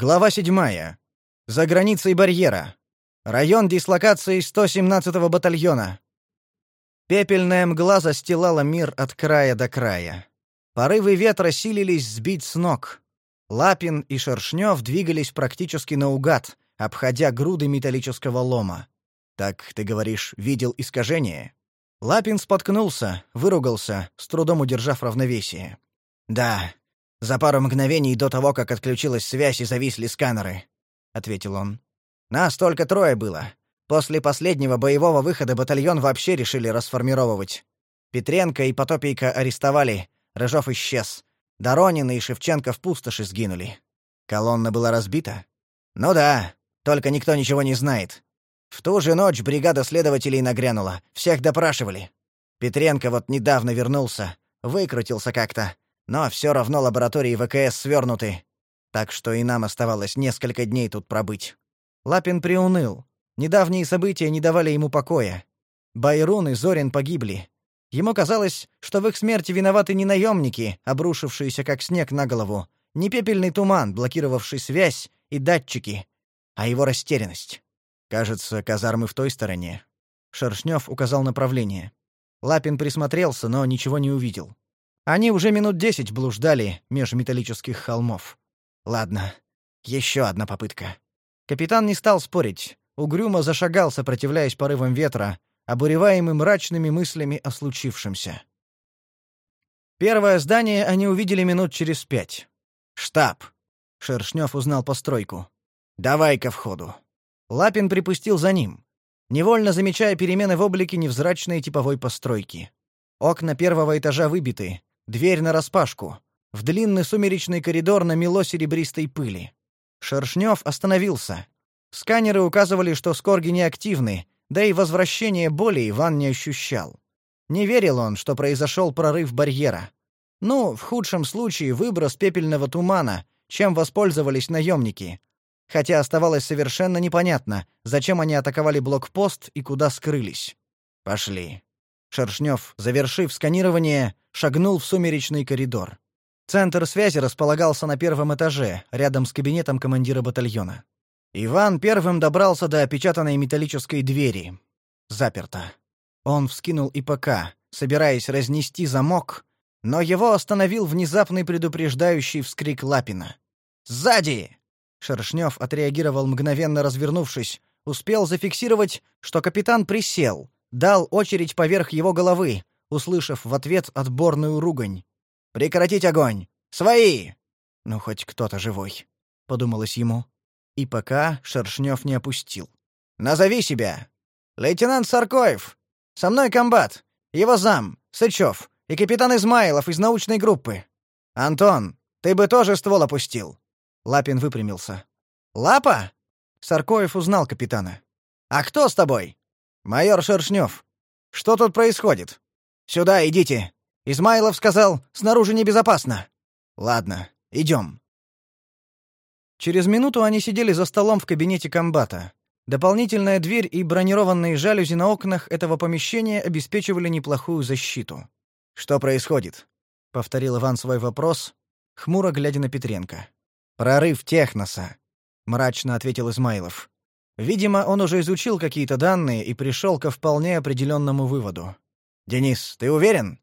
Глава 7. За границей барьера. Район дислокации 117-го батальона. Пепельная мгла застилала мир от края до края. Порывы ветра силились сбить с ног. Лапин и Шершнев двигались практически наугад, обходя груды металлического лома. «Так, ты говоришь, видел искажение?» Лапин споткнулся, выругался, с трудом удержав равновесие. «Да, за пару мгновений до того, как отключилась связь и зависли сканеры», — ответил он. «Нас только трое было. После последнего боевого выхода батальон вообще решили расформировывать. Петренко и Потопийка арестовали, Рыжов исчез. Доронин и Шевченко в пустоши сгинули. Колонна была разбита? Ну да, только никто ничего не знает. В ту же ночь бригада следователей нагрянула, всех допрашивали. Петренко вот недавно вернулся, выкрутился как-то, но все равно лаборатории ВКС свернуты. Так что и нам оставалось несколько дней тут пробыть. Лапин приуныл. Недавние события не давали ему покоя. Байрун и Зорин погибли. Ему казалось, что в их смерти виноваты не наемники, обрушившиеся как снег на голову, не пепельный туман, блокировавший связь и датчики, а его растерянность. Кажется, казармы в той стороне. Шершнев указал направление. Лапин присмотрелся, но ничего не увидел. Они уже минут десять блуждали меж металлических холмов. Ладно, еще одна попытка. Капитан не стал спорить. Угрюмо зашагал, сопротивляясь порывам ветра, обуреваемый мрачными мыслями о случившемся. Первое здание они увидели минут через пять. «Штаб!» — Шершнев узнал постройку. «Давай ко входу». Лапин припустил за ним, невольно замечая перемены в облике невзрачной типовой постройки. Окна первого этажа выбиты, Дверь нараспашку. В длинный сумеречный коридор намело серебристой пыли. Шершнев остановился. Сканеры указывали, что скорги неактивны, да и возвращение боли Иван не ощущал. Не верил он, что произошел прорыв барьера. Ну, в худшем случае выброс пепельного тумана, чем воспользовались наемники. Хотя оставалось совершенно непонятно, зачем они атаковали блокпост и куда скрылись. Пошли. Шершнев, завершив сканирование, шагнул в сумеречный коридор. Центр связи располагался на первом этаже, рядом с кабинетом командира батальона. Иван первым добрался до опечатанной металлической двери. Заперто. Он вскинул ИПК, собираясь разнести замок, но его остановил внезапный предупреждающий вскрик Лапина. «Сзади!» Шершнев отреагировал мгновенно развернувшись, успел зафиксировать, что капитан присел, дал очередь поверх его головы, услышав в ответ отборную ругань. «Прекратить огонь! Свои!» «Ну, хоть кто-то живой», — подумалось ему. И пока Шершнев не опустил. «Назови себя!» «Лейтенант Саркоев! Со мной комбат! Его зам, Сычев, и капитан Измайлов из научной группы. Антон, ты бы тоже ствол опустил!» Лапин выпрямился. «Лапа?» Саркоев узнал капитана. «А кто с тобой?» «Майор Шершнев. Что тут происходит?» «Сюда идите. Измайлов сказал, снаружи небезопасно». «Ладно, идем». Через минуту они сидели за столом в кабинете комбата. Дополнительная дверь и бронированные жалюзи на окнах этого помещения обеспечивали неплохую защиту. «Что происходит?» — повторил Иван свой вопрос, хмуро глядя на Петренко. «Прорыв техноса», — мрачно ответил Измайлов. Видимо, он уже изучил какие-то данные и пришел ко вполне определенному выводу. «Денис, ты уверен?»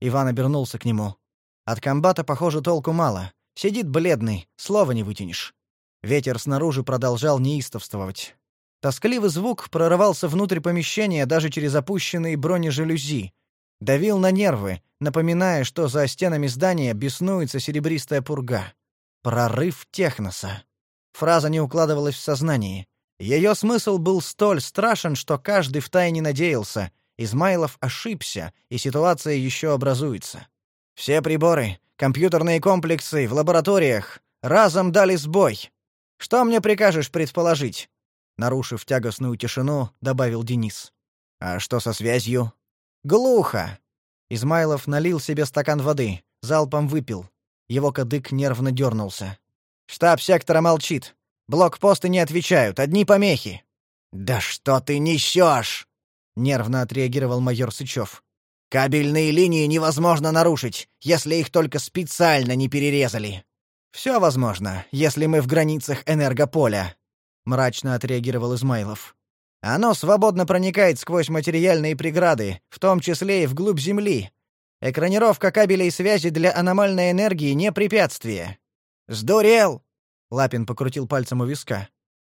Иван обернулся к нему. От комбата, похоже, толку мало. Сидит бледный, слова не вытянешь. Ветер снаружи продолжал неистовствовать. Тоскливый звук прорывался внутрь помещения даже через опущенные бронежалюзи. Давил на нервы, напоминая, что за стенами здания беснуется серебристая пурга. «Прорыв техноса». Фраза не укладывалась в сознании. Ее смысл был столь страшен, что каждый втайне надеялся. Измайлов ошибся, и ситуация еще образуется. Все приборы, компьютерные комплексы в лабораториях разом дали сбой. Что мне прикажешь предположить? Нарушив тягостную тишину, добавил Денис. А что со связью? Глухо. Измайлов налил себе стакан воды, залпом выпил. Его кадык нервно дернулся. Штаб сектора молчит. Блокпосты не отвечают, одни помехи. Да что ты несешь? нервно отреагировал майор Сычев. Кабельные линии невозможно нарушить, если их только специально не перерезали. Все возможно, если мы в границах энергополя, мрачно отреагировал Измайлов. Оно свободно проникает сквозь материальные преграды, в том числе и вглубь Земли. Экранировка кабелей связи для аномальной энергии не препятствие. Сдурел! Лапин покрутил пальцем у виска.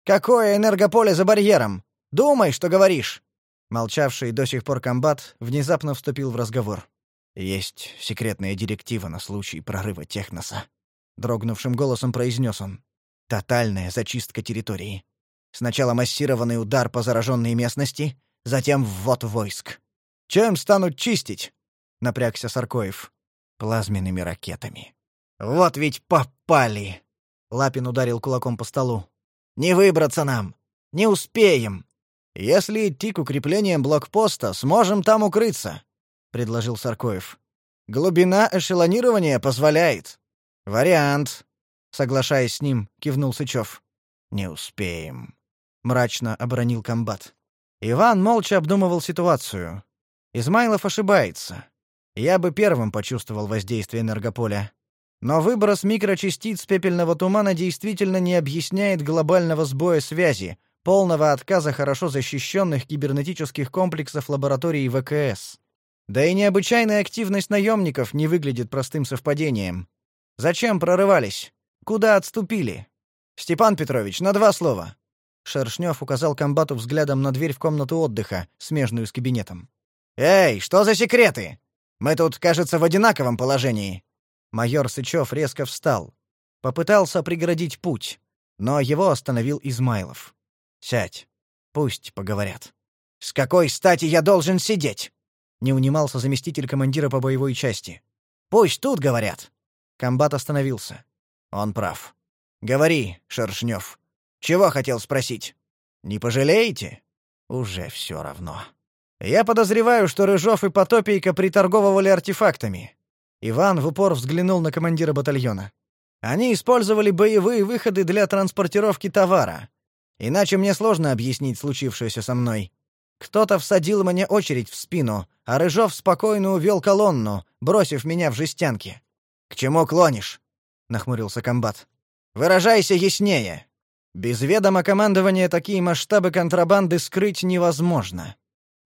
Какое энергополе за барьером? Думай, что говоришь. Молчавший до сих пор комбат внезапно вступил в разговор. Есть секретная директива на случай прорыва техноса, дрогнувшим голосом произнес он. Тотальная зачистка территории. Сначала массированный удар по зараженной местности, затем ввод войск. Чем станут чистить? напрягся Саркоев. Плазменными ракетами. Вот ведь попали. Лапин ударил кулаком по столу. Не выбраться нам. Не успеем. Если идти к укреплениям блокпоста, сможем там укрыться, предложил Саркоев. Глубина эшелонирования позволяет. Вариант, соглашаясь с ним, кивнул Сычев. Не успеем, мрачно обронил комбат. Иван молча обдумывал ситуацию. Измайлов ошибается. Я бы первым почувствовал воздействие энергополя. Но выброс микрочастиц пепельного тумана действительно не объясняет глобального сбоя связи, полного отказа хорошо защищенных кибернетических комплексов лаборатории ВКС. Да и необычайная активность наемников не выглядит простым совпадением. Зачем прорывались? Куда отступили? Степан Петрович, на два слова. Шершнев указал комбату взглядом на дверь в комнату отдыха, смежную с кабинетом. Эй, что за секреты? Мы тут, кажется, в одинаковом положении. Майор Сычев резко встал, попытался преградить путь, но его остановил Измайлов. Сядь. Пусть поговорят. С какой стати я должен сидеть? Не унимался заместитель командира по боевой части. Пусть тут говорят. Комбат остановился. Он прав. Говори, Шершнев. Чего хотел спросить? Не пожалеете? Уже все равно. Я подозреваю, что Рыжов и Потопийка приторговывали артефактами. Иван в упор взглянул на командира батальона. Они использовали боевые выходы для транспортировки товара. Иначе мне сложно объяснить случившееся со мной. Кто-то всадил мне очередь в спину, а Рыжов спокойно увел колонну, бросив меня в жестянки. К чему клонишь? нахмурился комбат. Выражайся яснее. Без ведома командования такие масштабы контрабанды скрыть невозможно.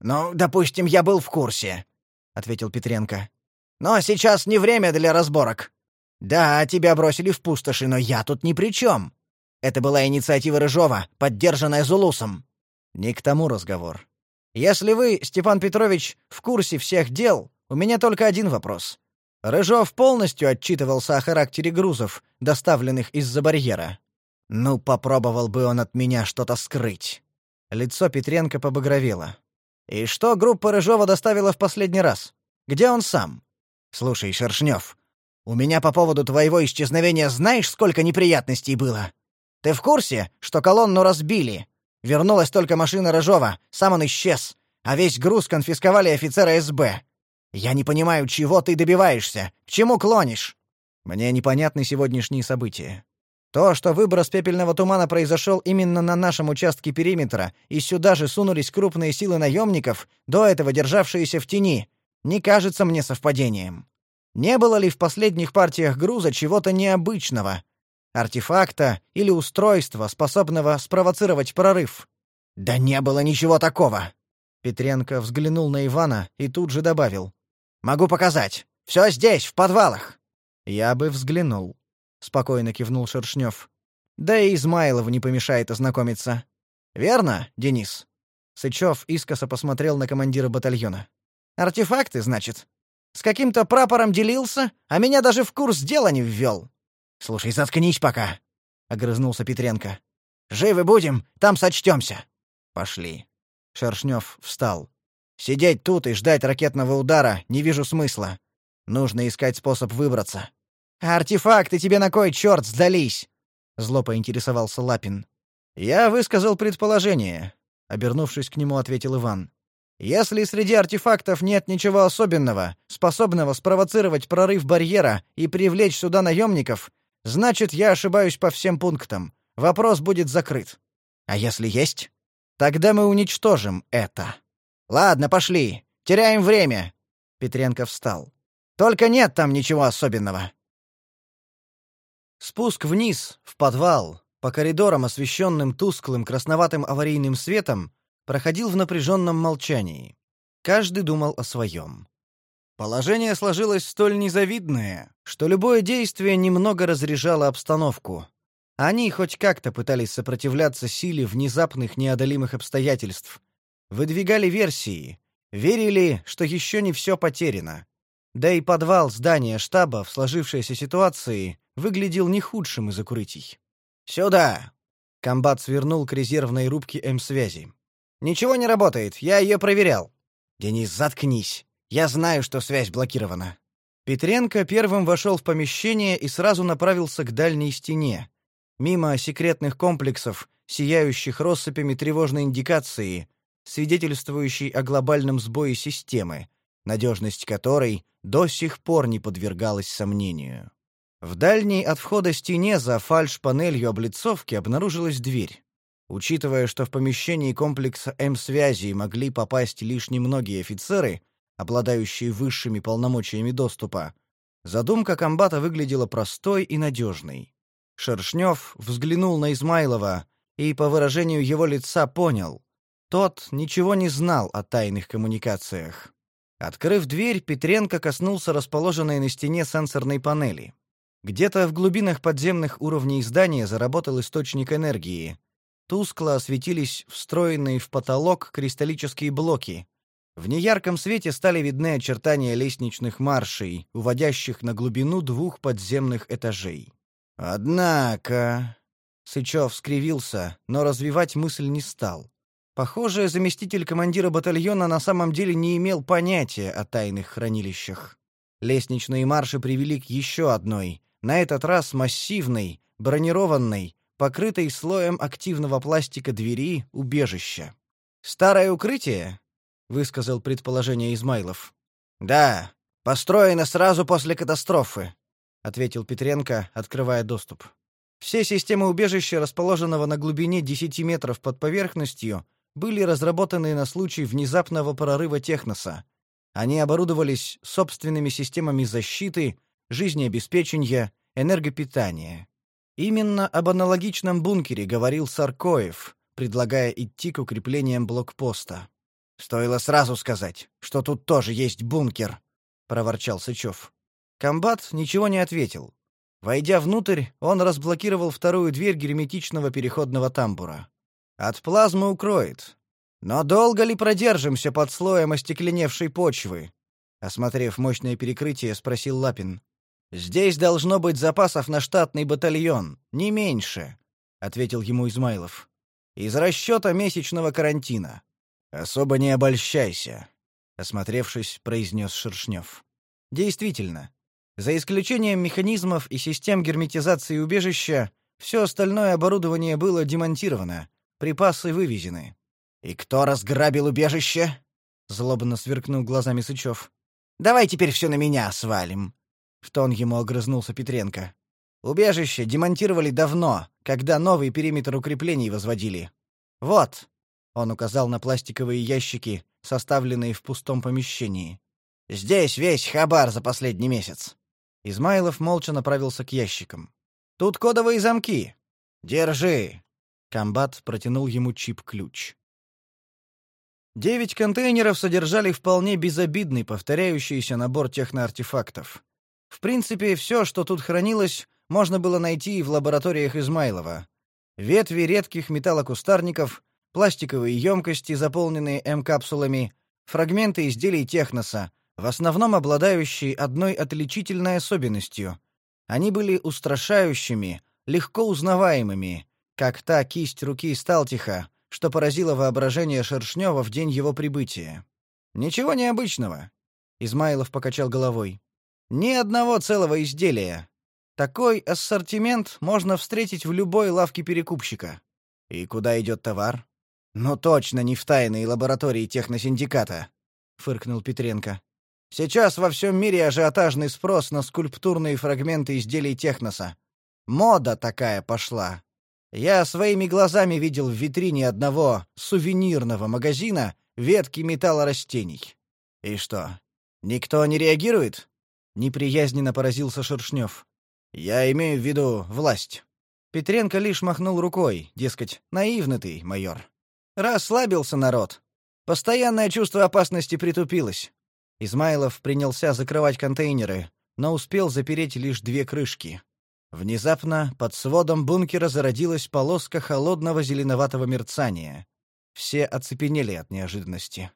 Ну, допустим, я был в курсе, ответил Петренко. Но сейчас не время для разборок. Да, тебя бросили в пустоши, но я тут ни при чем. Это была инициатива Рыжова, поддержанная Зулусом. Не к тому разговор. Если вы, Степан Петрович, в курсе всех дел, у меня только один вопрос. Рыжов полностью отчитывался о характере грузов, доставленных из-за барьера. Ну, попробовал бы он от меня что-то скрыть. Лицо Петренко побагровело. И что группа Рыжова доставила в последний раз? Где он сам? Слушай, Шершнев, у меня по поводу твоего исчезновения знаешь, сколько неприятностей было? Ты в курсе, что колонну разбили? Вернулась только машина Рыжова, сам он исчез, а весь груз конфисковали офицеры СБ. Я не понимаю, чего ты добиваешься, к чему клонишь? Мне непонятны сегодняшние события. То, что выброс пепельного тумана произошел именно на нашем участке периметра, и сюда же сунулись крупные силы наемников, до этого державшиеся в тени, не кажется мне совпадением. Не было ли в последних партиях груза чего-то необычного, артефакта или устройства, способного спровоцировать прорыв? Да не было ничего такого. Петренко взглянул на Ивана и тут же добавил: "Могу показать. Все здесь, в подвалах". Я бы взглянул спокойно кивнул Шершнев. Да и Измайлов не помешает ознакомиться. Верно, Денис? Сычев искоса посмотрел на командира батальона. Артефакты, значит. С каким-то прапором делился, а меня даже в курс дела не ввел. Слушай, заткнись пока, огрызнулся Петренко. Живы будем, там сочтёмся. Пошли. Шершнев встал. Сидеть тут и ждать ракетного удара не вижу смысла. Нужно искать способ выбраться. «А артефакты тебе на кой черт сдались?» — зло поинтересовался Лапин. «Я высказал предположение», — обернувшись к нему, ответил Иван. «Если среди артефактов нет ничего особенного, способного спровоцировать прорыв барьера и привлечь сюда наемников, значит, я ошибаюсь по всем пунктам. Вопрос будет закрыт. А если есть? Тогда мы уничтожим это. Ладно, пошли. Теряем время». Петренко встал. «Только нет там ничего особенного. Спуск вниз, в подвал, по коридорам, освещенным тусклым красноватым аварийным светом, проходил в напряженном молчании. Каждый думал о своем. Положение сложилось столь незавидное, что любое действие немного разряжало обстановку. Они хоть как-то пытались сопротивляться силе внезапных неодолимых обстоятельств, выдвигали версии, верили, что еще не все потеряно. Да и подвал здания штаба в сложившейся ситуации выглядел не худшим из укрытий. «Сюда!» — комбат свернул к резервной рубке М-связи. «Ничего не работает, я ее проверял». «Денис, заткнись. Я знаю, что связь блокирована». Петренко первым вошел в помещение и сразу направился к дальней стене. Мимо секретных комплексов, сияющих россыпями тревожной индикации, свидетельствующей о глобальном сбое системы, надежность которой до сих пор не подвергалась сомнению. В дальней от входа стене за фальш-панелью облицовки обнаружилась дверь. Учитывая, что в помещении комплекса М-связи могли попасть лишь немногие офицеры, обладающие высшими полномочиями доступа, задумка комбата выглядела простой и надежной. Шершнев взглянул на Измайлова и по выражению его лица понял. Тот ничего не знал о тайных коммуникациях. Открыв дверь, Петренко коснулся расположенной на стене сенсорной панели. Где-то в глубинах подземных уровней здания заработал источник энергии. Тускло осветились встроенные в потолок кристаллические блоки. В неярком свете стали видны очертания лестничных маршей, уводящих на глубину двух подземных этажей. Однако, Сычев скривился, но развивать мысль не стал. Похоже, заместитель командира батальона на самом деле не имел понятия о тайных хранилищах. Лестничные марши привели к еще одной, на этот раз массивной, бронированной, покрытой слоем активного пластика двери убежища. «Старое укрытие?» — высказал предположение Измайлов. «Да, построено сразу после катастрофы», — ответил Петренко, открывая доступ. Все системы убежища, расположенного на глубине 10 метров под поверхностью, были разработаны на случай внезапного прорыва техноса. Они оборудовались собственными системами защиты, жизнеобеспечения, энергопитания. Именно об аналогичном бункере говорил Саркоев, предлагая идти к укреплениям блокпоста. «Стоило сразу сказать, что тут тоже есть бункер», — проворчал Сычев. Комбат ничего не ответил. Войдя внутрь, он разблокировал вторую дверь герметичного переходного тамбура. От плазмы укроет. Но долго ли продержимся под слоем остекленевшей почвы? Осмотрев мощное перекрытие, спросил Лапин. Здесь должно быть запасов на штатный батальон, не меньше, ответил ему Измайлов. Из расчета месячного карантина. Особо не обольщайся, осмотревшись, произнес Шершнев. Действительно, за исключением механизмов и систем герметизации убежища, все остальное оборудование было демонтировано, припасы вывезены. «И кто разграбил убежище?» — злобно сверкнул глазами Сычев. «Давай теперь все на меня свалим», — в тон ему огрызнулся Петренко. «Убежище демонтировали давно, когда новый периметр укреплений возводили. Вот», — он указал на пластиковые ящики, составленные в пустом помещении. «Здесь весь хабар за последний месяц». Измайлов молча направился к ящикам. «Тут кодовые замки. Держи!» Комбат протянул ему чип-ключ. Девять контейнеров содержали вполне безобидный повторяющийся набор техноартефактов. В принципе, все, что тут хранилось, можно было найти и в лабораториях Измайлова. Ветви редких металлокустарников, пластиковые емкости, заполненные М-капсулами, фрагменты изделий техноса, в основном обладающие одной отличительной особенностью. Они были устрашающими, легко узнаваемыми, как та кисть руки Сталтиха, что поразило воображение Шершнева в день его прибытия. «Ничего необычного», — Измайлов покачал головой. «Ни одного целого изделия. Такой ассортимент можно встретить в любой лавке перекупщика. И куда идет товар? Ну точно не в тайные лаборатории техносиндиката», — фыркнул Петренко. Сейчас во всем мире ажиотажный спрос на скульптурные фрагменты изделий техноса. Мода такая пошла. Я своими глазами видел в витрине одного сувенирного магазина ветки металлорастений. И что, никто не реагирует? Неприязненно поразился Шершнев. Я имею в виду власть. Петренко лишь махнул рукой, дескать, наивный ты, майор. Расслабился народ. Постоянное чувство опасности притупилось. Измайлов принялся закрывать контейнеры, но успел запереть лишь две крышки. Внезапно под сводом бункера зародилась полоска холодного зеленоватого мерцания. Все оцепенели от неожиданности.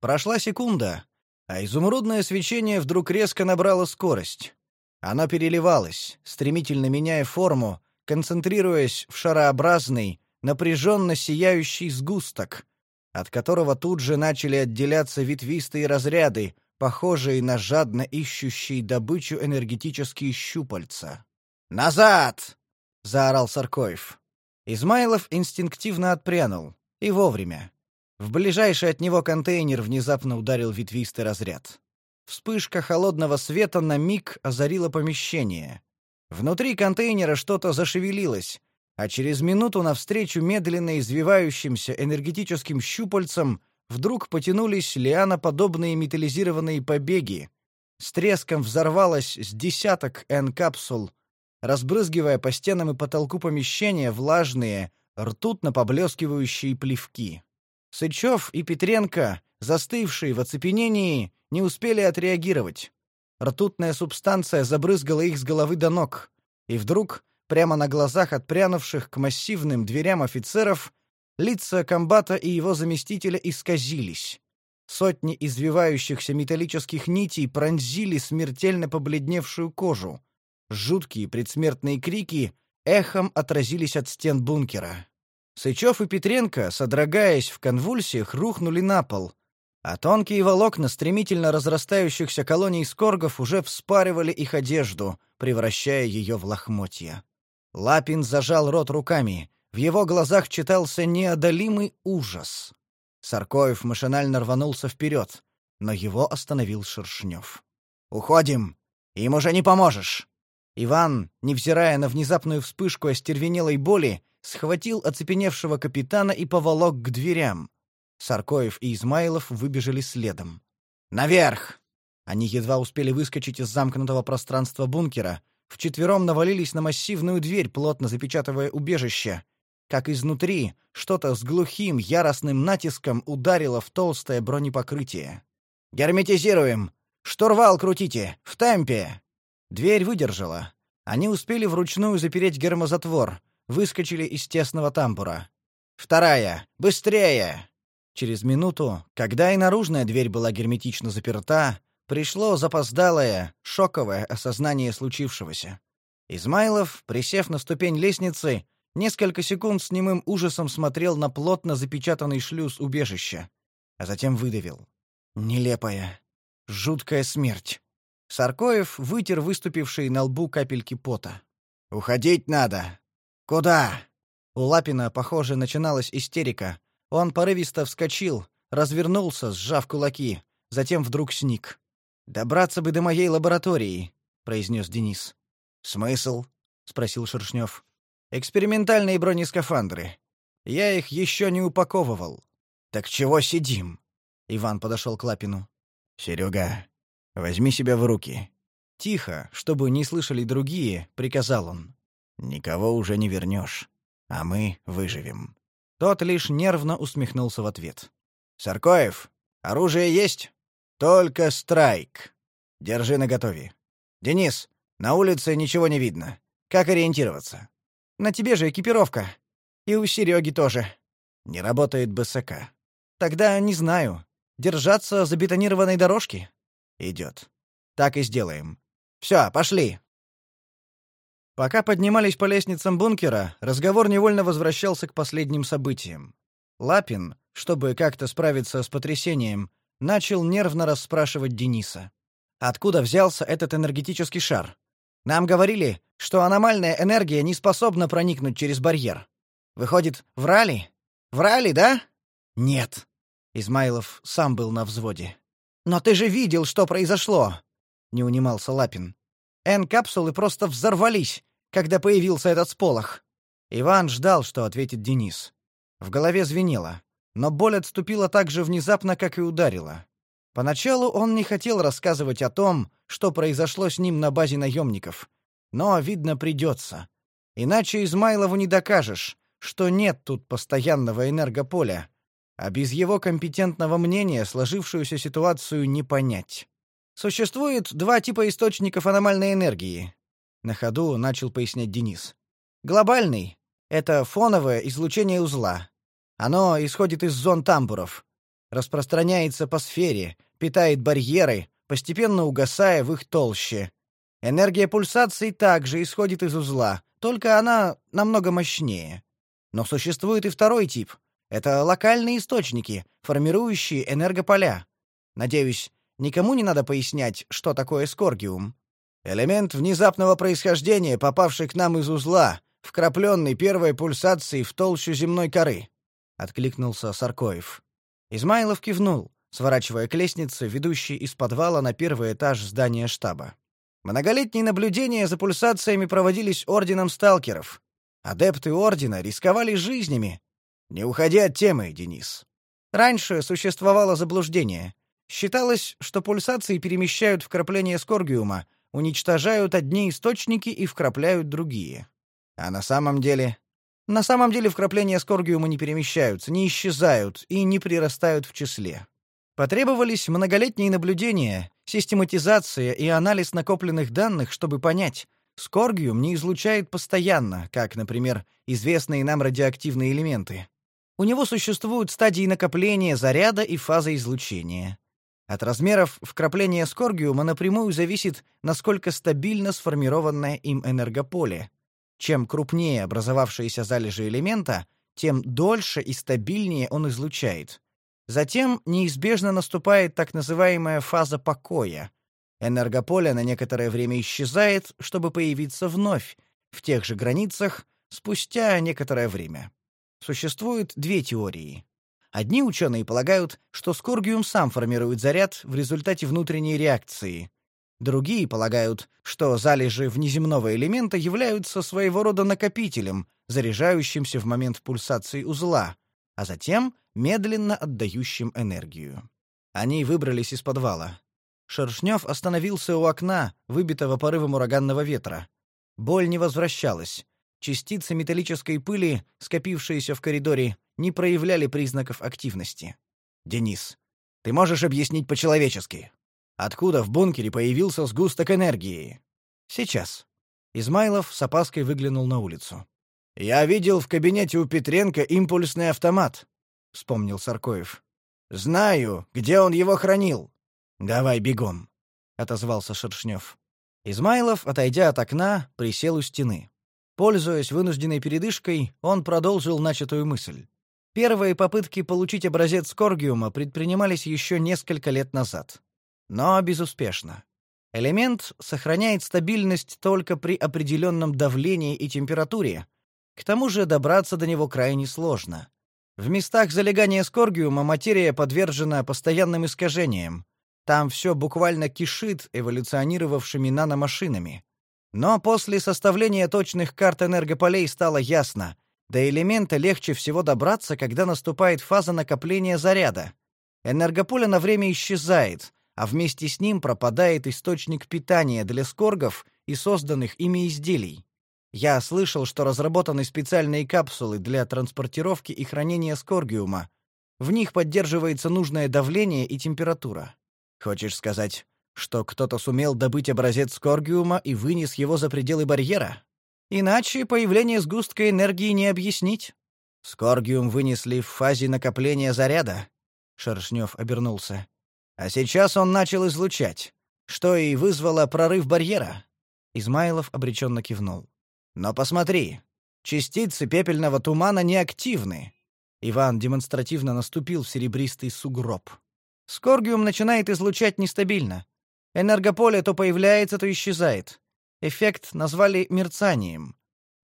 Прошла секунда, а изумрудное свечение вдруг резко набрало скорость. Оно переливалось, стремительно меняя форму, концентрируясь в шарообразный, напряженно сияющий сгусток, от которого тут же начали отделяться ветвистые разряды, похожие на жадно ищущие добычу энергетические щупальца. «Назад!» — заорал Саркоев. Измайлов инстинктивно отпрянул. И вовремя. В ближайший от него контейнер внезапно ударил ветвистый разряд. Вспышка холодного света на миг озарила помещение. Внутри контейнера что-то зашевелилось, а через минуту навстречу медленно извивающимся энергетическим щупальцам вдруг потянулись лианоподобные металлизированные побеги. С треском взорвалось с десяток N-капсул, разбрызгивая по стенам и потолку помещения влажные, ртутно поблескивающие плевки. Сычев и Петренко, застывшие в оцепенении, не успели отреагировать. Ртутная субстанция забрызгала их с головы до ног, и вдруг, прямо на глазах отпрянувших к массивным дверям офицеров, лица комбата и его заместителя исказились. Сотни извивающихся металлических нитей пронзили смертельно побледневшую кожу. Жуткие предсмертные крики эхом отразились от стен бункера. Сычев и Петренко, содрогаясь в конвульсиях, рухнули на пол, а тонкие волокна стремительно разрастающихся колоний скоргов уже вспаривали их одежду, превращая ее в лохмотья. Лапин зажал рот руками. В его глазах читался неодолимый ужас. Саркоев машинально рванулся вперед, но его остановил Шершнев. «Уходим! Им уже не поможешь!» Иван, невзирая на внезапную вспышку остервенелой боли, схватил оцепеневшего капитана и поволок к дверям. Саркоев и Измайлов выбежали следом. «Наверх!» Они едва успели выскочить из замкнутого пространства бункера, вчетвером навалились на массивную дверь, плотно запечатывая убежище. Как изнутри что-то с глухим, яростным натиском ударило в толстое бронепокрытие. «Герметизируем! Штурвал крутите! В темпе!» Дверь выдержала. Они успели вручную запереть гермозатвор, выскочили из тесного тамбура. «Вторая! Быстрее!» Через минуту, когда и наружная дверь была герметично заперта, пришло запоздалое, шоковое осознание случившегося. Измайлов, присев на ступень лестницы, несколько секунд с немым ужасом смотрел на плотно запечатанный шлюз убежища, а затем выдавил. Нелепая, жуткая смерть. Саркоев вытер выступившие на лбу капельки пота. «Уходить надо!» «Куда?» У Лапина, похоже, начиналась истерика. Он порывисто вскочил, развернулся, сжав кулаки, затем вдруг сник. «Добраться бы до моей лаборатории», — произнес Денис. «Смысл?» — спросил Шершнев. «Экспериментальные бронескафандры. Я их еще не упаковывал». «Так чего сидим?» Иван подошел к Лапину. «Серега, Возьми себя в руки. Тихо, чтобы не слышали другие, приказал он. Никого уже не вернешь, а мы выживем. Тот лишь нервно усмехнулся в ответ. Саркоев, оружие есть? Только страйк. Держи наготове. Денис, на улице ничего не видно. Как ориентироваться? На тебе же экипировка. И у Сереги тоже. Не работает БСК. Тогда не знаю. Держаться за бетонированной дорожки? Идет. Так и сделаем. Все, пошли. Пока поднимались по лестницам бункера, разговор невольно возвращался к последним событиям. Лапин, чтобы как-то справиться с потрясением, начал нервно расспрашивать Дениса. Откуда взялся этот энергетический шар? Нам говорили, что аномальная энергия не способна проникнуть через барьер. Выходит, врали? Врали, да? Нет. Измайлов сам был на взводе. «Но ты же видел, что произошло!» — не унимался Лапин. «Н-капсулы просто взорвались, когда появился этот сполох». Иван ждал, что ответит Денис. В голове звенело, но боль отступила так же внезапно, как и ударила. Поначалу он не хотел рассказывать о том, что произошло с ним на базе наемников. Но, видно, придется. Иначе Измайлову не докажешь, что нет тут постоянного энергополя, а без его компетентного мнения сложившуюся ситуацию не понять. Существует два типа источников аномальной энергии. На ходу начал пояснять Денис. Глобальный — это фоновое излучение узла. Оно исходит из зон тамбуров, распространяется по сфере, питает барьеры, постепенно угасая в их толще. Энергия пульсаций также исходит из узла, только она намного мощнее. Но существует и второй тип. Это локальные источники, формирующие энергополя. Надеюсь, никому не надо пояснять, что такое скоргиум. Элемент внезапного происхождения, попавший к нам из узла, вкрапленный первой пульсацией в толщу земной коры, откликнулся Саркоев. Измайлов кивнул, сворачивая к лестнице, ведущей из подвала на первый этаж здания штаба. Многолетние наблюдения за пульсациями проводились орденом сталкеров. Адепты ордена рисковали жизнями. Не уходи от темы, Денис. Раньше существовало заблуждение. Считалось, что пульсации перемещают вкрапления скоргиума, уничтожают одни источники и вкрапляют другие. А на самом деле... На самом деле вкрапления скоргиума не перемещаются, не исчезают и не прирастают в числе. Потребовались многолетние наблюдения, систематизация и анализ накопленных данных, чтобы понять, скоргиум не излучает постоянно, как, например, известные нам радиоактивные элементы. У него существуют стадии накопления заряда и фаза излучения. От размеров вкрапления скоргиума напрямую зависит, насколько стабильно сформированное им энергополе. Чем крупнее образовавшиеся залежи элемента, тем дольше и стабильнее он излучает. Затем неизбежно наступает так называемая фаза покоя. Энергополе на некоторое время исчезает, чтобы появиться вновь, в тех же границах, спустя некоторое время. Существует две теории. Одни ученые полагают, что скоргиум сам формирует заряд в результате внутренней реакции. Другие полагают, что залежи внеземного элемента являются своего рода накопителем, заряжающимся в момент пульсации узла, а затем медленно отдающим энергию. Они выбрались из подвала. Шершнев остановился у окна, выбитого порывом ураганного ветра. Боль не возвращалась. Частицы металлической пыли, скопившиеся в коридоре, не проявляли признаков активности. «Денис, ты можешь объяснить по-человечески? Откуда в бункере появился сгусток энергии?» «Сейчас». Измайлов с опаской выглянул на улицу. «Я видел в кабинете у Петренко импульсный автомат», — вспомнил Саркоев. «Знаю, где он его хранил». «Давай бегом», — отозвался Шершнев. Измайлов, отойдя от окна, присел у стены. Пользуясь вынужденной передышкой, он продолжил начатую мысль. Первые попытки получить образец Коргиума предпринимались еще несколько лет назад. Но безуспешно. Элемент сохраняет стабильность только при определенном давлении и температуре, к тому же добраться до него крайне сложно. В местах залегания скоргиума материя подвержена постоянным искажениям. Там все буквально кишит эволюционировавшими наномашинами. Но после составления точных карт энергополей стало ясно, до элемента легче всего добраться, когда наступает фаза накопления заряда. Энергополе на время исчезает, а вместе с ним пропадает источник питания для скоргов и созданных ими изделий. Я слышал, что разработаны специальные капсулы для транспортировки и хранения скоргиума. В них поддерживается нужное давление и температура. Хочешь сказать, что кто-то сумел добыть образец скоргиума и вынес его за пределы барьера? Иначе появление сгустка энергии не объяснить. Скоргиум вынесли в фазе накопления заряда. Шершнев обернулся. А сейчас он начал излучать, что и вызвало прорыв барьера. Измайлов обреченно кивнул. Но посмотри, частицы пепельного тумана неактивны. Иван демонстративно наступил в серебристый сугроб. Скоргиум начинает излучать нестабильно. Энергополе то появляется, то исчезает. Эффект назвали мерцанием.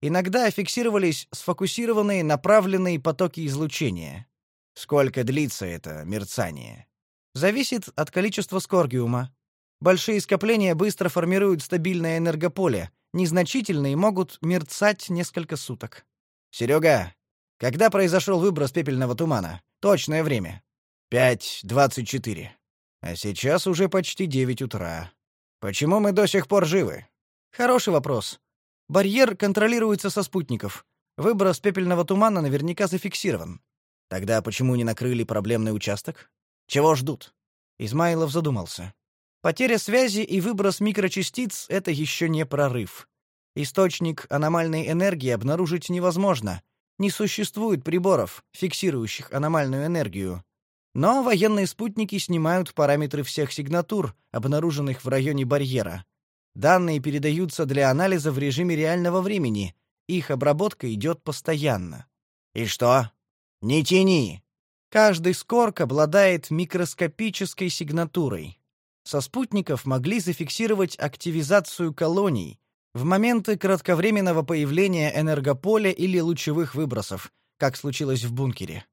Иногда фиксировались сфокусированные направленные потоки излучения. Сколько длится это мерцание? Зависит от количества скоргиума. Большие скопления быстро формируют стабильное энергополе, незначительные могут мерцать несколько суток. Серега, когда произошел выброс пепельного тумана? Точное время. Пять двадцать четыре. А сейчас уже почти девять утра. Почему мы до сих пор живы? Хороший вопрос. Барьер контролируется со спутников. Выброс пепельного тумана наверняка зафиксирован. Тогда почему не накрыли проблемный участок? Чего ждут? Измайлов задумался. Потеря связи и выброс микрочастиц — это еще не прорыв. Источник аномальной энергии обнаружить невозможно. Не существует приборов, фиксирующих аномальную энергию. Но военные спутники снимают параметры всех сигнатур, обнаруженных в районе барьера. Данные передаются для анализа в режиме реального времени. Их обработка идет постоянно. И что? Не тяни. Каждый скорк обладает микроскопической сигнатурой. Со спутников могли зафиксировать активизацию колоний в моменты кратковременного появления энергополя или лучевых выбросов, как случилось в бункере.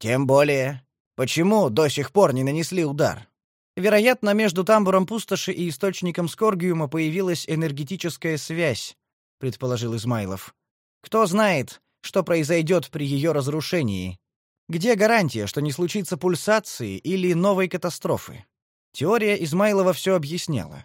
Тем более, почему до сих пор не нанесли удар? Вероятно, между тамбуром пустоши и источником скоргиума появилась энергетическая связь, предположил Измайлов. Кто знает, что произойдет при ее разрушении? Где гарантия, что не случится пульсации или новой катастрофы? Теория Измайлова все объясняла.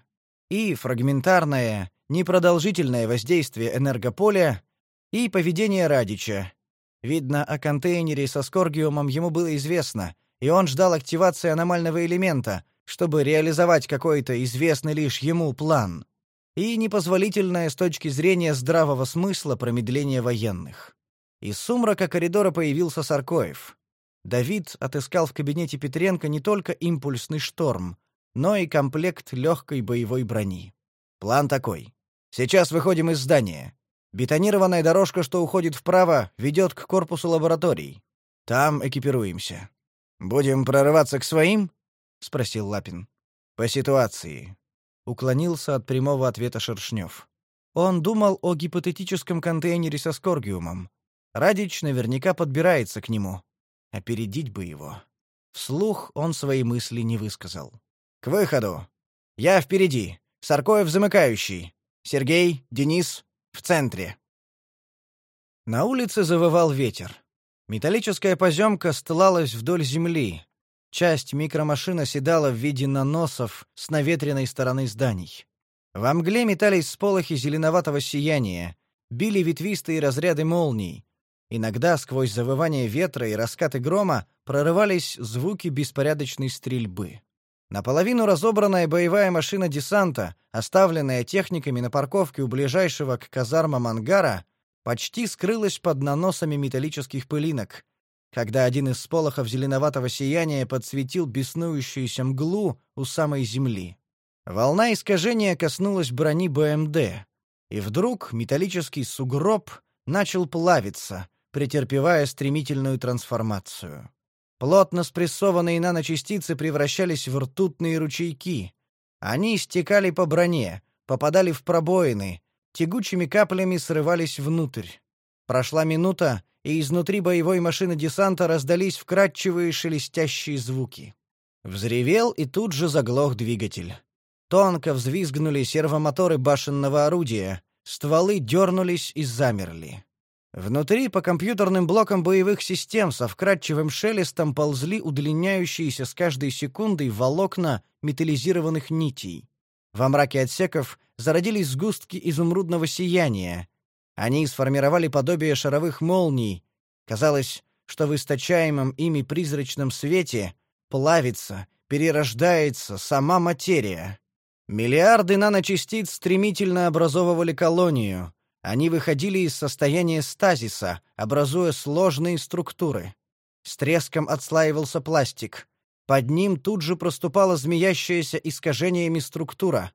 И фрагментарное, непродолжительное воздействие энергополя, и поведение Радича. Видно, о контейнере со скоргиумом ему было известно, и он ждал активации аномального элемента, чтобы реализовать какой-то известный лишь ему план. И непозволительное с точки зрения здравого смысла промедление военных. Из сумрака коридора появился Саркоев. Давид отыскал в кабинете Петренко не только импульсный шторм, но и комплект легкой боевой брони. План такой. Сейчас выходим из здания. Бетонированная дорожка, что уходит вправо, ведет к корпусу лабораторий. Там экипируемся. Будем прорываться к своим? Спросил Лапин. По ситуации. Уклонился от прямого ответа Шершнев. Он думал о гипотетическом контейнере со скоргиумом. Радич наверняка подбирается к нему. Опередить бы его. Вслух он свои мысли не высказал. «К выходу! Я впереди, Саркоев замыкающий, Сергей, Денис в центре». На улице завывал ветер. Металлическая поземка стлалась вдоль земли. Часть микромашин оседала в виде наносов с наветренной стороны зданий. Во мгле метались сполохи зеленоватого сияния, били ветвистые разряды молний, Иногда сквозь завывание ветра и раскаты грома прорывались звуки беспорядочной стрельбы. Наполовину разобранная боевая машина десанта, оставленная техниками на парковке у ближайшего к казармам ангара, почти скрылась под наносами металлических пылинок, когда один из сполохов зеленоватого сияния подсветил беснующуюся мглу у самой земли. Волна искажения коснулась брони БМД, и вдруг металлический сугроб начал плавиться, претерпевая стремительную трансформацию. Плотно спрессованные наночастицы превращались в ртутные ручейки. Они стекали по броне, попадали в пробоины, тягучими каплями срывались внутрь. Прошла минута, и изнутри боевой машины десанта раздались вкрадчивые шелестящие звуки. Взревел и тут же заглох двигатель. Тонко взвизгнули сервомоторы башенного орудия, стволы дернулись и замерли. Внутри по компьютерным блокам боевых систем со вкрадчивым шелестом ползли удлиняющиеся с каждой секундой волокна металлизированных нитей. Во мраке отсеков зародились сгустки изумрудного сияния. Они сформировали подобие шаровых молний. Казалось, что в источаемом ими призрачном свете плавится, перерождается сама материя. Миллиарды наночастиц стремительно образовывали колонию — они выходили из состояния стазиса, образуя сложные структуры. С треском отслаивался пластик. Под ним тут же проступала змеящаяся искажениями структура.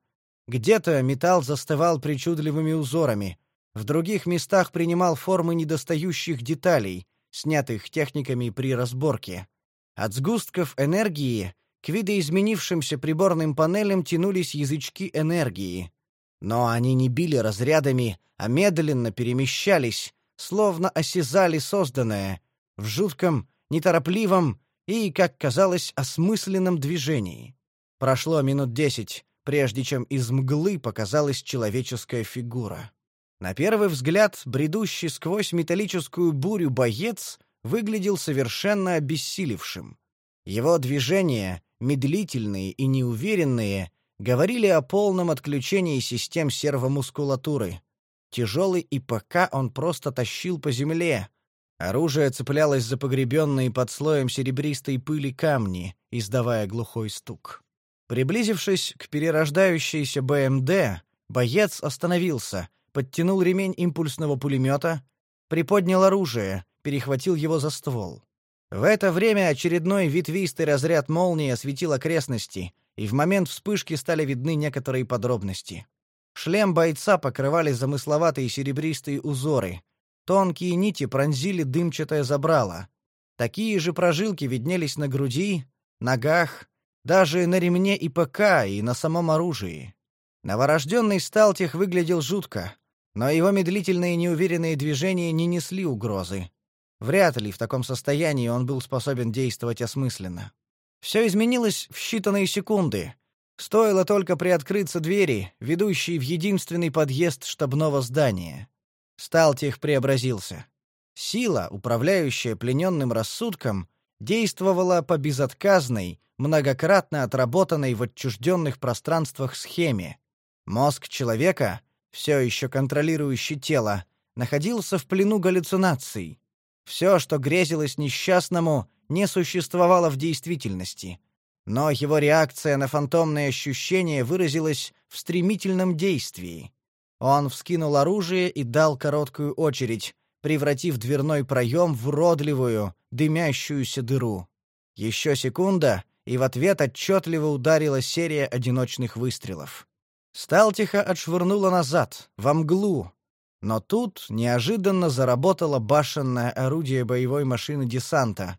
Где-то металл застывал причудливыми узорами, в других местах принимал формы недостающих деталей, снятых техниками при разборке. От сгустков энергии к видоизменившимся приборным панелям тянулись язычки энергии. Но они не били разрядами, а медленно перемещались, словно осязали созданное, в жутком, неторопливом и, как казалось, осмысленном движении. Прошло минут десять, прежде чем из мглы показалась человеческая фигура. На первый взгляд, бредущий сквозь металлическую бурю боец выглядел совершенно обессилевшим. Его движения, медлительные и неуверенные, говорили о полном отключении систем сервомускулатуры. Тяжелый ИПК он просто тащил по земле. Оружие цеплялось за погребенные под слоем серебристой пыли камни, издавая глухой стук. Приблизившись к перерождающейся БМД, боец остановился, подтянул ремень импульсного пулемета, приподнял оружие, перехватил его за ствол. В это время очередной ветвистый разряд молнии осветил окрестности, и в момент вспышки стали видны некоторые подробности. Шлем бойца покрывали замысловатые серебристые узоры. Тонкие нити пронзили дымчатое забрало. Такие же прожилки виднелись на груди, ногах, даже на ремне ИПК и на самом оружии. Новорожденный Сталтих выглядел жутко, но его медлительные неуверенные движения не несли угрозы. Вряд ли в таком состоянии он был способен действовать осмысленно. Все изменилось в считанные секунды. Стоило только приоткрыться двери, ведущие в единственный подъезд штабного здания. Сталтих преобразился. Сила, управляющая плененным рассудком, действовала по безотказной, многократно отработанной в отчужденных пространствах схеме. Мозг человека, все еще контролирующий тело, находился в плену галлюцинаций. Все, что грезилось несчастному, не существовало в действительности. Но его реакция на фантомные ощущения выразилась в стремительном действии. Он вскинул оружие и дал короткую очередь, превратив дверной проем в уродливую, дымящуюся дыру. Еще секунда, и в ответ отчетливо ударила серия одиночных выстрелов. Сталтиха отшвырнула назад, во мглу. Но тут неожиданно заработало башенное орудие боевой машины десанта,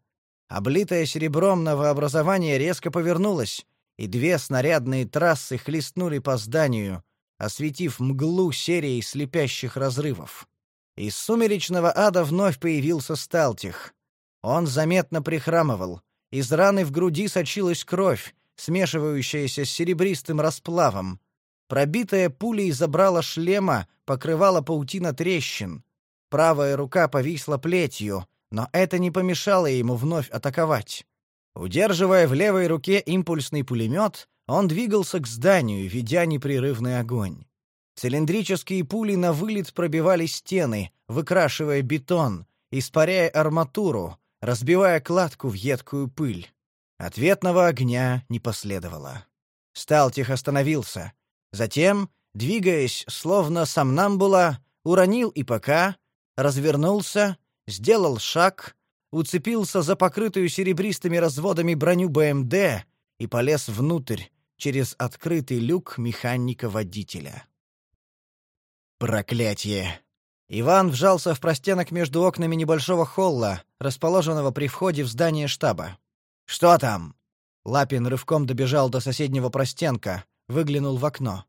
Облитое серебром новообразование резко повернулось, и две снарядные трассы хлестнули по зданию, осветив мглу серией слепящих разрывов. Из сумеречного ада вновь появился Сталтих. Он заметно прихрамывал. Из раны в груди сочилась кровь, смешивающаяся с серебристым расплавом. Пробитая пулей забрала шлема покрывала паутина трещин. Правая рука повисла плетью, но это не помешало ему вновь атаковать. Удерживая в левой руке импульсный пулемет, он двигался к зданию, ведя непрерывный огонь. Цилиндрические пули на вылет пробивали стены, выкрашивая бетон, испаряя арматуру, разбивая кладку в едкую пыль. Ответного огня не последовало. Сталтих остановился. Затем, двигаясь, словно сомнамбула, уронил ИПК, развернулся сделал шаг, уцепился за покрытую серебристыми разводами броню БМД и полез внутрь через открытый люк механика-водителя. Проклятье! Иван вжался в простенок между окнами небольшого холла, расположенного при входе в здание штаба. «Что там?» Лапин рывком добежал до соседнего простенка, выглянул в окно.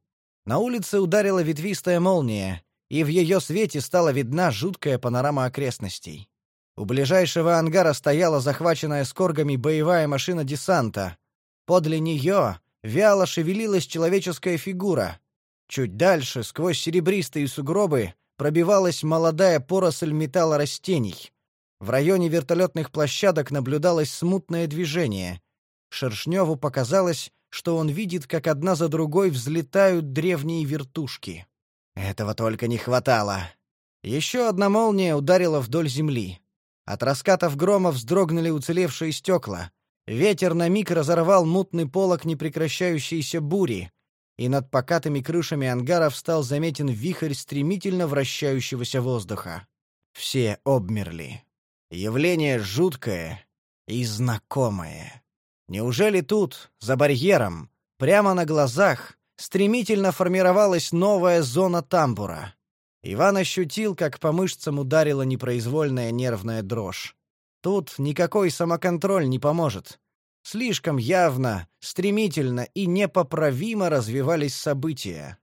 На улице ударила ветвистая молния, и в ее свете стала видна жуткая панорама окрестностей. У ближайшего ангара стояла захваченная скоргами боевая машина десанта. Подле нее вяло шевелилась человеческая фигура. Чуть дальше, сквозь серебристые сугробы, пробивалась молодая поросль металлорастений. В районе вертолетных площадок наблюдалось смутное движение. Шершневу показалось, что он видит, как одна за другой взлетают древние вертушки. Этого только не хватало. Еще одна молния ударила вдоль земли. От раскатов грома вздрогнули уцелевшие стекла. Ветер на миг разорвал мутный полог непрекращающейся бури, и над покатыми крышами ангаров стал заметен вихрь стремительно вращающегося воздуха. Все обмерли. Явление жуткое и знакомое. Неужели тут, за барьером, прямо на глазах, стремительно формировалась новая зона тамбура. Иван ощутил, как по мышцам ударила непроизвольная нервная дрожь. Тут никакой самоконтроль не поможет. Слишком явно, стремительно и непоправимо развивались события.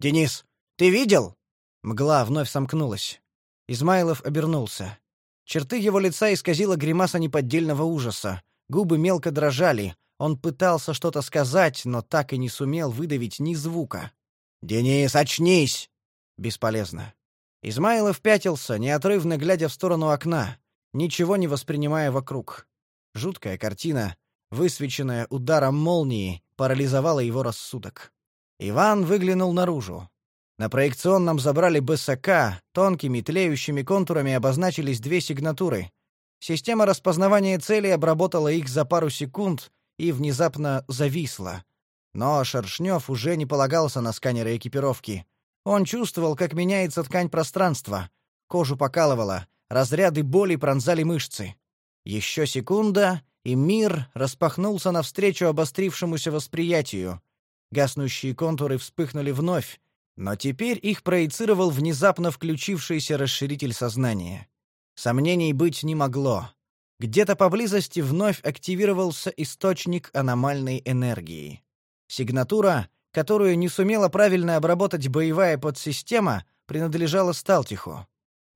«Денис, ты видел?» Мгла вновь сомкнулась. Измайлов обернулся. Черты его лица исказила гримаса неподдельного ужаса. Губы мелко дрожали, он пытался что-то сказать, но так и не сумел выдавить ни звука. «Денис, очнись!» Бесполезно. Измайлов пятился, неотрывно глядя в сторону окна, ничего не воспринимая вокруг. Жуткая картина, высвеченная ударом молнии, парализовала его рассудок. Иван выглянул наружу. На проекционном забрали БСК, тонкими тлеющими контурами обозначились две сигнатуры. Система распознавания целей обработала их за пару секунд и внезапно зависла. Но Шершнев уже не полагался на сканеры экипировки. Он чувствовал, как меняется ткань пространства. Кожу покалывало, разряды боли пронзали мышцы. Еще секунда, и мир распахнулся навстречу обострившемуся восприятию. Гаснущие контуры вспыхнули вновь, но теперь их проецировал внезапно включившийся расширитель сознания. Сомнений быть не могло. Где-то поблизости вновь активировался источник аномальной энергии. Сигнатура, которую не сумела правильно обработать боевая подсистема, принадлежала Сталтиху.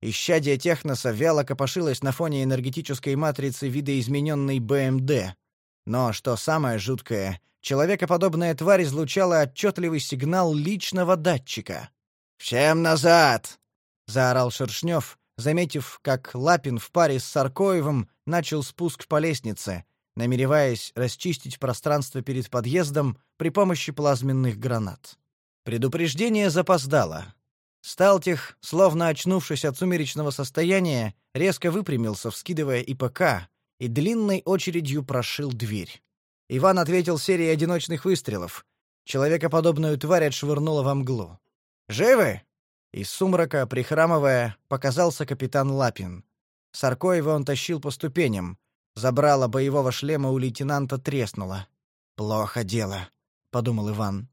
Исчадие Техноса вяло копошилось на фоне энергетической матрицы видоизмененной БМД. Но, что самое жуткое, человекоподобная тварь излучала отчетливый сигнал личного датчика. «Всем назад!» — заорал Шершнев, заметив, как Лапин в паре с Саркоевым начал спуск по лестнице, намереваясь расчистить пространство перед подъездом при помощи плазменных гранат. Предупреждение запоздало. Сталтих, словно очнувшись от сумеречного состояния, резко выпрямился, вскидывая ИПК, и длинной очередью прошил дверь. Иван ответил серией одиночных выстрелов. Человекоподобную тварь отшвырнула во мглу. «Живы?» Из сумрака, прихрамывая, показался капитан Лапин. Саркоева он тащил по ступеням. Забрало боевого шлема у лейтенанта треснуло. «Плохо дело», — подумал Иван.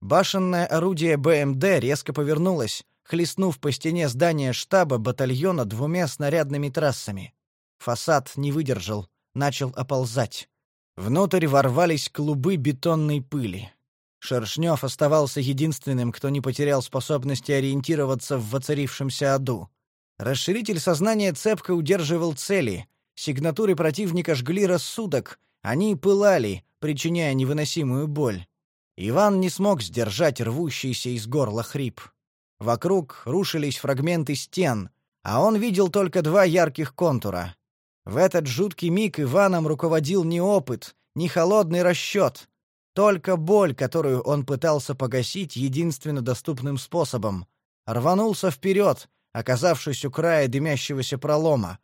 Башенное орудие БМД резко повернулось, хлестнув по стене здания штаба батальона двумя снарядными трассами. Фасад не выдержал, начал оползать. Внутрь ворвались клубы бетонной пыли. Шершнев оставался единственным, кто не потерял способности ориентироваться в воцарившемся аду. Расширитель сознания цепко удерживал цели. Сигнатуры противника жгли рассудок, они пылали, причиняя невыносимую боль. Иван не смог сдержать рвущийся из горла хрип. Вокруг рушились фрагменты стен, а он видел только два ярких контура. В этот жуткий миг Иваном руководил не опыт, не холодный расчет, только боль, которую он пытался погасить единственно доступным способом. Рванулся вперед, оказавшись у края дымящегося пролома.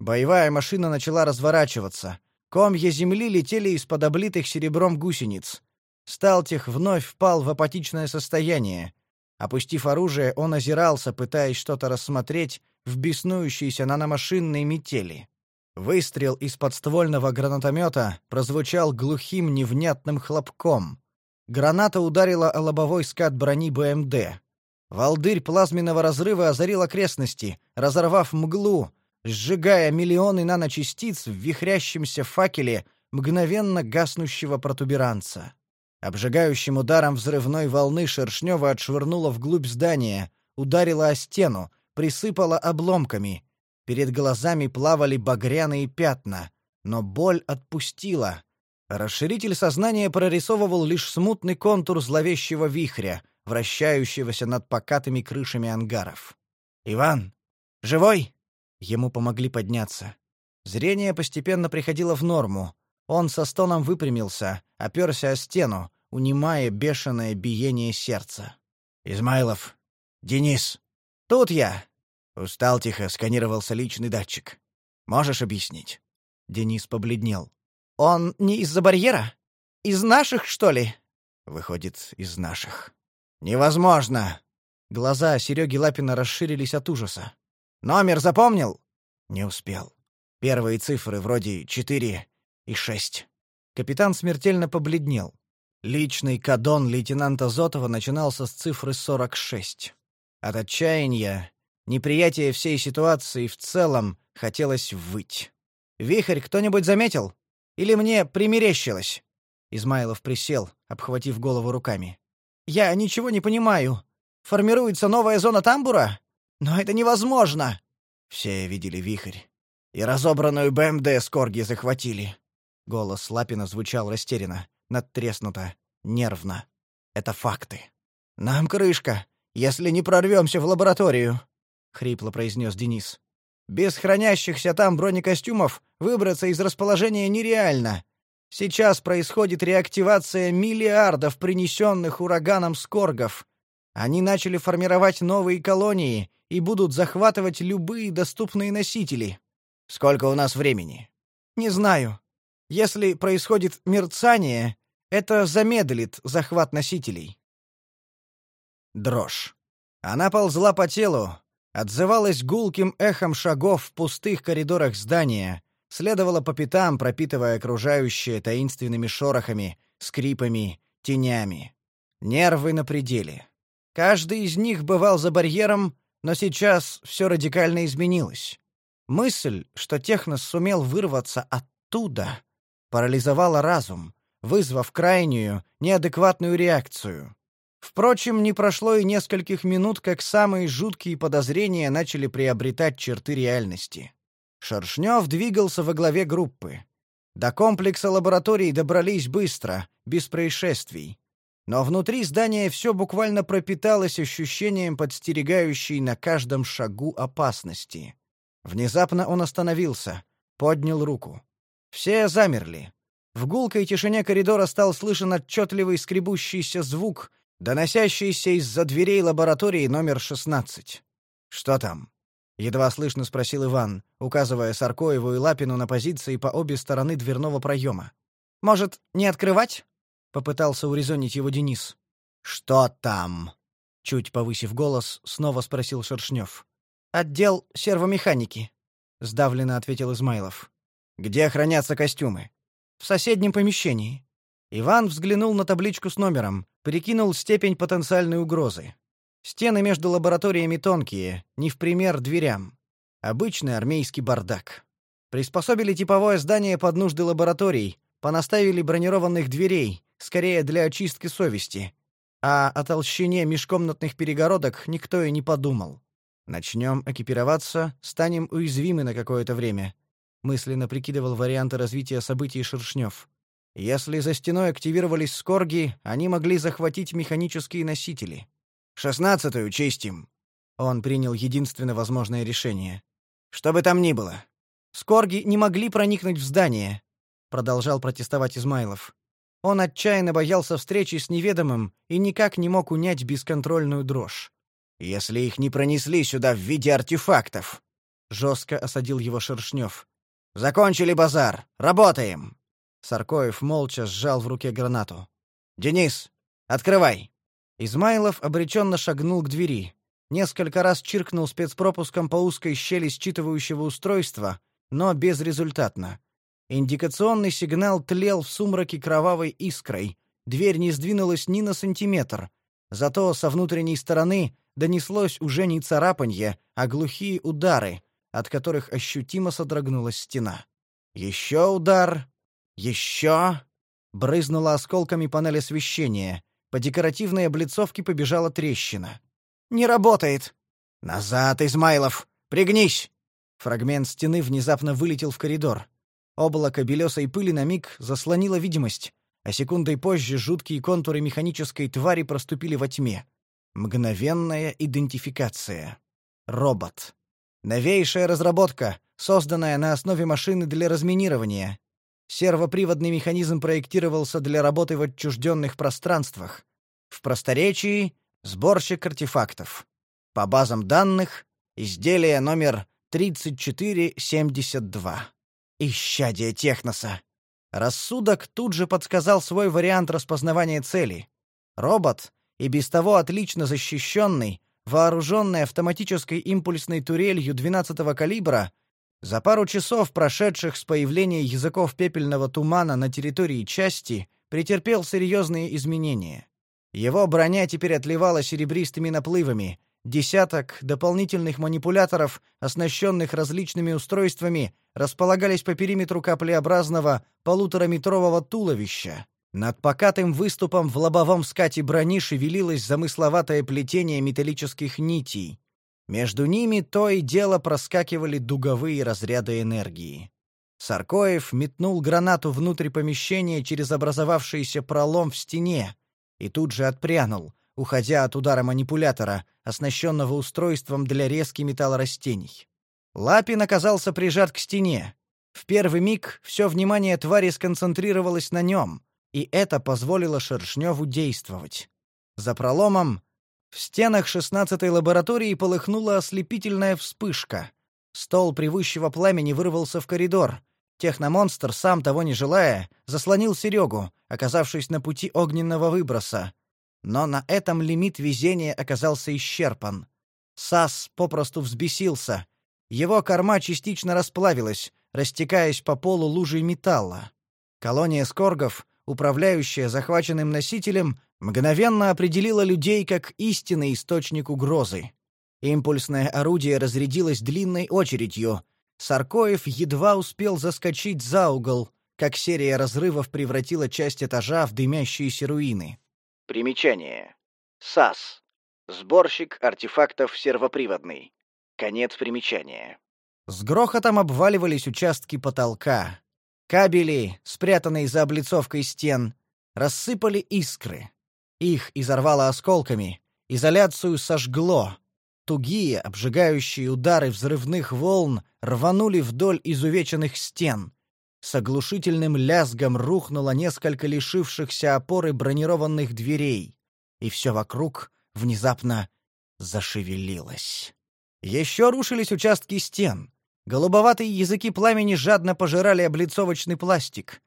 Боевая машина начала разворачиваться. Комья земли летели из-под облитых серебром гусениц. Сталтих вновь впал в апатичное состояние. Опустив оружие, он озирался, пытаясь что-то рассмотреть в беснующейся наномашинной метели. Выстрел из подствольного гранатомета прозвучал глухим невнятным хлопком. Граната ударила о лобовой скат брони БМД. Волдырь плазменного разрыва озарил окрестности, разорвав мглу, сжигая миллионы наночастиц в вихрящемся факеле мгновенно гаснущего протуберанца. Обжигающим ударом взрывной волны Шершнева отшвырнула вглубь здания, ударила о стену, присыпала обломками, Перед глазами плавали багряные пятна, но боль отпустила. Расширитель сознания прорисовывал лишь смутный контур зловещего вихря, вращающегося над покатыми крышами ангаров. «Иван! Живой?» Ему помогли подняться. Зрение постепенно приходило в норму. Он со стоном выпрямился, оперся о стену, унимая бешеное биение сердца. «Измайлов! Денис! Тут я!» Устал тихо, сканировался личный датчик. Можешь объяснить? Денис побледнел. Он не из-за барьера? Из наших, что ли? Выходит, из наших. Невозможно. Глаза Сереги Лапина расширились от ужаса. Номер запомнил? Не успел. Первые цифры вроде четыре и шесть. Капитан смертельно побледнел. Личный кадон лейтенанта Зотова начинался с цифры 46. От отчаяния Неприятие всей ситуации в целом хотелось выть. «Вихрь кто-нибудь заметил? Или мне примерещилось?» Измайлов присел, обхватив голову руками. «Я ничего не понимаю. Формируется новая зона тамбура? Но это невозможно!» Все видели вихрь. И разобранную БМД с Корги захватили. Голос Лапина звучал растерянно, надтреснуто, нервно. «Это факты. Нам крышка, если не прорвемся в лабораторию хрипло произнес Денис. Без хранящихся там бронекостюмов выбраться из расположения нереально. Сейчас происходит реактивация миллиардов принесенных ураганом скоргов. Они начали формировать новые колонии и будут захватывать любые доступные носители. Сколько у нас времени? Не знаю. Если происходит мерцание, это замедлит захват носителей. Дрожь. Она ползла по телу, отзывалась гулким эхом шагов в пустых коридорах здания, следовала по пятам, пропитывая окружающее таинственными шорохами, скрипами, тенями. Нервы на пределе. Каждый из них бывал за барьером, но сейчас все радикально изменилось. Мысль, что Технос сумел вырваться оттуда, парализовала разум, вызвав крайнюю, неадекватную реакцию. Впрочем, не прошло и нескольких минут, как самые жуткие подозрения начали приобретать черты реальности. Шершнев двигался во главе группы. До комплекса лабораторий добрались быстро, без происшествий. Но внутри здания все буквально пропиталось ощущением подстерегающей на каждом шагу опасности. Внезапно он остановился, поднял руку. Все замерли. В гулкой тишине коридора стал слышен отчетливый скребущийся звук, доносящийся из-за дверей лаборатории номер 16. «Что там?» — едва слышно спросил Иван, указывая Саркоеву и Лапину на позиции по обе стороны дверного проема. «Может, не открывать?» — попытался урезонить его Денис. «Что там?» — чуть повысив голос, снова спросил Шершнев. «Отдел сервомеханики», — сдавленно ответил Измайлов. «Где хранятся костюмы?» «В соседнем помещении». Иван взглянул на табличку с номером, прикинул степень потенциальной угрозы. Стены между лабораториями тонкие, не в пример дверям. Обычный армейский бардак. Приспособили типовое здание под нужды лабораторий, понаставили бронированных дверей, скорее для очистки совести. А о толщине межкомнатных перегородок никто и не подумал. Начнем экипироваться, станем уязвимы на какое-то время. Мысленно прикидывал варианты развития событий Шершнев. Если за стеной активировались скорги, они могли захватить механические носители. «Шестнадцатую чистим». Он принял единственно возможное решение. «Что бы там ни было. Скорги не могли проникнуть в здание», — продолжал протестовать Измайлов. Он отчаянно боялся встречи с неведомым и никак не мог унять бесконтрольную дрожь. Если их не пронесли сюда в виде артефактов, жестко осадил его Шершнев. Закончили базар. Работаем. Саркоев молча сжал в руке гранату. Денис, открывай. Измайлов обреченно шагнул к двери. Несколько раз чиркнул спецпропуском по узкой щели считывающего устройства, но безрезультатно. Индикационный сигнал тлел в сумраке кровавой искрой. Дверь не сдвинулась ни на сантиметр. Зато со внутренней стороны донеслось уже не царапанье, а глухие удары, от которых ощутимо содрогнулась стена. Еще удар, еще брызнула осколками панель освещения. По декоративной облицовке побежала трещина. Не работает. Назад, Измайлов, пригнись. Фрагмент стены внезапно вылетел в коридор. Облако белесой пыли на миг заслонило видимость, а секундой позже жуткие контуры механической твари проступили во тьме. Мгновенная идентификация. Робот. Новейшая разработка, созданная на основе машины для разминирования. Сервоприводный механизм проектировался для работы в отчужденных пространствах. В просторечии — сборщик артефактов. По базам данных — изделие номер 3472. Исчадие техноса. Рассудок тут же подсказал свой вариант распознавания цели. Робот и без того отлично защищенный, вооруженный автоматической импульсной турелью 12-го калибра, за пару часов, прошедших с появления языков пепельного тумана на территории части, претерпел серьезные изменения. Его броня теперь отливала серебристыми наплывами, десяток дополнительных манипуляторов, оснащенных различными устройствами, располагались по периметру каплеобразного полутораметрового туловища, над покатым выступом в лобовом скате брони шевелилось замысловатое плетение металлических нитей. Между ними то и дело проскакивали дуговые разряды энергии. Саркоев метнул гранату внутрь помещения через образовавшийся пролом в стене и тут же отпрянул, уходя от удара манипулятора, оснащенного устройством для резки металлорастений. Лапин оказался прижат к стене. В первый миг все внимание твари сконцентрировалось на нем, и это позволило Шершневу действовать. За проломом в стенах шестнадцатой лаборатории полыхнула ослепительная вспышка. Стол привущего пламени вырвался в коридор. Техномонстр, сам того не желая, заслонил Серегу, оказавшись на пути огненного выброса. Но на этом лимит везения оказался исчерпан. Сас попросту взбесился. Его корма частично расплавилась, растекаясь по полу лужей металла. Колония скоргов, управляющая захваченным носителем, мгновенно определила людей как истинный источник угрозы. Импульсное орудие разрядилось длинной очередью. Саркоев едва успел заскочить за угол, как серия разрывов превратила часть этажа в дымящиеся руины. Примечание. САС. Сборщик артефактов сервоприводный. Конец примечания. С грохотом обваливались участки потолка. Кабели, спрятанные за облицовкой стен, рассыпали искры. Их изорвало осколками, изоляцию сожгло. Тугие, обжигающие удары взрывных волн рванули вдоль изувеченных стен. С оглушительным лязгом рухнуло несколько лишившихся опоры бронированных дверей, и все вокруг внезапно зашевелилось. Еще рушились участки стен. Голубоватые языки пламени жадно пожирали облицовочный пластик.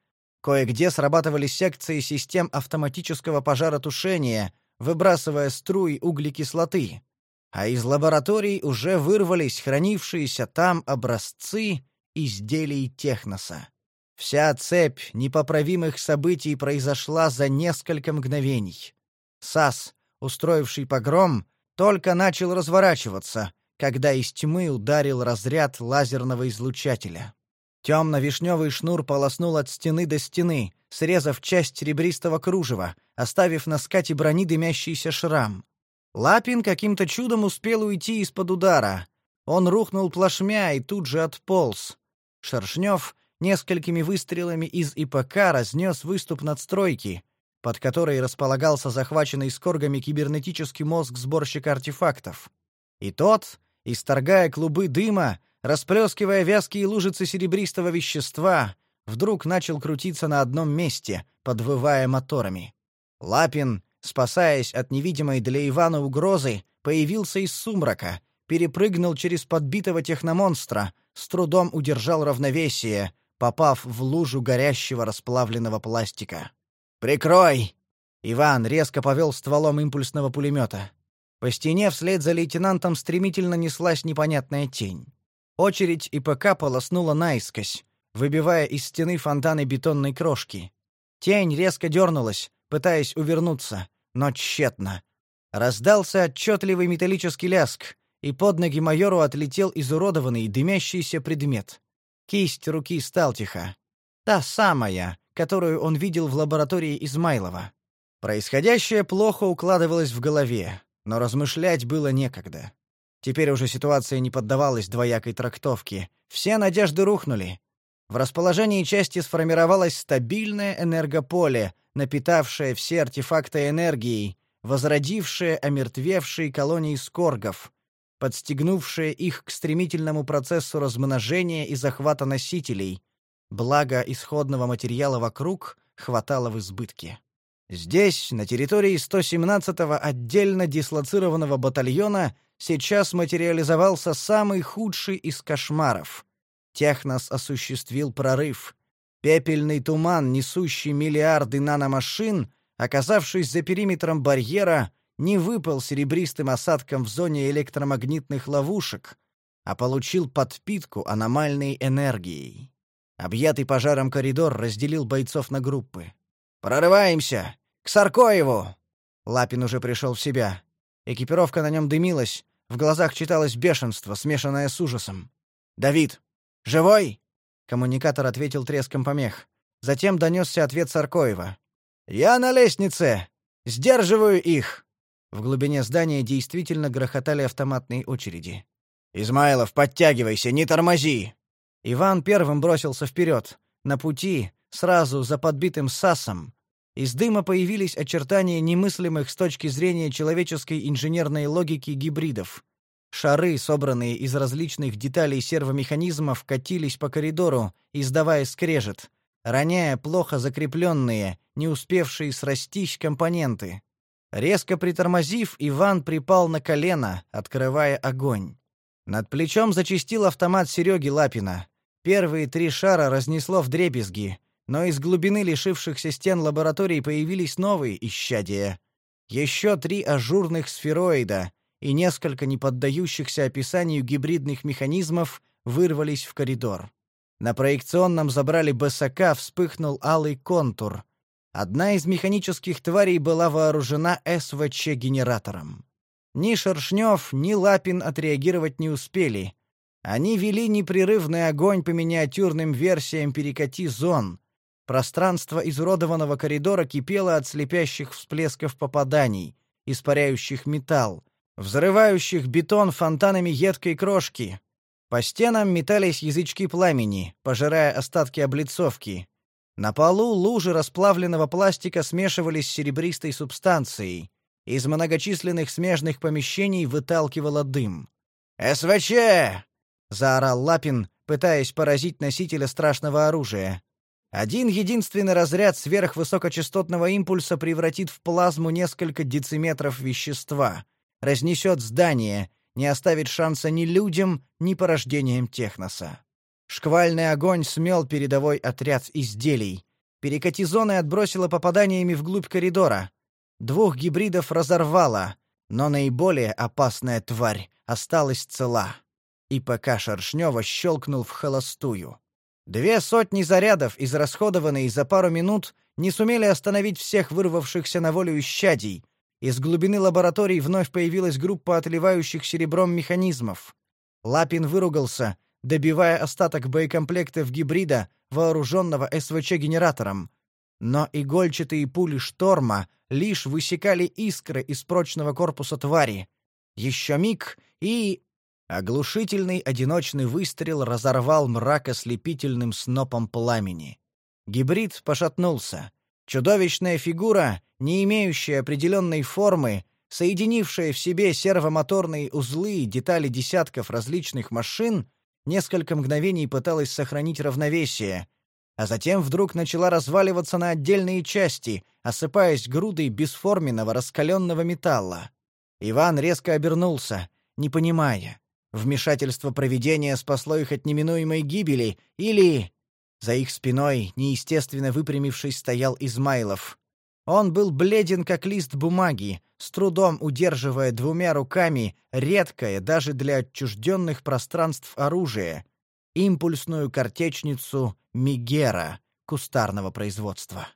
Кое-где срабатывали секции систем автоматического пожаротушения, выбрасывая струи углекислоты. А из лабораторий уже вырвались хранившиеся там образцы изделий техноса. Вся цепь непоправимых событий произошла за несколько мгновений. САС, устроивший погром, только начал разворачиваться, когда из тьмы ударил разряд лазерного излучателя. Темно-вишневый шнур полоснул от стены до стены, срезав часть ребристого кружева, оставив на скате брони дымящийся шрам. Лапин каким-то чудом успел уйти из-под удара. Он рухнул плашмя и тут же отполз. Шершнев несколькими выстрелами из ИПК разнес выступ надстройки, под которой располагался захваченный скоргами кибернетический мозг сборщика артефактов. И тот, исторгая клубы дыма, расплескивая вязкие лужицы серебристого вещества, вдруг начал крутиться на одном месте, подвывая моторами. Лапин, спасаясь от невидимой для Ивана угрозы, появился из сумрака, перепрыгнул через подбитого техномонстра, с трудом удержал равновесие, попав в лужу горящего расплавленного пластика. «Прикрой!» Иван резко повел стволом импульсного пулемета. По стене вслед за лейтенантом стремительно неслась непонятная тень. Очередь ИПК полоснула наискось, выбивая из стены фонтаны бетонной крошки. Тень резко дернулась, пытаясь увернуться, но тщетно. Раздался отчетливый металлический ляск, и под ноги майору отлетел изуродованный дымящийся предмет. Кисть руки Сталтиха. Та самая, которую он видел в лаборатории Измайлова. Происходящее плохо укладывалось в голове, но размышлять было некогда. Теперь уже ситуация не поддавалась двоякой трактовке. Все надежды рухнули. В расположении части сформировалось стабильное энергополе, напитавшее все артефакты энергией, возродившее омертвевшие колонии скоргов, подстегнувшее их к стремительному процессу размножения и захвата носителей, благо исходного материала вокруг хватало в избытке. Здесь, на территории 117-го отдельно дислоцированного батальона, сейчас материализовался самый худший из кошмаров. Технос осуществил прорыв. Пепельный туман, несущий миллиарды наномашин, оказавшись за периметром барьера, не выпал серебристым осадком в зоне электромагнитных ловушек, а получил подпитку аномальной энергией. Объятый пожаром коридор разделил бойцов на группы. «Прорываемся! К Саркоеву!» Лапин уже пришел в себя. Экипировка на нем дымилась, в глазах читалось бешенство, смешанное с ужасом. «Давид! Живой?» Коммуникатор ответил треском помех. Затем донесся ответ Саркоева. «Я на лестнице! Сдерживаю их!» В глубине здания действительно грохотали автоматные очереди. «Измайлов, подтягивайся, не тормози!» Иван первым бросился вперед. На пути, сразу за подбитым САСом, из дыма появились очертания немыслимых с точки зрения человеческой инженерной логики гибридов. Шары, собранные из различных деталей сервомеханизмов, катились по коридору, издавая скрежет, роняя плохо закрепленные, не успевшие срастись компоненты. Резко притормозив, Иван припал на колено, открывая огонь. Над плечом зачистил автомат Сереги Лапина. Первые три шара разнесло в дребезги, но из глубины лишившихся стен лабораторий появились новые исчадия. Еще три ажурных сфероида и несколько неподдающихся описанию гибридных механизмов вырвались в коридор. На проекционном забрали БСК вспыхнул алый контур. Одна из механических тварей была вооружена СВЧ-генератором. Ни Шершнев, ни Лапин отреагировать не успели. Они вели непрерывный огонь по миниатюрным версиям перекати зон. Пространство изуродованного коридора кипело от слепящих всплесков попаданий, испаряющих металл, взрывающих бетон фонтанами едкой крошки. По стенам метались язычки пламени, пожирая остатки облицовки. На полу лужи расплавленного пластика смешивались с серебристой субстанцией. Из многочисленных смежных помещений выталкивало дым. «СВЧ!» — заорал Лапин, пытаясь поразить носителя страшного оружия. Один единственный разряд сверхвысокочастотного импульса превратит в плазму несколько дециметров вещества, разнесет здание, не оставит шанса ни людям, ни порождениям техноса. Шквальный огонь смел передовой отряд изделий. Перекати зоны отбросило попаданиями вглубь коридора. Двух гибридов разорвало, но наиболее опасная тварь осталась цела. И ПК Шершнева щелкнул в холостую. Две сотни зарядов, израсходованные за пару минут, не сумели остановить всех вырвавшихся на волю исчадий. Из глубины лабораторий вновь появилась группа отливающих серебром механизмов. Лапин выругался, добивая остаток боекомплектов гибрида, вооруженного СВЧ-генератором. Но игольчатые пули «Шторма» лишь высекали искры из прочного корпуса твари. Еще миг, и... Оглушительный одиночный выстрел разорвал мрак ослепительным снопом пламени. Гибрид пошатнулся. Чудовищная фигура, не имеющая определенной формы, соединившая в себе сервомоторные узлы и детали десятков различных машин, несколько мгновений пыталась сохранить равновесие, а затем вдруг начала разваливаться на отдельные части, осыпаясь грудой бесформенного раскаленного металла. Иван резко обернулся, не понимая, вмешательство провидения спасло их от неминуемой гибели или... За их спиной, неестественно выпрямившись, стоял Измайлов. Он был бледен, как лист бумаги, с трудом удерживая двумя руками редкое даже для отчужденных пространств оружие — импульсную картечницу Мигера кустарного производства.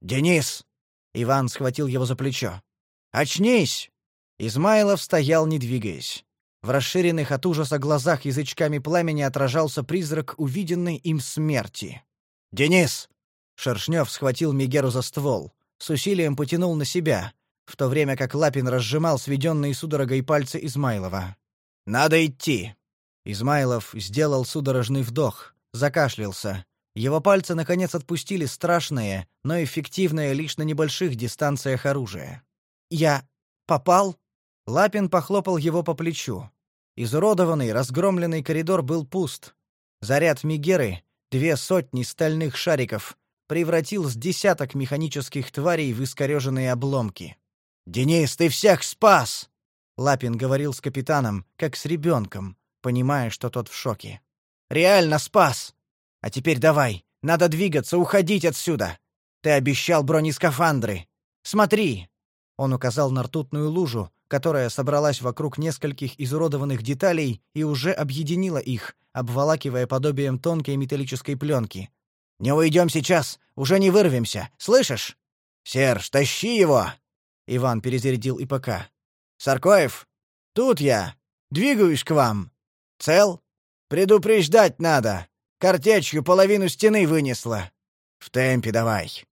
«Денис!» — Иван схватил его за плечо. «Очнись!» Измайлов стоял, не двигаясь. В расширенных от ужаса глазах язычками пламени отражался призрак увиденной им смерти. «Денис!» Шершнев схватил Мигеру за ствол, с усилием потянул на себя, в то время как Лапин разжимал сведенные судорогой пальцы Измайлова. «Надо идти!» Измайлов сделал судорожный вдох, закашлялся. Его пальцы наконец отпустили страшное, но эффективное лишь на небольших дистанциях оружие. «Я попал?» Лапин похлопал его по плечу. Изуродованный, разгромленный коридор был пуст. Заряд Мигеры, две сотни стальных шариков, превратил с десяток механических тварей в искореженные обломки. «Денис, ты всех спас!» Лапин говорил с капитаном, как с ребенком, понимая, что тот в шоке. «Реально спас! А теперь давай, надо двигаться, уходить отсюда! Ты обещал бронескафандры! Смотри!» Он указал на ртутную лужу, которая собралась вокруг нескольких изуродованных деталей и уже объединила их, обволакивая подобием тонкой металлической пленки. «Не уйдем сейчас, уже не вырвемся, слышишь? Серж, тащи его!» Иван перезарядил ИПК. «Саркоев, тут я! Двигаюсь к вам!» Цел? Предупреждать надо. Картечью половину стены вынесла. В темпе давай.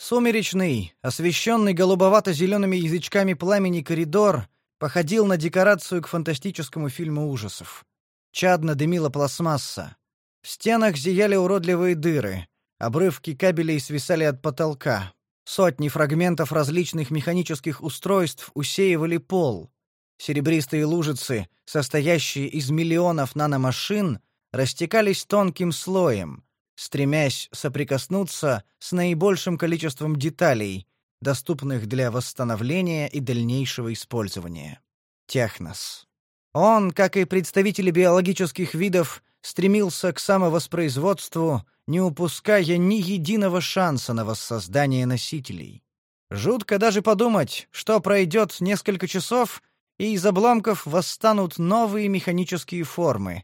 Сумеречный, освещенный голубовато-зелеными язычками пламени коридор походил на декорацию к фантастическому фильму ужасов. Чадно дымила пластмасса. В стенах зияли уродливые дыры. Обрывки кабелей свисали от потолка. Сотни фрагментов различных механических устройств усеивали пол. Серебристые лужицы, состоящие из миллионов наномашин, растекались тонким слоем, стремясь соприкоснуться с наибольшим количеством деталей, доступных для восстановления и дальнейшего использования. Технос. Он, как и представители биологических видов, стремился к самовоспроизводству, не упуская ни единого шанса на воссоздание носителей. Жутко даже подумать, что пройдет несколько часов, и из обломков восстанут новые механические формы.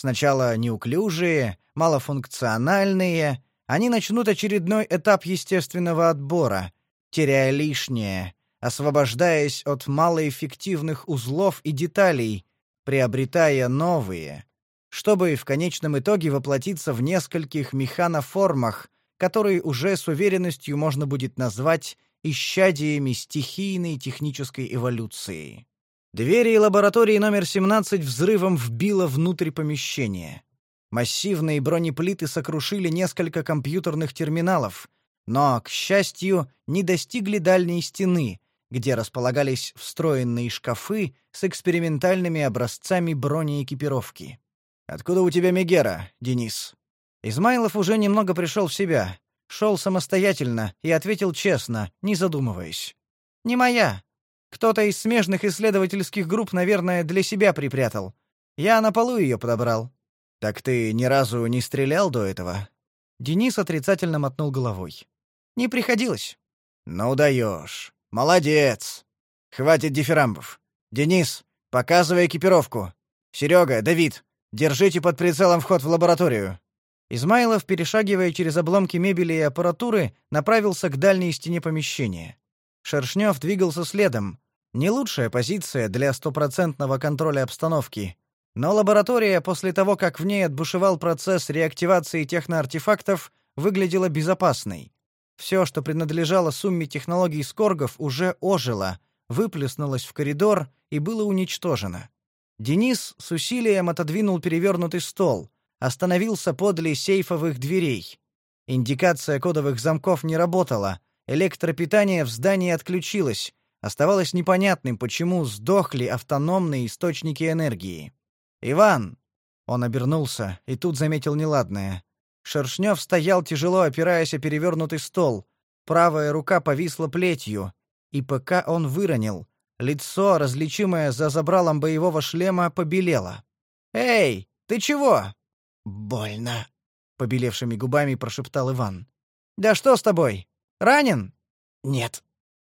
Сначала неуклюжие, малофункциональные, они начнут очередной этап естественного отбора, теряя лишнее, освобождаясь от малоэффективных узлов и деталей, приобретая новые, чтобы в конечном итоге воплотиться в нескольких механоформах, которые уже с уверенностью можно будет назвать исчадиями стихийной технической эволюции. Двери лаборатории номер 17 взрывом вбило внутрь помещения. Массивные бронеплиты сокрушили несколько компьютерных терминалов, но, к счастью, не достигли дальней стены, где располагались встроенные шкафы с экспериментальными образцами бронеэкипировки. «Откуда у тебя Мегера, Денис?» Измайлов уже немного пришел в себя, шел самостоятельно и ответил честно, не задумываясь. «Не моя. Кто-то из смежных исследовательских групп, наверное, для себя припрятал. Я на полу ее подобрал». «Так ты ни разу не стрелял до этого?» Денис отрицательно мотнул головой. «Не приходилось». «Ну даешь. Молодец. Хватит дифирамбов. Денис, показывай экипировку. Серега, Давид, держите под прицелом вход в лабораторию». Измайлов, перешагивая через обломки мебели и аппаратуры, направился к дальней стене помещения. Шершнев двигался следом. Не лучшая позиция для стопроцентного контроля обстановки. Но лаборатория, после того, как в ней отбушевал процесс реактивации техноартефактов, выглядела безопасной. Все, что принадлежало сумме технологий Скоргов, уже ожило, выплеснулось в коридор и было уничтожено. Денис с усилием отодвинул перевернутый стол, остановился подле сейфовых дверей. Индикация кодовых замков не работала, электропитание в здании отключилось, оставалось непонятным, почему сдохли автономные источники энергии. «Иван!» Он обернулся и тут заметил неладное. Шершнев стоял тяжело, опираясь о перевернутый стол. Правая рука повисла плетью, и ПК он выронил. Лицо, различимое за забралом боевого шлема, побелело. «Эй, ты чего?» «Больно», — побелевшими губами прошептал Иван. «Да что с тобой? Ранен?» «Нет».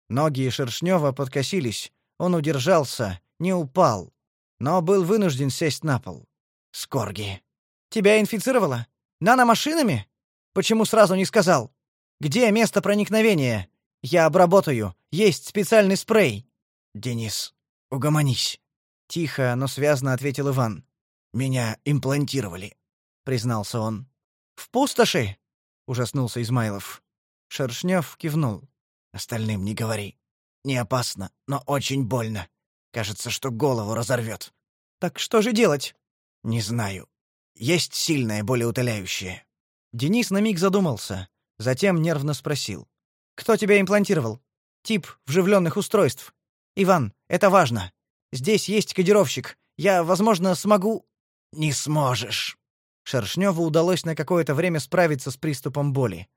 Ноги Шершнева подкосились. Он удержался, не упал но был вынужден сесть на пол. Скорги. Тебя инфицировало? Наномашинами? Почему сразу не сказал? Где место проникновения? Я обработаю. Есть специальный спрей. Денис, угомонись. Тихо, но связно ответил Иван. Меня имплантировали, признался он. В пустоши? ужаснулся Измайлов. Шершнев кивнул. Остальным не говори. Не опасно, но очень больно. Кажется, что голову разорвет. Так что же делать? Не знаю. Есть сильное болеутоляющее. Денис на миг задумался, затем нервно спросил: "Кто тебя имплантировал? Тип вживленных устройств? Иван, это важно. Здесь есть кодировщик. Я, возможно, смогу Не сможешь. Шершневу удалось на какое-то время справиться с приступом боли.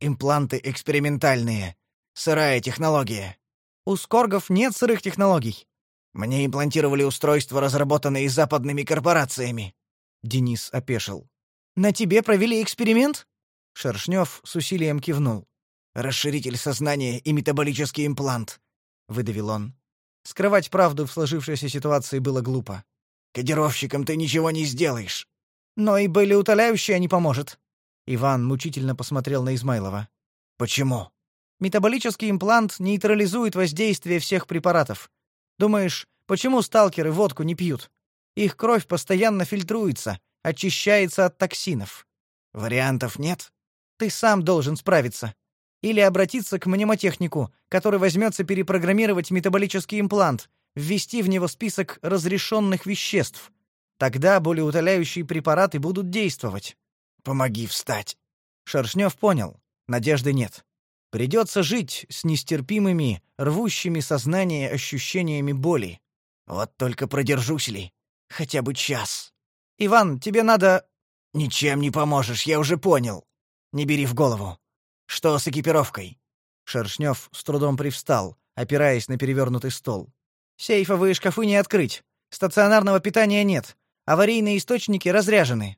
Импланты экспериментальные. Сырая технология. У скоргов нет сырых технологий. Мне имплантировали устройства, разработанные западными корпорациями. Денис опешил. На тебе провели эксперимент? Шершнев с усилием кивнул. Расширитель сознания и метаболический имплант, выдавил он. Скрывать правду в сложившейся ситуации было глупо. Кодировщикам ты ничего не сделаешь. Но и болеутоляющее не поможет. Иван мучительно посмотрел на Измайлова. Почему? Метаболический имплант нейтрализует воздействие всех препаратов. Думаешь, почему сталкеры водку не пьют? Их кровь постоянно фильтруется, очищается от токсинов. Вариантов нет. Ты сам должен справиться. Или обратиться к мнемотехнику, который возьмется перепрограммировать метаболический имплант, ввести в него список разрешенных веществ. Тогда болеутоляющие препараты будут действовать. Помоги встать. Шершнев понял. Надежды нет. Придется жить с нестерпимыми, рвущими сознание ощущениями боли. Вот только продержусь ли? Хотя бы час. Иван, тебе надо... Ничем не поможешь, я уже понял. Не бери в голову. Что с экипировкой? Шершнев с трудом привстал, опираясь на перевернутый стол. Сейфовые шкафы не открыть. Стационарного питания нет. Аварийные источники разряжены.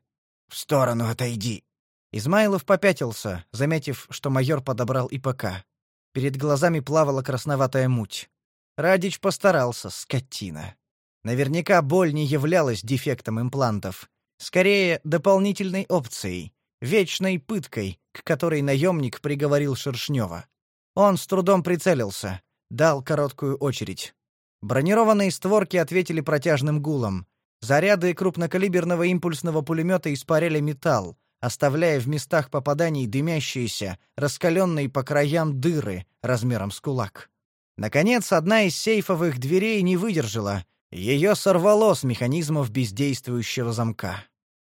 В сторону отойди. Измайлов попятился, заметив, что майор подобрал ИПК. Перед глазами плавала красноватая муть. Радич постарался, скотина. Наверняка боль не являлась дефектом имплантов. Скорее, дополнительной опцией, вечной пыткой, к которой наемник приговорил Шершнева. Он с трудом прицелился, дал короткую очередь. Бронированные створки ответили протяжным гулом. Заряды крупнокалиберного импульсного пулемета испаряли металл, оставляя в местах попаданий дымящиеся, раскаленные по краям дыры размером с кулак. Наконец, одна из сейфовых дверей не выдержала, ее сорвало с механизмов бездействующего замка.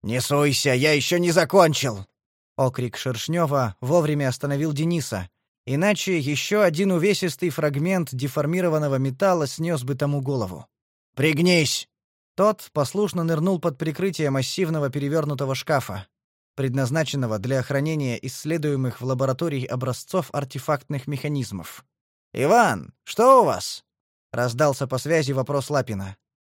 «Не суйся, я еще не закончил!» Окрик Шершнева вовремя остановил Дениса, иначе еще один увесистый фрагмент деформированного металла снес бы тому голову. «Пригнись!» Тот послушно нырнул под прикрытие массивного перевернутого шкафа, предназначенного для хранения исследуемых в лаборатории образцов артефактных механизмов. «Иван, что у вас?» — раздался по связи вопрос Лапина.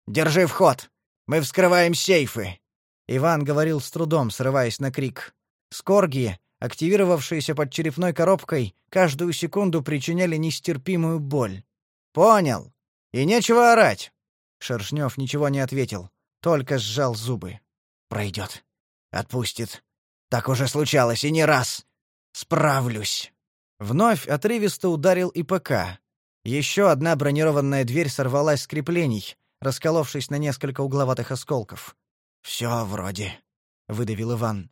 «Держи вход! Мы вскрываем сейфы!» Иван говорил с трудом, срываясь на крик. Скорги, активировавшиеся под черепной коробкой, каждую секунду причиняли нестерпимую боль. «Понял. И нечего орать!» Шершнев ничего не ответил, только сжал зубы. «Пройдет. Отпустит. Так уже случалось и не раз. Справлюсь!» Вновь отрывисто ударил ИПК. Еще одна бронированная дверь сорвалась с креплений, расколовшись на несколько угловатых осколков. «Все вроде», — выдавил Иван.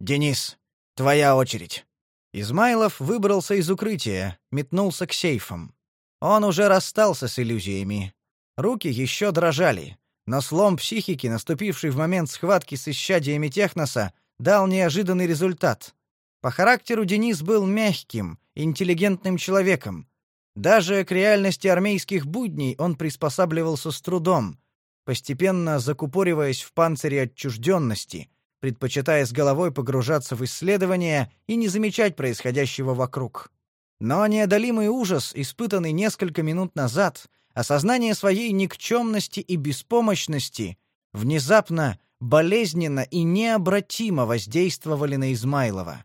«Денис, твоя очередь». Измайлов выбрался из укрытия, метнулся к сейфам. Он уже расстался с иллюзиями. Руки еще дрожали, но слом психики, наступивший в момент схватки с исчадиями Техноса, дал неожиданный результат. По характеру Денис был мягким, интеллигентным человеком. Даже к реальности армейских будней он приспосабливался с трудом, постепенно закупориваясь в панцире отчужденности, предпочитая с головой погружаться в исследования и не замечать происходящего вокруг. Но неодолимый ужас, испытанный несколько минут назад, осознание своей никчемности и беспомощности, внезапно, болезненно и необратимо воздействовали на Измайлова.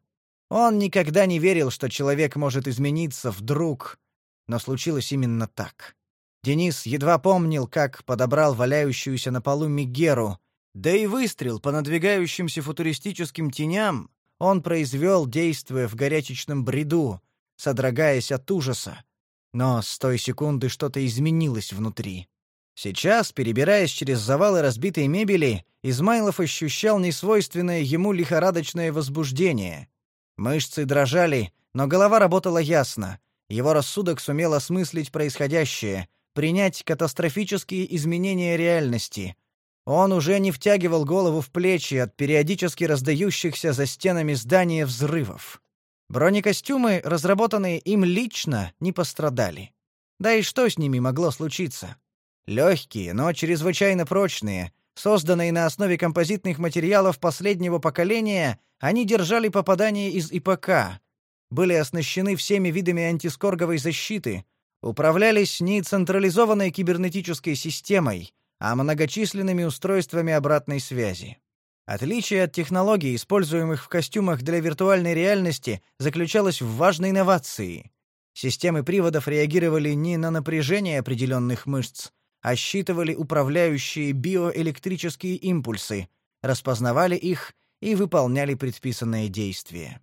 Он никогда не верил, что человек может измениться вдруг, но случилось именно так. Денис едва помнил, как подобрал валяющуюся на полу Мигеру, да и выстрел по надвигающимся футуристическим теням он произвел, действуя в горячечном бреду, содрогаясь от ужаса. Но с той секунды что-то изменилось внутри. Сейчас, перебираясь через завалы разбитой мебели, Измайлов ощущал несвойственное ему лихорадочное возбуждение. Мышцы дрожали, но голова работала ясно. Его рассудок сумел осмыслить происходящее, принять катастрофические изменения реальности. Он уже не втягивал голову в плечи от периодически раздающихся за стенами здания взрывов. Бронекостюмы, разработанные им лично, не пострадали. Да и что с ними могло случиться? Легкие, но чрезвычайно прочные, Созданные на основе композитных материалов последнего поколения, они держали попадания из ИПК, были оснащены всеми видами антискорговой защиты, управлялись не централизованной кибернетической системой, а многочисленными устройствами обратной связи. Отличие от технологий, используемых в костюмах для виртуальной реальности, заключалось в важной инновации. Системы приводов реагировали не на напряжение определенных мышц, а считывали управляющие биоэлектрические импульсы, распознавали их и выполняли предписанные действия.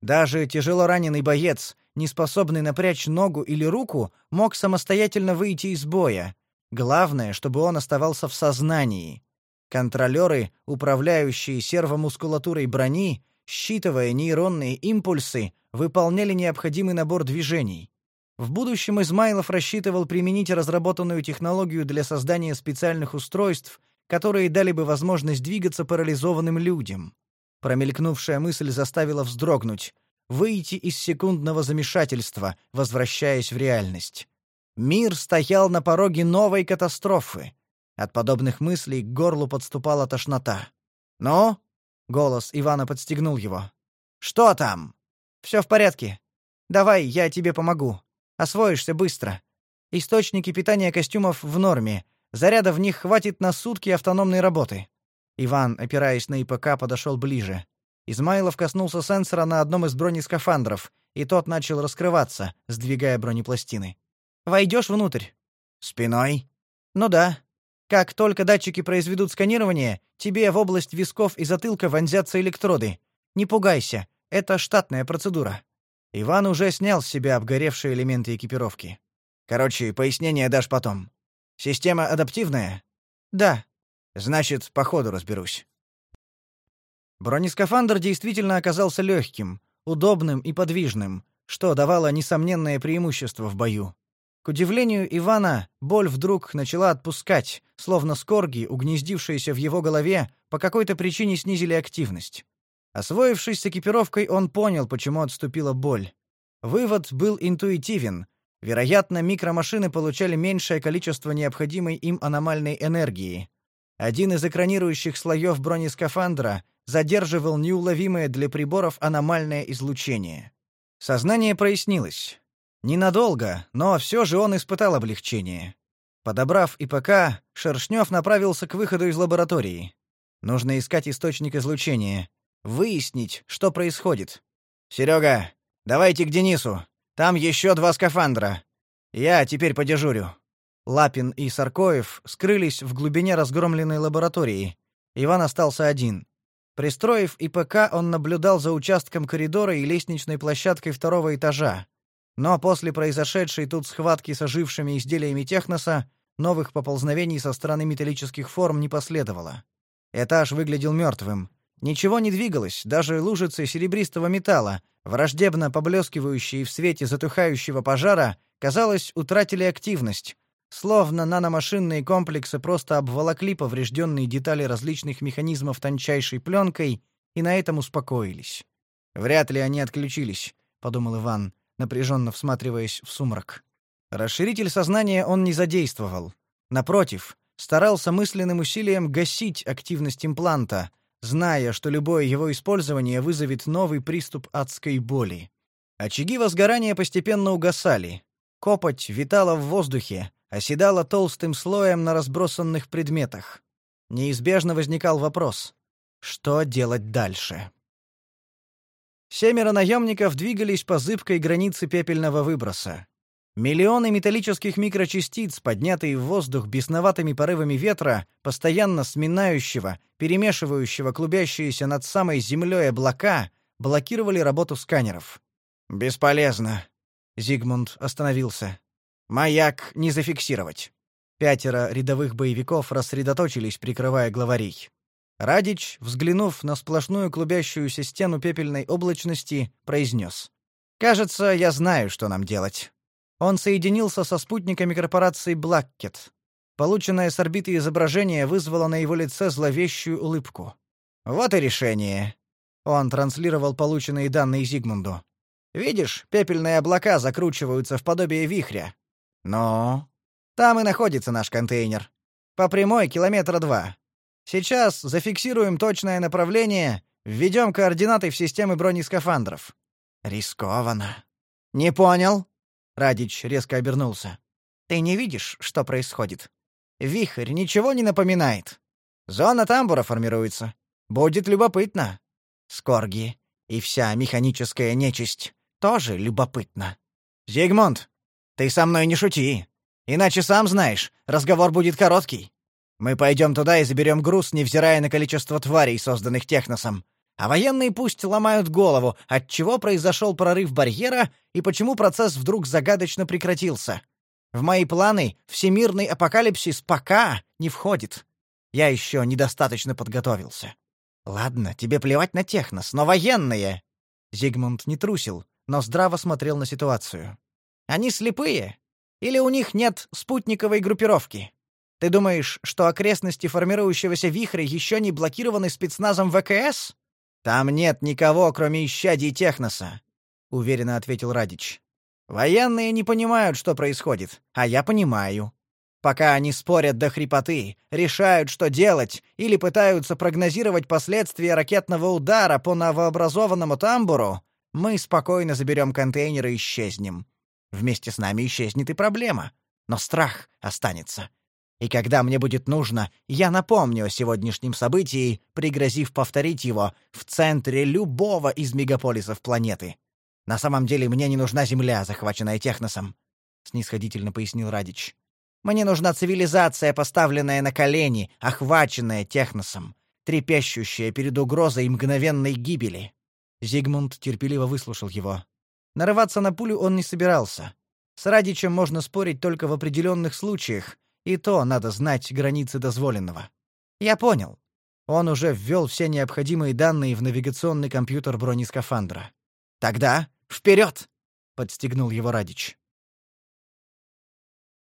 Даже тяжело раненый боец, не способный напрячь ногу или руку, мог самостоятельно выйти из боя. Главное, чтобы он оставался в сознании. Контролеры, управляющие сервомускулатурой брони, считывая нейронные импульсы, выполняли необходимый набор движений. В будущем Измайлов рассчитывал применить разработанную технологию для создания специальных устройств, которые дали бы возможность двигаться парализованным людям. Промелькнувшая мысль заставила вздрогнуть, выйти из секундного замешательства, возвращаясь в реальность. Мир стоял на пороге новой катастрофы. От подобных мыслей к горлу подступала тошнота. «Ну?» — голос Ивана подстегнул его. «Что там?» «Все в порядке. Давай, я тебе помогу. Освоишься быстро. Источники питания костюмов в норме. Заряда в них хватит на сутки автономной работы». Иван, опираясь на ИПК, подошел ближе. Измайлов коснулся сенсора на одном из бронескафандров, и тот начал раскрываться, сдвигая бронепластины. «Войдешь внутрь?» «Спиной?» «Ну да. Как только датчики произведут сканирование, тебе в область висков и затылка вонзятся электроды. Не пугайся, это штатная процедура». Иван уже снял с себя обгоревшие элементы экипировки. «Короче, пояснение дашь потом. Система адаптивная?» «Да». «Значит, по ходу разберусь». Бронескафандр действительно оказался легким, удобным и подвижным, что давало несомненное преимущество в бою. К удивлению Ивана, боль вдруг начала отпускать, словно скорги, угнездившиеся в его голове, по какой-то причине снизили активность. Освоившись с экипировкой, он понял, почему отступила боль. Вывод был интуитивен. Вероятно, микромашины получали меньшее количество необходимой им аномальной энергии. Один из экранирующих слоев бронескафандра задерживал неуловимое для приборов аномальное излучение. Сознание прояснилось. Ненадолго, но все же он испытал облегчение. Подобрав ИПК, Шершнев направился к выходу из лаборатории. Нужно искать источник излучения, выяснить, что происходит. Серега, давайте к Денису. Там еще два скафандра. Я теперь подежурю. Лапин и Саркоев скрылись в глубине разгромленной лаборатории. Иван остался один. Пристроив ИПК, он наблюдал за участком коридора и лестничной площадкой второго этажа. Но после произошедшей тут схватки с ожившими изделиями техноса новых поползновений со стороны металлических форм не последовало. Этаж выглядел мертвым. Ничего не двигалось, даже лужицы серебристого металла, враждебно поблескивающие в свете затухающего пожара, казалось, утратили активность, словно наномашинные комплексы просто обволокли поврежденные детали различных механизмов тончайшей пленкой и на этом успокоились. «Вряд ли они отключились», — подумал Иван напряженно всматриваясь в сумрак. Расширитель сознания он не задействовал. Напротив, старался мысленным усилием гасить активность импланта, зная, что любое его использование вызовет новый приступ адской боли. Очаги возгорания постепенно угасали. Копоть витала в воздухе, оседала толстым слоем на разбросанных предметах. Неизбежно возникал вопрос: что делать дальше? Семеро наемников двигались по зыбкой границе пепельного выброса. Миллионы металлических микрочастиц, поднятые в воздух бесноватыми порывами ветра, постоянно сминающего, перемешивающего клубящиеся над самой землей облака, блокировали работу сканеров. «Бесполезно», — Зигмунд остановился. «Маяк не зафиксировать». Пятеро рядовых боевиков рассредоточились, прикрывая главарей. Радич, взглянув на сплошную клубящуюся стену пепельной облачности, произнес. «Кажется, я знаю, что нам делать». Он соединился со спутниками корпорации «Блаккет». Полученное с орбиты изображение вызвало на его лице зловещую улыбку. «Вот и решение». Он транслировал полученные данные Зигмунду. «Видишь, пепельные облака закручиваются в подобие вихря. Но там и находится наш контейнер. По прямой километра два. Сейчас зафиксируем точное направление, введем координаты в системы бронескафандров. Рискованно. Не понял? Радич резко обернулся. Ты не видишь, что происходит? Вихрь ничего не напоминает. Зона тамбура формируется. Будет любопытно. Скорги и вся механическая нечисть тоже любопытно. Зигмунд, ты со мной не шути. Иначе сам знаешь, разговор будет короткий. Мы пойдем туда и заберем груз, невзирая на количество тварей, созданных техносом. А военные пусть ломают голову, от чего произошел прорыв барьера и почему процесс вдруг загадочно прекратился. В мои планы всемирный апокалипсис пока не входит. Я еще недостаточно подготовился. Ладно, тебе плевать на технос, но военные. Зигмунд не трусил, но здраво смотрел на ситуацию. Они слепые? Или у них нет спутниковой группировки? Ты думаешь, что окрестности формирующегося вихря еще не блокированы спецназом ВКС? Там нет никого, кроме исчадий Техноса, уверенно ответил Радич. Военные не понимают, что происходит, а я понимаю. Пока они спорят до хрипоты, решают, что делать, или пытаются прогнозировать последствия ракетного удара по новообразованному тамбуру, мы спокойно заберем контейнер и исчезнем. Вместе с нами исчезнет и проблема, но страх останется. И когда мне будет нужно, я напомню о сегодняшнем событии, пригрозив повторить его в центре любого из мегаполисов планеты. На самом деле мне не нужна Земля, захваченная Техносом, снисходительно пояснил Радич. Мне нужна цивилизация, поставленная на колени, охваченная Техносом, трепещущая перед угрозой мгновенной гибели. Зигмунд терпеливо выслушал его. Нарываться на пулю он не собирался. С Радичем можно спорить только в определенных случаях, и то надо знать границы дозволенного. Я понял. Он уже ввел все необходимые данные в навигационный компьютер бронескафандра. Тогда вперед! подстегнул его Радич.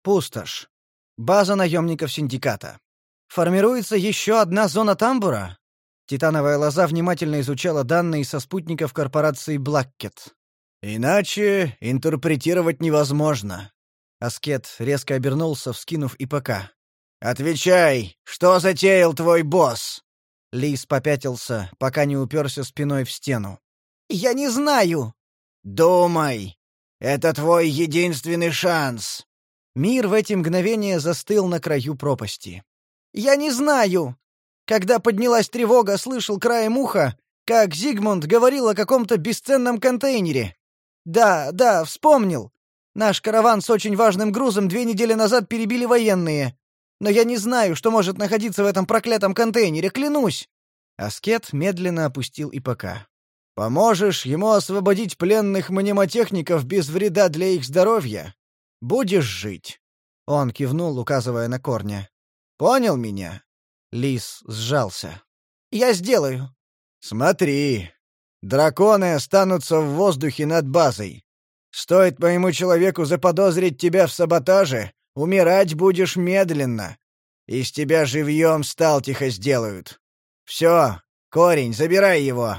Пустошь. База наемников синдиката. Формируется еще одна зона тамбура. Титановая лоза внимательно изучала данные со спутников корпорации Блаккет. Иначе интерпретировать невозможно. Аскет резко обернулся, вскинув ИПК. «Отвечай, что затеял твой босс?» Лис попятился, пока не уперся спиной в стену. «Я не знаю!» «Думай! Это твой единственный шанс!» Мир в эти мгновения застыл на краю пропасти. «Я не знаю!» Когда поднялась тревога, слышал краем уха, как Зигмунд говорил о каком-то бесценном контейнере. Да, да, вспомнил. Наш караван с очень важным грузом две недели назад перебили военные. Но я не знаю, что может находиться в этом проклятом контейнере, клянусь. Аскет медленно опустил ИПК. Поможешь ему освободить пленных мнемотехников без вреда для их здоровья? Будешь жить. Он кивнул, указывая на корня. Понял меня? Лис сжался. Я сделаю. Смотри. Драконы останутся в воздухе над базой. Стоит моему человеку заподозрить тебя в саботаже, умирать будешь медленно. Из тебя живьем тихо сделают. Все, корень, забирай его.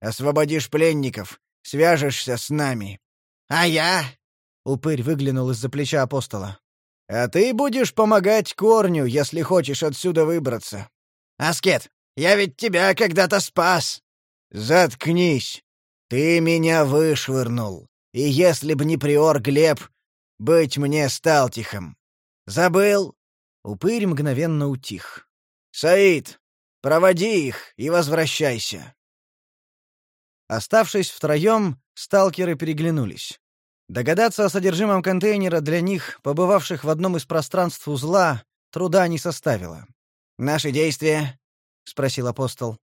Освободишь пленников, свяжешься с нами. А я? Упырь выглянул из-за плеча апостола. А ты будешь помогать корню, если хочешь отсюда выбраться. Аскет, я ведь тебя когда-то спас. Заткнись. Ты меня вышвырнул. И если б не приор Глеб, быть мне сталтихом. Забыл?» Упырь мгновенно утих. «Саид, проводи их и возвращайся». Оставшись втроем, сталкеры переглянулись. Догадаться о содержимом контейнера для них, побывавших в одном из пространств узла, труда не составило. «Наши действия?» — спросил апостол.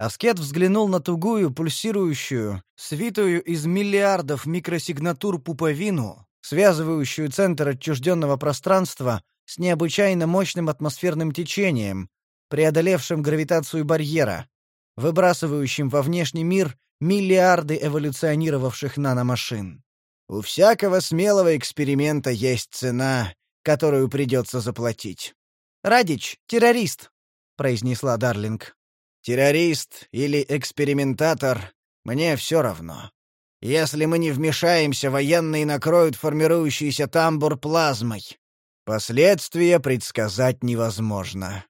Аскет взглянул на тугую, пульсирующую, свитую из миллиардов микросигнатур пуповину, связывающую центр отчужденного пространства с необычайно мощным атмосферным течением, преодолевшим гравитацию барьера, выбрасывающим во внешний мир миллиарды эволюционировавших наномашин. У всякого смелого эксперимента есть цена, которую придется заплатить. «Радич — террорист», — произнесла Дарлинг. Террорист или экспериментатор, мне все равно. Если мы не вмешаемся, военные накроют формирующийся тамбур плазмой. Последствия предсказать невозможно.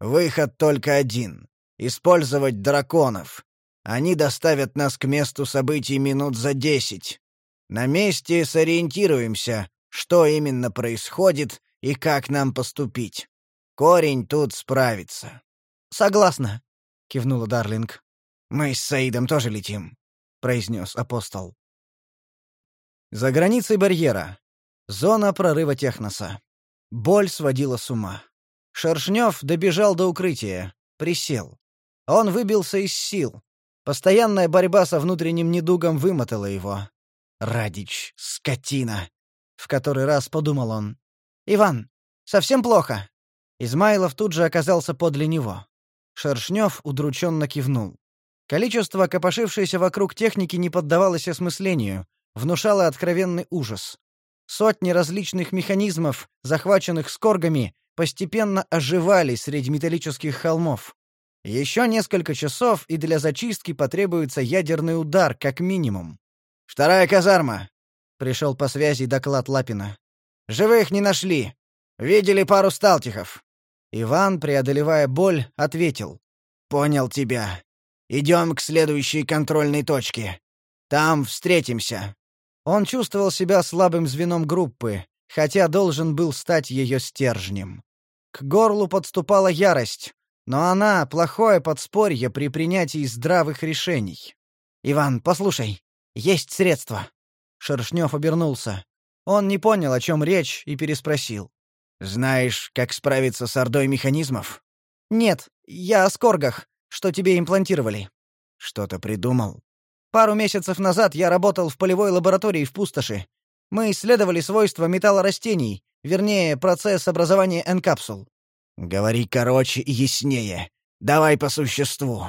Выход только один — использовать драконов. Они доставят нас к месту событий минут за десять. На месте сориентируемся, что именно происходит и как нам поступить. Корень тут справится. Согласна, — кивнула Дарлинг. «Мы с Саидом тоже летим», — произнес апостол. За границей барьера. Зона прорыва техноса. Боль сводила с ума. Шершнев добежал до укрытия, присел. Он выбился из сил. Постоянная борьба со внутренним недугом вымотала его. «Радич, скотина!» — в который раз подумал он. «Иван, совсем плохо?» Измайлов тут же оказался подле него. Шершнев удрученно кивнул. Количество копошившейся вокруг техники не поддавалось осмыслению, внушало откровенный ужас. Сотни различных механизмов, захваченных скоргами, постепенно оживали среди металлических холмов. Еще несколько часов, и для зачистки потребуется ядерный удар, как минимум. «Вторая казарма!» пришел по связи доклад Лапина. Живых не нашли. Видели пару сталтихов. Иван, преодолевая боль, ответил: "Понял тебя. Идем к следующей контрольной точке. Там встретимся". Он чувствовал себя слабым звеном группы, хотя должен был стать ее стержнем. К горлу подступала ярость, но она — плохое подспорье при принятии здравых решений. «Иван, послушай, есть средства». Шершнев обернулся. Он не понял, о чем речь, и переспросил. «Знаешь, как справиться с ордой механизмов?» «Нет, я о скоргах, что тебе имплантировали». «Что-то придумал?» «Пару месяцев назад я работал в полевой лаборатории в Пустоши. Мы исследовали свойства металлорастений, вернее, процесс образования N-капсул. Говори короче и яснее. Давай по существу.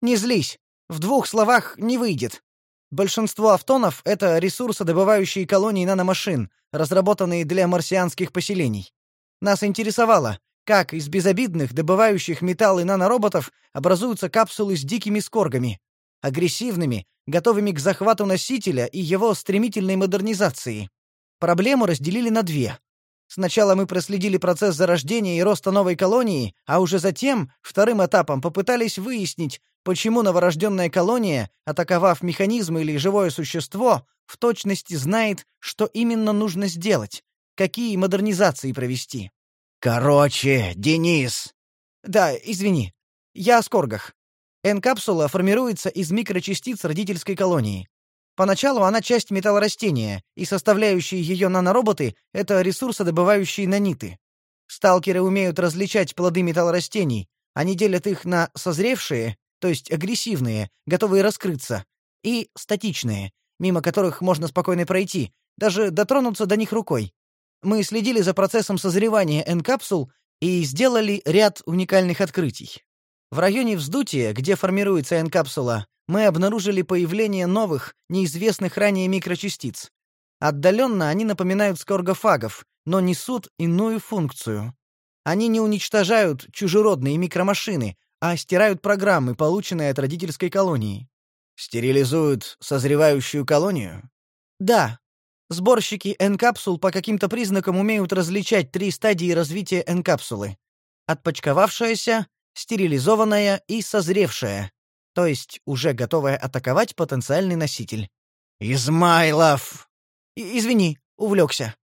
Не злись. В двух словах не выйдет. Большинство автонов — это ресурсодобывающие колонии наномашин, разработанные для марсианских поселений. Нас интересовало, как из безобидных, добывающих металлы нанороботов образуются капсулы с дикими скоргами, агрессивными, готовыми к захвату носителя и его стремительной модернизации. Проблему разделили на две. Сначала мы проследили процесс зарождения и роста новой колонии, а уже затем, вторым этапом, попытались выяснить, почему новорожденная колония, атаковав механизм или живое существо, в точности знает, что именно нужно сделать, какие модернизации провести. «Короче, Денис!» «Да, извини. Я о скоргах. N-капсула формируется из микрочастиц родительской колонии. Поначалу она часть металлорастения, и составляющие ее нанороботы — это ресурсодобывающие наниты. Сталкеры умеют различать плоды металлорастений. Они делят их на созревшие, то есть агрессивные, готовые раскрыться, и статичные, мимо которых можно спокойно пройти, даже дотронуться до них рукой. Мы следили за процессом созревания N-капсул и сделали ряд уникальных открытий. В районе вздутия, где формируется N-капсула, мы обнаружили появление новых, неизвестных ранее микрочастиц. Отдаленно они напоминают скоргофагов, но несут иную функцию. Они не уничтожают чужеродные микромашины, а стирают программы, полученные от родительской колонии. Стерилизуют созревающую колонию? Да. Сборщики N-капсул по каким-то признакам умеют различать три стадии развития N-капсулы: отпочковавшаяся, стерилизованная и созревшая то есть уже готовая атаковать потенциальный носитель. «Измайлов!» «Извини, увлекся.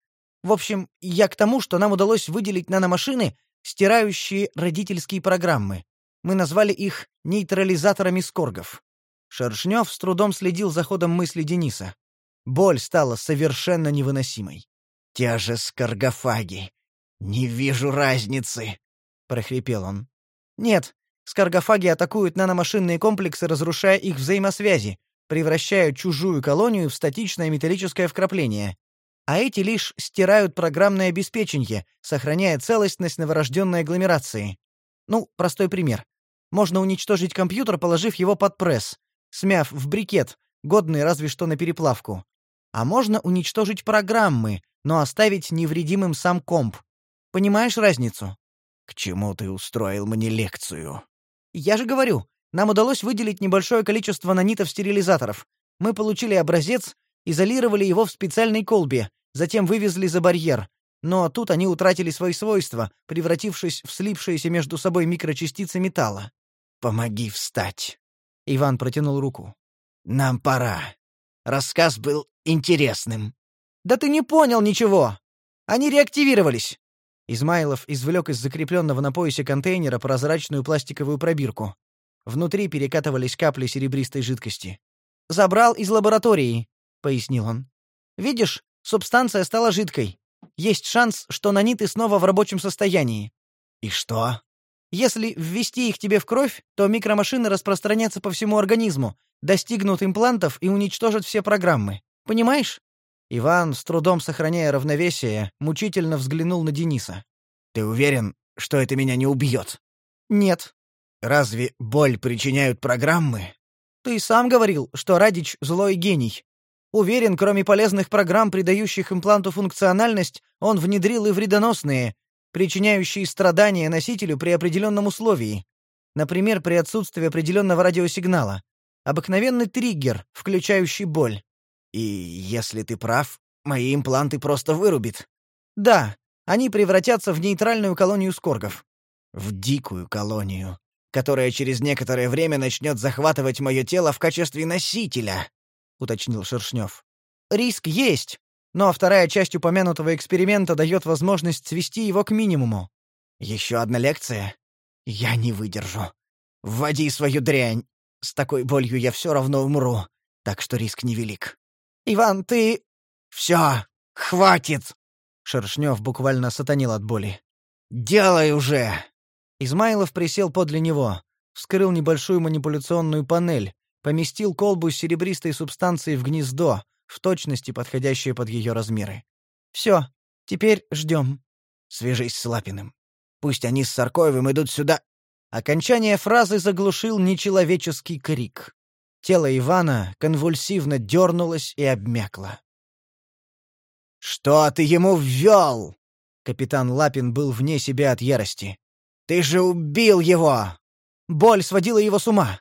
В общем, я к тому, что нам удалось выделить наномашины, стирающие родительские программы. Мы назвали их нейтрализаторами скоргов. Шершнев с трудом следил за ходом мысли Дениса. Боль стала совершенно невыносимой. «Те же скоргофаги. Не вижу разницы», — прохрипел он. «Нет, Скаргофаги атакуют наномашинные комплексы, разрушая их взаимосвязи, превращая чужую колонию в статичное металлическое вкрапление. А эти лишь стирают программное обеспечение, сохраняя целостность новорожденной агломерации. Ну, простой пример. Можно уничтожить компьютер, положив его под пресс, смяв в брикет, годный разве что на переплавку. А можно уничтожить программы, но оставить невредимым сам комп. Понимаешь разницу? К чему ты устроил мне лекцию? Я же говорю, нам удалось выделить небольшое количество нанитов-стерилизаторов. Мы получили образец, изолировали его в специальной колбе, затем вывезли за барьер. Но тут они утратили свои свойства, превратившись в слипшиеся между собой микрочастицы металла. «Помоги встать!» Иван протянул руку. «Нам пора. Рассказ был интересным». «Да ты не понял ничего! Они реактивировались!» Измайлов извлек из закрепленного на поясе контейнера прозрачную пластиковую пробирку. Внутри перекатывались капли серебристой жидкости. «Забрал из лаборатории», — пояснил он. «Видишь, субстанция стала жидкой. Есть шанс, что наниты снова в рабочем состоянии». «И что?» «Если ввести их тебе в кровь, то микромашины распространятся по всему организму, достигнут имплантов и уничтожат все программы. Понимаешь?» Иван, с трудом сохраняя равновесие, мучительно взглянул на Дениса. «Ты уверен, что это меня не убьет?» «Нет». «Разве боль причиняют программы?» «Ты сам говорил, что Радич — злой гений. Уверен, кроме полезных программ, придающих импланту функциональность, он внедрил и вредоносные, причиняющие страдания носителю при определенном условии. Например, при отсутствии определенного радиосигнала. Обыкновенный триггер, включающий боль. И если ты прав, мои импланты просто вырубит. Да, они превратятся в нейтральную колонию скоргов. В дикую колонию, которая через некоторое время начнет захватывать мое тело в качестве носителя, уточнил Шершнев. Риск есть, но вторая часть упомянутого эксперимента дает возможность свести его к минимуму. Еще одна лекция? Я не выдержу. Вводи свою дрянь. С такой болью я все равно умру, так что риск невелик. Иван, ты... Все, хватит! Шершнев буквально сатанил от боли. «Делай уже!» Измайлов присел подле него, вскрыл небольшую манипуляционную панель, поместил колбу с серебристой субстанцией в гнездо, в точности подходящее под ее размеры. «Все, теперь ждем». «Свяжись с Лапиным. Пусть они с Саркоевым идут сюда». Окончание фразы заглушил нечеловеческий крик. Тело Ивана конвульсивно дернулось и обмякло. «Что ты ему ввел?» Капитан Лапин был вне себя от ярости. «Ты же убил его!» Боль сводила его с ума.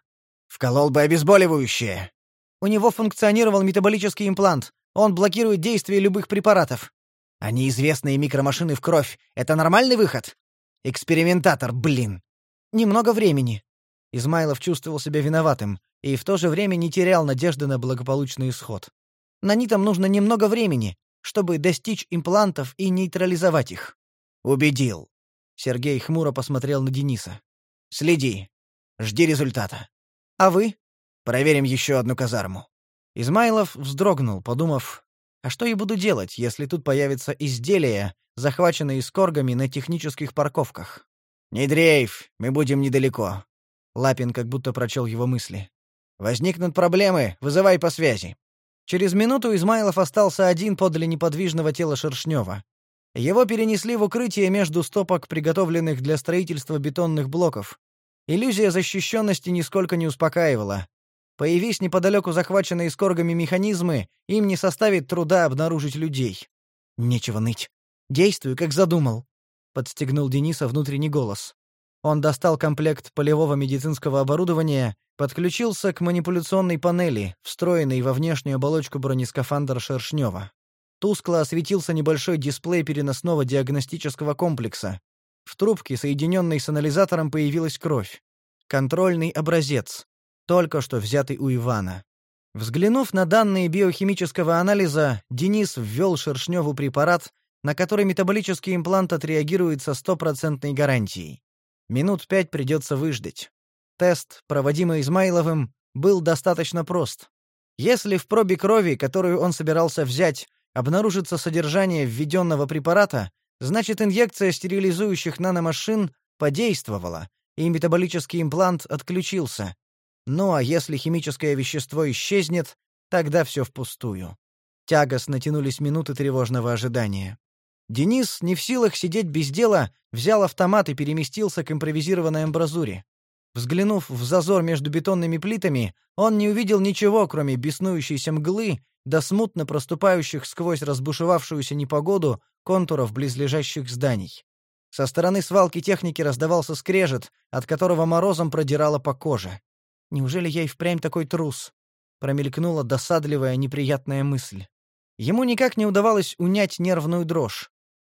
Вколол бы обезболивающее. У него функционировал метаболический имплант. Он блокирует действие любых препаратов. А неизвестные микромашины в кровь — это нормальный выход? Экспериментатор, блин. Немного времени. Измайлов чувствовал себя виноватым и в то же время не терял надежды на благополучный исход. Нанитам нужно немного времени, чтобы достичь имплантов и нейтрализовать их. Убедил. Сергей хмуро посмотрел на Дениса. Следи. Жди результата. А вы? Проверим еще одну казарму. Измайлов вздрогнул, подумав, а что я буду делать, если тут появятся изделия, захваченные скоргами на технических парковках? Не дрейф, мы будем недалеко. Лапин как будто прочел его мысли. Возникнут проблемы, вызывай по связи. Через минуту Измайлов остался один подле неподвижного тела Шершнева. Его перенесли в укрытие между стопок, приготовленных для строительства бетонных блоков. Иллюзия защищенности нисколько не успокаивала. Появись неподалеку захваченные скоргами механизмы, им не составит труда обнаружить людей. Нечего ныть. Действуй, как задумал, подстегнул Дениса внутренний голос. Он достал комплект полевого медицинского оборудования, подключился к манипуляционной панели, встроенной во внешнюю оболочку бронескафандра Шершнева. Тускло осветился небольшой дисплей переносного диагностического комплекса. В трубке, соединенной с анализатором, появилась кровь. Контрольный образец, только что взятый у Ивана. Взглянув на данные биохимического анализа, Денис ввел Шершневу препарат, на который метаболический имплант отреагирует со стопроцентной гарантией. Минут пять придется выждать. Тест, проводимый Измайловым, был достаточно прост. Если в пробе крови, которую он собирался взять, обнаружится содержание введенного препарата, значит инъекция стерилизующих наномашин подействовала, и метаболический имплант отключился. Ну а если химическое вещество исчезнет, тогда все впустую. Тягостно тянулись минуты тревожного ожидания. Денис, не в силах сидеть без дела, взял автомат и переместился к импровизированной амбразуре. Взглянув в зазор между бетонными плитами, он не увидел ничего, кроме беснующейся мглы да смутно проступающих сквозь разбушевавшуюся непогоду контуров близлежащих зданий. Со стороны свалки техники раздавался скрежет, от которого морозом продирало по коже. «Неужели я и впрямь такой трус?» — промелькнула досадливая неприятная мысль. Ему никак не удавалось унять нервную дрожь.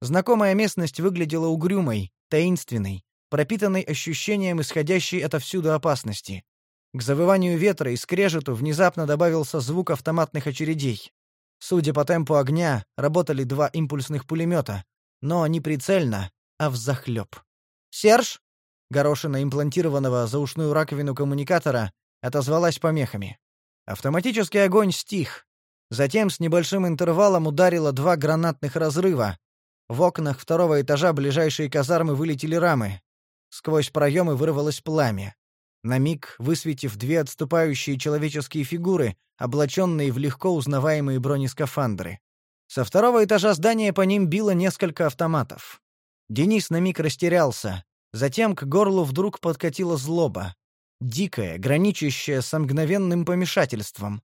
Знакомая местность выглядела угрюмой, таинственной, пропитанной ощущением исходящей отовсюду опасности. К завыванию ветра и скрежету внезапно добавился звук автоматных очередей. Судя по темпу огня, работали два импульсных пулемета, но не прицельно, а взахлёб. «Серж!» Горошина имплантированного за ушную раковину коммуникатора отозвалась помехами. Автоматический огонь стих. Затем с небольшим интервалом ударило два гранатных разрыва, в окнах второго этажа ближайшей казармы вылетели рамы. Сквозь проемы вырвалось пламя. На миг высветив две отступающие человеческие фигуры, облаченные в легко узнаваемые бронескафандры. Со второго этажа здания по ним било несколько автоматов. Денис на миг растерялся. Затем к горлу вдруг подкатила злоба. Дикая, граничащая с мгновенным помешательством.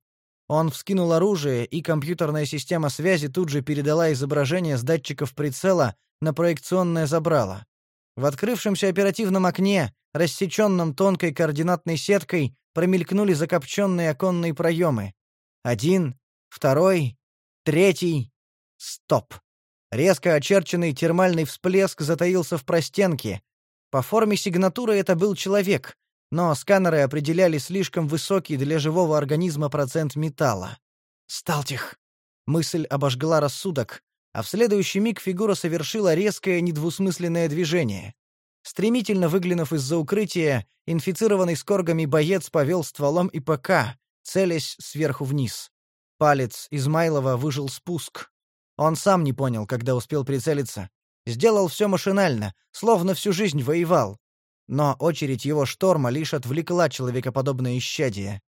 Он вскинул оружие, и компьютерная система связи тут же передала изображение с датчиков прицела на проекционное забрало. В открывшемся оперативном окне, рассеченном тонкой координатной сеткой, промелькнули закопченные оконные проемы. Один, второй, третий. Стоп. Резко очерченный термальный всплеск затаился в простенке. По форме сигнатуры это был человек, но сканеры определяли слишком высокий для живого организма процент металла. «Сталтих!» Мысль обожгла рассудок, а в следующий миг фигура совершила резкое недвусмысленное движение. Стремительно выглянув из-за укрытия, инфицированный скоргами боец повел стволом ИПК, целясь сверху вниз. Палец Измайлова выжил спуск. Он сам не понял, когда успел прицелиться. Сделал все машинально, словно всю жизнь воевал. Но очередь его шторма лишь отвлекла человекоподобное исчадие.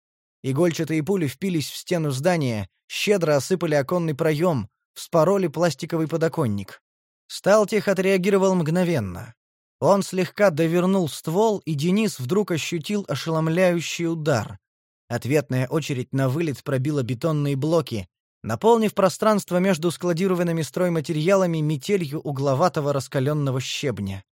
Игольчатые пули впились в стену здания, щедро осыпали оконный проем, вспороли пластиковый подоконник. Сталтих отреагировал мгновенно. Он слегка довернул ствол, и Денис вдруг ощутил ошеломляющий удар. Ответная очередь на вылет пробила бетонные блоки, наполнив пространство между складированными стройматериалами метелью угловатого раскаленного щебня.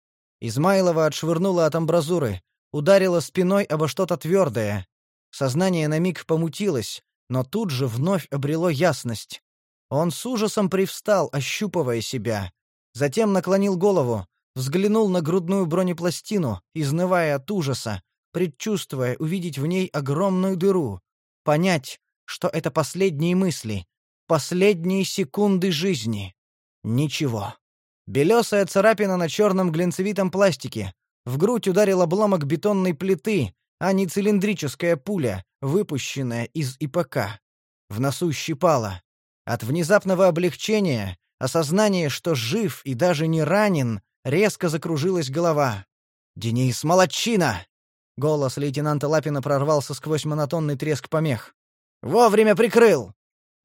Измайлова отшвырнула от амбразуры, ударила спиной обо что-то твердое. Сознание на миг помутилось, но тут же вновь обрело ясность. Он с ужасом привстал, ощупывая себя. Затем наклонил голову, взглянул на грудную бронепластину, изнывая от ужаса, предчувствуя увидеть в ней огромную дыру, понять, что это последние мысли, последние секунды жизни. Ничего. Белесая царапина на черном глинцевитом пластике. В грудь ударил обломок бетонной плиты, а не цилиндрическая пуля, выпущенная из ИПК. В носу щипало. От внезапного облегчения, осознания, что жив и даже не ранен, резко закружилась голова. «Денис, молодчина!» Голос лейтенанта Лапина прорвался сквозь монотонный треск помех. «Вовремя прикрыл!»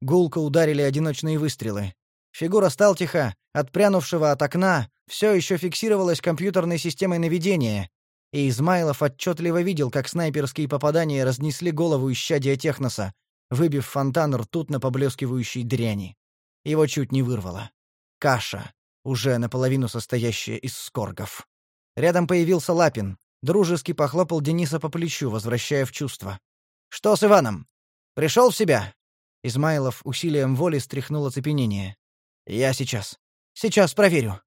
Гулко ударили одиночные выстрелы. Фигура Сталтиха, отпрянувшего от окна, все еще фиксировалась компьютерной системой наведения, и Измайлов отчетливо видел, как снайперские попадания разнесли голову исчадия Техноса, выбив фонтан ртутно поблескивающей дряни. Его чуть не вырвало. Каша, уже наполовину состоящая из скоргов. Рядом появился Лапин, дружески похлопал Дениса по плечу, возвращая в чувство. «Что с Иваном? Пришел в себя?» Измайлов усилием воли стряхнул оцепенение. «Я сейчас. Сейчас проверю».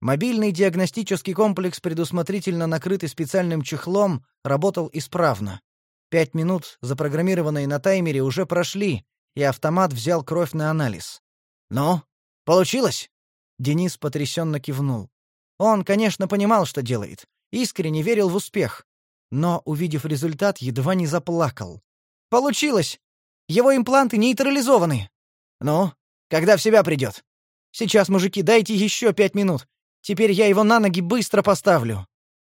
Мобильный диагностический комплекс, предусмотрительно накрытый специальным чехлом, работал исправно. Пять минут, запрограммированные на таймере, уже прошли, и автомат взял кровь на анализ. «Ну, получилось?» Денис потрясенно кивнул. Он, конечно, понимал, что делает, искренне верил в успех, но, увидев результат, едва не заплакал. «Получилось! Его импланты нейтрализованы!» «Ну, когда в себя придет?» «Сейчас, мужики, дайте еще пять минут. Теперь я его на ноги быстро поставлю».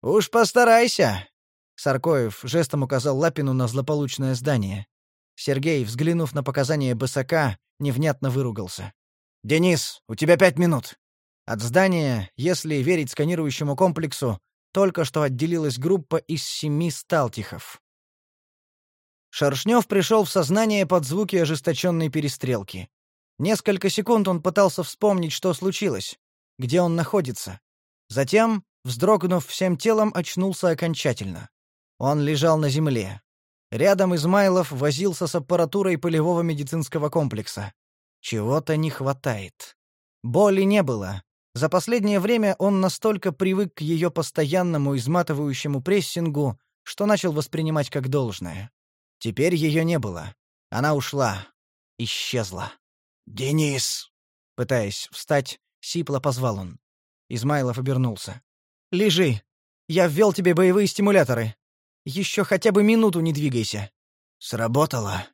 «Уж постарайся!» Саркоев жестом указал Лапину на злополучное здание. Сергей, взглянув на показания Бысака, невнятно выругался. «Денис, у тебя пять минут». От здания, если верить сканирующему комплексу, только что отделилась группа из семи сталтихов. Шершнев пришел в сознание под звуки ожесточенной перестрелки. Несколько секунд он пытался вспомнить, что случилось, где он находится. Затем, вздрогнув всем телом, очнулся окончательно. Он лежал на земле. Рядом Измайлов возился с аппаратурой полевого медицинского комплекса. Чего-то не хватает. Боли не было. За последнее время он настолько привык к ее постоянному изматывающему прессингу, что начал воспринимать как должное. Теперь ее не было. Она ушла. Исчезла. «Денис!» Пытаясь встать, сипло позвал он. Измайлов обернулся. «Лежи. Я ввел тебе боевые стимуляторы. Еще хотя бы минуту не двигайся. Сработало.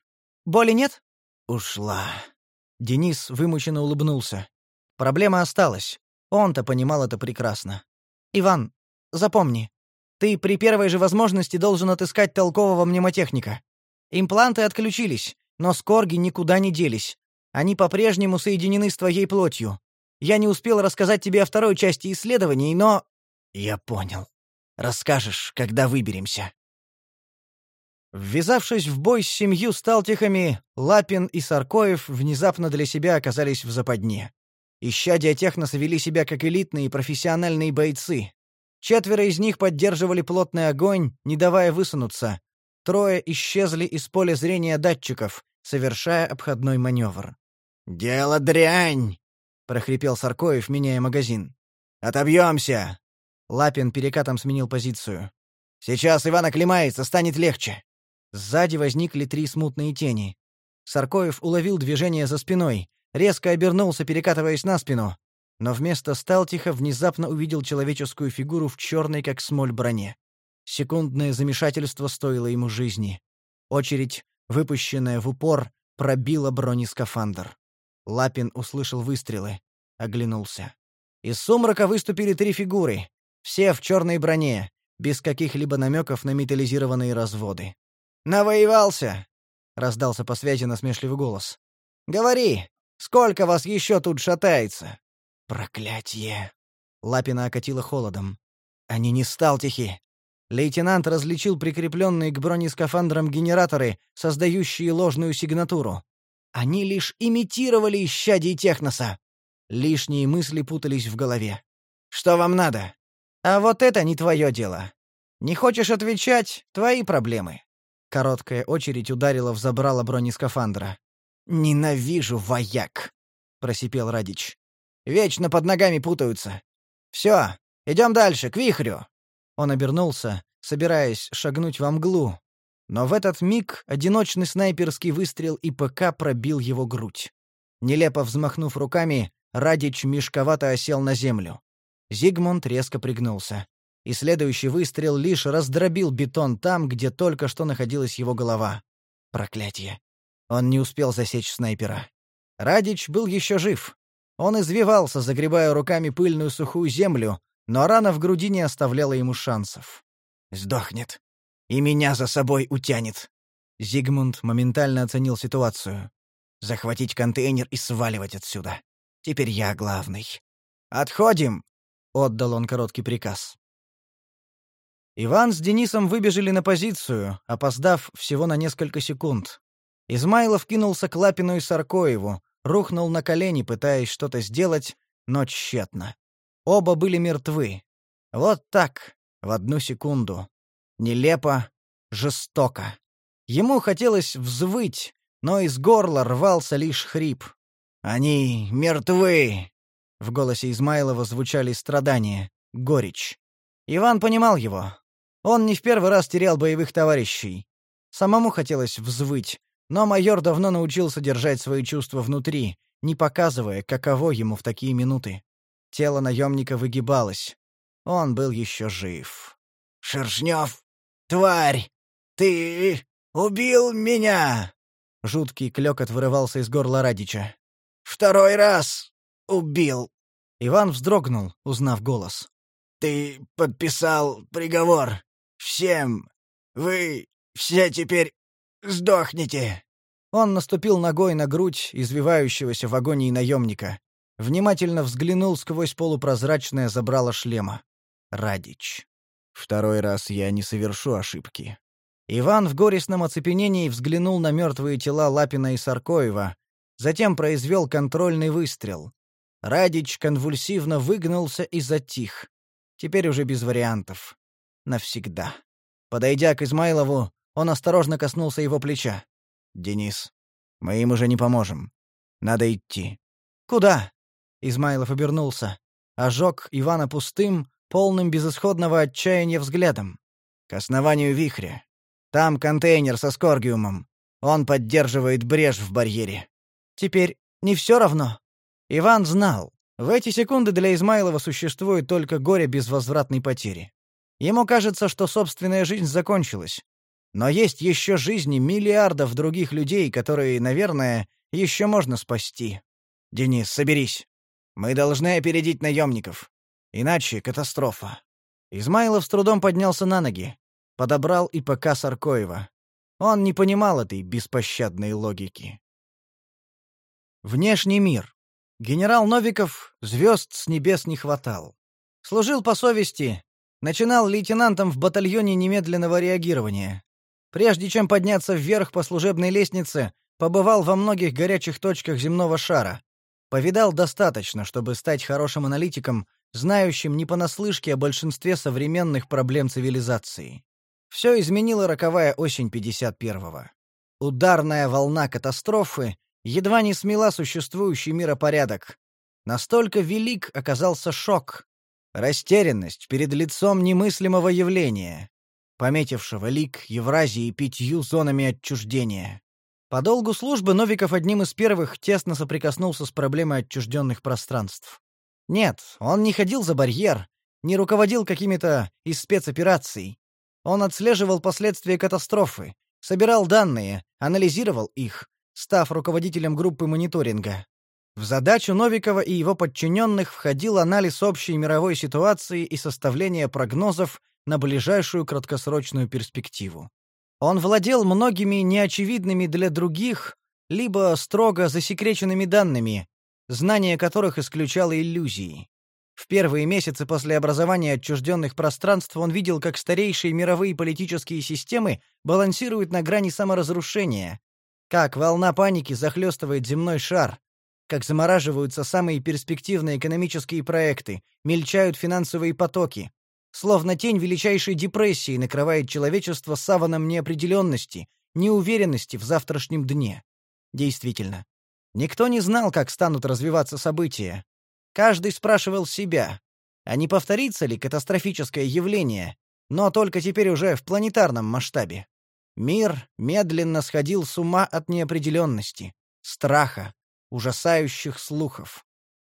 Боли нет? Ушла. Денис вымученно улыбнулся. Проблема осталась. Он-то понимал это прекрасно. Иван, запомни, ты при первой же возможности должен отыскать толкового мнемотехника. Импланты отключились, но скорги никуда не делись. Они по-прежнему соединены с твоей плотью. Я не успел рассказать тебе о второй части исследований, но... Я понял. Расскажешь, когда выберемся. Ввязавшись в бой с семью сталтихами, Лапин и Саркоев внезапно для себя оказались в западне. Ищадия техноса вели себя как элитные профессиональные бойцы. Четверо из них поддерживали плотный огонь, не давая высунуться. Трое исчезли из поля зрения датчиков, совершая обходной маневр. «Дело дрянь!» — прохрипел Саркоев, меняя магазин. «Отобьемся!» Лапин перекатом сменил позицию. «Сейчас Иван оклемается, станет легче!» Сзади возникли три смутные тени. Саркоев уловил движение за спиной, резко обернулся, перекатываясь на спину, но вместо Сталтиха внезапно увидел человеческую фигуру в черной, как смоль, броне. Секундное замешательство стоило ему жизни. Очередь, выпущенная в упор, пробила бронескафандр. Лапин услышал выстрелы, оглянулся. Из сумрака выступили три фигуры, все в черной броне, без каких-либо намеков на металлизированные разводы. «Навоевался!» — раздался по связи насмешливый голос. «Говори, сколько вас еще тут шатается?» «Проклятье!» Лапина окатила холодом. «Они не сталтихи. Лейтенант различил прикрепленные к бронескафандрам генераторы, создающие ложную сигнатуру. Они лишь имитировали исчадий техноса. Лишние мысли путались в голове. «Что вам надо?» «А вот это не твое дело. Не хочешь отвечать — твои проблемы». Короткая очередь ударила в забрало бронескафандра. «Ненавижу вояк!» — просипел Радич. «Вечно под ногами путаются. Все, идем дальше, к вихрю!» Он обернулся, собираясь шагнуть во мглу. Но в этот миг одиночный снайперский выстрел ИПК пробил его грудь. Нелепо взмахнув руками, Радич мешковато осел на землю. Зигмунд резко пригнулся. И следующий выстрел лишь раздробил бетон там, где только что находилась его голова. Проклятие. Он не успел засечь снайпера. Радич был еще жив. Он извивался, загребая руками пыльную сухую землю, но рана в груди не оставляла ему шансов. «Сдохнет. И меня за собой утянет». Зигмунд моментально оценил ситуацию. «Захватить контейнер и сваливать отсюда. Теперь я главный». «Отходим!» — отдал он короткий приказ. Иван с Денисом выбежали на позицию, опоздав всего на несколько секунд. Измайлов кинулся к Лапину и Саркоеву, рухнул на колени, пытаясь что-то сделать, но тщетно. Оба были мертвы. Вот так, в одну секунду. Нелепо, жестоко. Ему хотелось взвыть, но из горла рвался лишь хрип. «Они мертвы!» В голосе Измайлова звучали страдания, горечь. Иван понимал его. Он не в первый раз терял боевых товарищей. Самому хотелось взвыть, но майор давно научился держать свои чувства внутри, не показывая, каково ему в такие минуты. Тело наемника выгибалось. Он был еще жив. «Шершнев! Тварь! Ты убил меня!» Жуткий клёкот вырывался из горла Радича. «Второй раз убил!» Иван вздрогнул, узнав голос. «Ты подписал приговор. Всем. Вы все теперь сдохнете!» Он наступил ногой на грудь извивающегося в агонии наемника внимательно взглянул сквозь полупрозрачное забрало шлема. Радич. Второй раз я не совершу ошибки. Иван в горестном оцепенении взглянул на мертвые тела Лапина и Саркоева, затем произвел контрольный выстрел. Радич конвульсивно выгнулся и затих. Теперь уже без вариантов. Навсегда. Подойдя к Измайлову, он осторожно коснулся его плеча. «Денис, мы им уже не поможем. Надо идти». «Куда?» Измайлов обернулся. Ожег Ивана пустым, полным безысходного отчаяния взглядом. К основанию вихря. Там контейнер со скоргиумом. Он поддерживает брешь в барьере. Теперь не все равно. Иван знал. В эти секунды для Измайлова существует только горе безвозвратной потери. Ему кажется, что собственная жизнь закончилась. Но есть еще жизни миллиардов других людей, которые, наверное, еще можно спасти. Денис, соберись. Мы должны опередить наемников. Иначе катастрофа. Измайлов с трудом поднялся на ноги. Подобрал и ПК Саркоева. Он не понимал этой беспощадной логики. Внешний мир. Генерал Новиков звезд с небес не хватал. Служил по совести, начинал лейтенантом в батальоне немедленного реагирования. Прежде чем подняться вверх по служебной лестнице, побывал во многих горячих точках земного шара. Повидал достаточно, чтобы стать хорошим аналитиком, знающим не понаслышке о большинстве современных проблем цивилизации. Все изменила роковая осень 51-го. Ударная волна катастрофы едва не смела существующий миропорядок. Настолько велик оказался шок, растерянность перед лицом немыслимого явления, пометившего лик Евразии пятью зонами отчуждения. По долгу службы Новиков одним из первых тесно соприкоснулся с проблемой отчужденных пространств. Нет, он не ходил за барьер, не руководил какими-то из спецопераций. Он отслеживал последствия катастрофы, собирал данные, анализировал их, став руководителем группы мониторинга. В задачу Новикова и его подчиненных входил анализ общей мировой ситуации и составление прогнозов на ближайшую краткосрочную перспективу. Он владел многими неочевидными для других, либо строго засекреченными данными, знание которых исключало иллюзии. В первые месяцы после образования отчужденных пространств он видел, как старейшие мировые политические системы балансируют на грани саморазрушения, как волна паники захлестывает земной шар, как замораживаются самые перспективные экономические проекты, мельчают финансовые потоки. Словно тень величайшей депрессии накрывает человечество саваном неопределенности, неуверенности в завтрашнем дне. Действительно. Никто не знал, как станут развиваться события. Каждый спрашивал себя, а не повторится ли катастрофическое явление, но только теперь уже в планетарном масштабе. Мир медленно сходил с ума от неопределенности, страха, ужасающих слухов.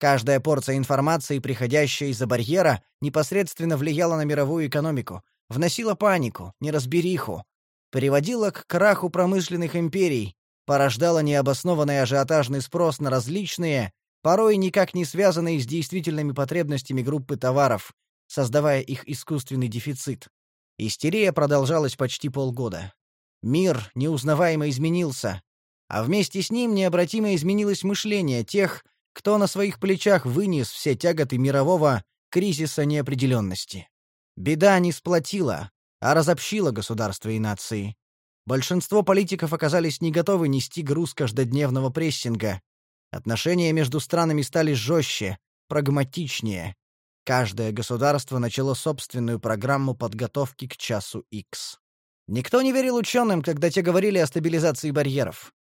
Каждая порция информации, приходящая из-за барьера, непосредственно влияла на мировую экономику, вносила панику, неразбериху, приводила к краху промышленных империй, порождала необоснованный ажиотажный спрос на различные, порой никак не связанные с действительными потребностями группы товаров, создавая их искусственный дефицит. Истерия продолжалась почти полгода. Мир неузнаваемо изменился, а вместе с ним необратимо изменилось мышление тех, кто на своих плечах вынес все тяготы мирового кризиса неопределенности. Беда не сплотила, а разобщила государства и нации. Большинство политиков оказались не готовы нести груз каждодневного прессинга. Отношения между странами стали жестче, прагматичнее. Каждое государство начало собственную программу подготовки к часу X. Никто не верил ученым, когда те говорили о стабилизации барьеров.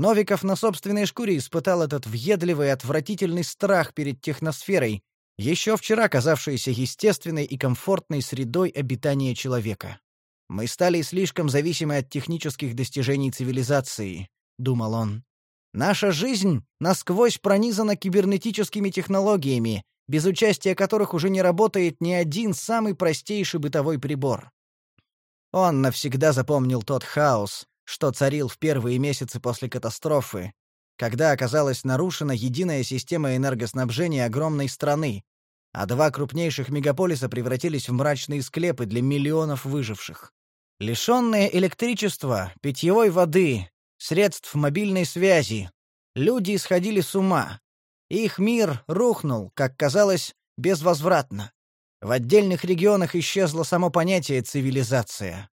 Новиков на собственной шкуре испытал этот въедливый и отвратительный страх перед техносферой, еще вчера казавшейся естественной и комфортной средой обитания человека. «Мы стали слишком зависимы от технических достижений цивилизации», — думал он. «Наша жизнь насквозь пронизана кибернетическими технологиями, без участия которых уже не работает ни один самый простейший бытовой прибор». Он навсегда запомнил тот хаос, что царил в первые месяцы после катастрофы, когда оказалась нарушена единая система энергоснабжения огромной страны, а два крупнейших мегаполиса превратились в мрачные склепы для миллионов выживших. Лишенные электричества, питьевой воды, средств мобильной связи, люди сходили с ума. Их мир рухнул, как казалось, безвозвратно. В отдельных регионах исчезло само понятие «цивилизация».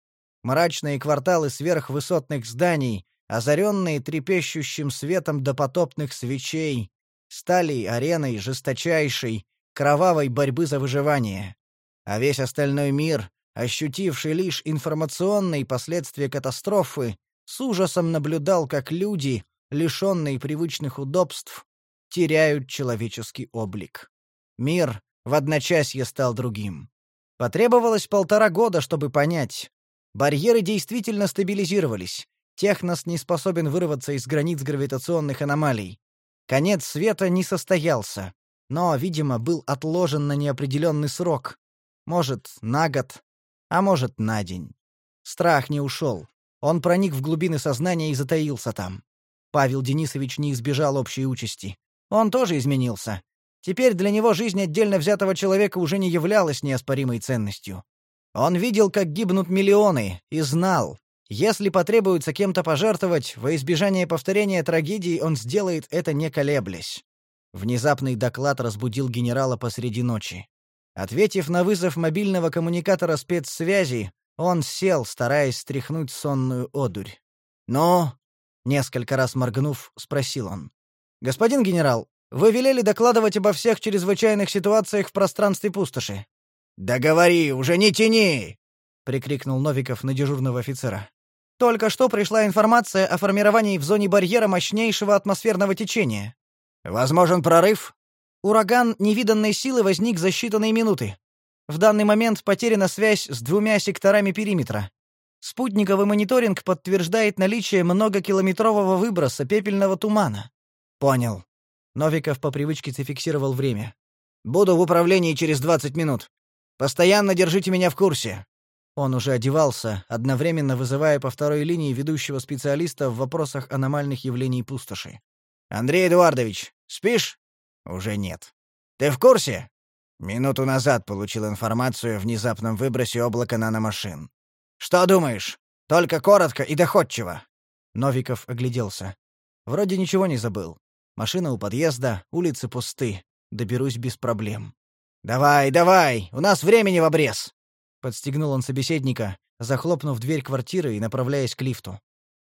Мрачные кварталы сверхвысотных зданий, озаренные трепещущим светом допотопных свечей, стали ареной жесточайшей, кровавой борьбы за выживание. А весь остальной мир, ощутивший лишь информационные последствия катастрофы, с ужасом наблюдал, как люди, лишенные привычных удобств, теряют человеческий облик. Мир в одночасье стал другим. Потребовалось полтора года, чтобы понять, Барьеры действительно стабилизировались. Технос не способен вырваться из границ гравитационных аномалий. Конец света не состоялся, но, видимо, был отложен на неопределенный срок. Может, на год, а может, на день. Страх не ушел. Он проник в глубины сознания и затаился там. Павел Денисович не избежал общей участи. Он тоже изменился. Теперь для него жизнь отдельно взятого человека уже не являлась неоспоримой ценностью. Он видел, как гибнут миллионы, и знал, если потребуется кем-то пожертвовать, во избежание повторения трагедии он сделает это не колеблясь. Внезапный доклад разбудил генерала посреди ночи. Ответив на вызов мобильного коммуникатора спецсвязи, он сел, стараясь стряхнуть сонную одурь. «Ну?» — несколько раз моргнув, спросил он. «Господин генерал, вы велели докладывать обо всех чрезвычайных ситуациях в пространстве пустоши. «Да говори, уже не тяни!» — прикрикнул Новиков на дежурного офицера. Только что пришла информация о формировании в зоне барьера мощнейшего атмосферного течения. Возможен прорыв? Ураган невиданной силы возник за считанные минуты. В данный момент потеряна связь с двумя секторами периметра. Спутниковый мониторинг подтверждает наличие многокилометрового выброса пепельного тумана. Понял. Новиков по привычке зафиксировал время. Буду в управлении через 20 минут. Постоянно держите меня в курсе. Он уже одевался, одновременно вызывая по второй линии ведущего специалиста в вопросах аномальных явлений пустоши. Андрей Эдуардович, спишь? Уже нет. Ты в курсе? Минуту назад получил информацию о внезапном выбросе облака наномашин. Что думаешь? Только коротко и доходчиво. Новиков огляделся. Вроде ничего не забыл. Машина у подъезда, улицы пусты. Доберусь без проблем. «Давай, давай! У нас времени в обрез!» Подстегнул он собеседника, захлопнув дверь квартиры и направляясь к лифту.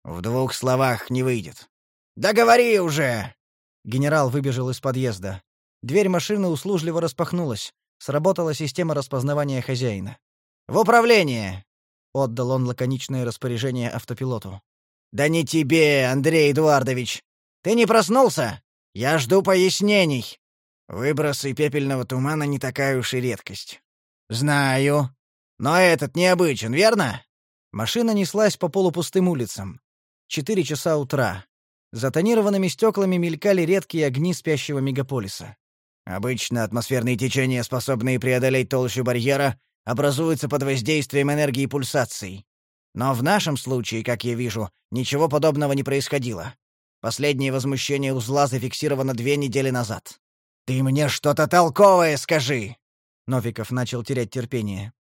«В двух словах не выйдет». «Да говори уже!» Генерал выбежал из подъезда. Дверь машины услужливо распахнулась. Сработала система распознавания хозяина. «В управление!» — отдал он лаконичное распоряжение автопилоту. «Да не тебе, Андрей Эдуардович! Ты не проснулся? Я жду пояснений!» Выбросы пепельного тумана не такая уж и редкость. Знаю. Но этот необычен, верно? Машина неслась по полупустым улицам. Четыре часа утра. За тонированными стеклами мелькали редкие огни спящего мегаполиса. Обычно атмосферные течения, способные преодолеть толщу барьера, образуются под воздействием энергии пульсаций. Но в нашем случае, как я вижу, ничего подобного не происходило. Последнее возмущение узла зафиксировано две недели назад. «Ты мне что-то толковое скажи!» Новиков начал терять терпение.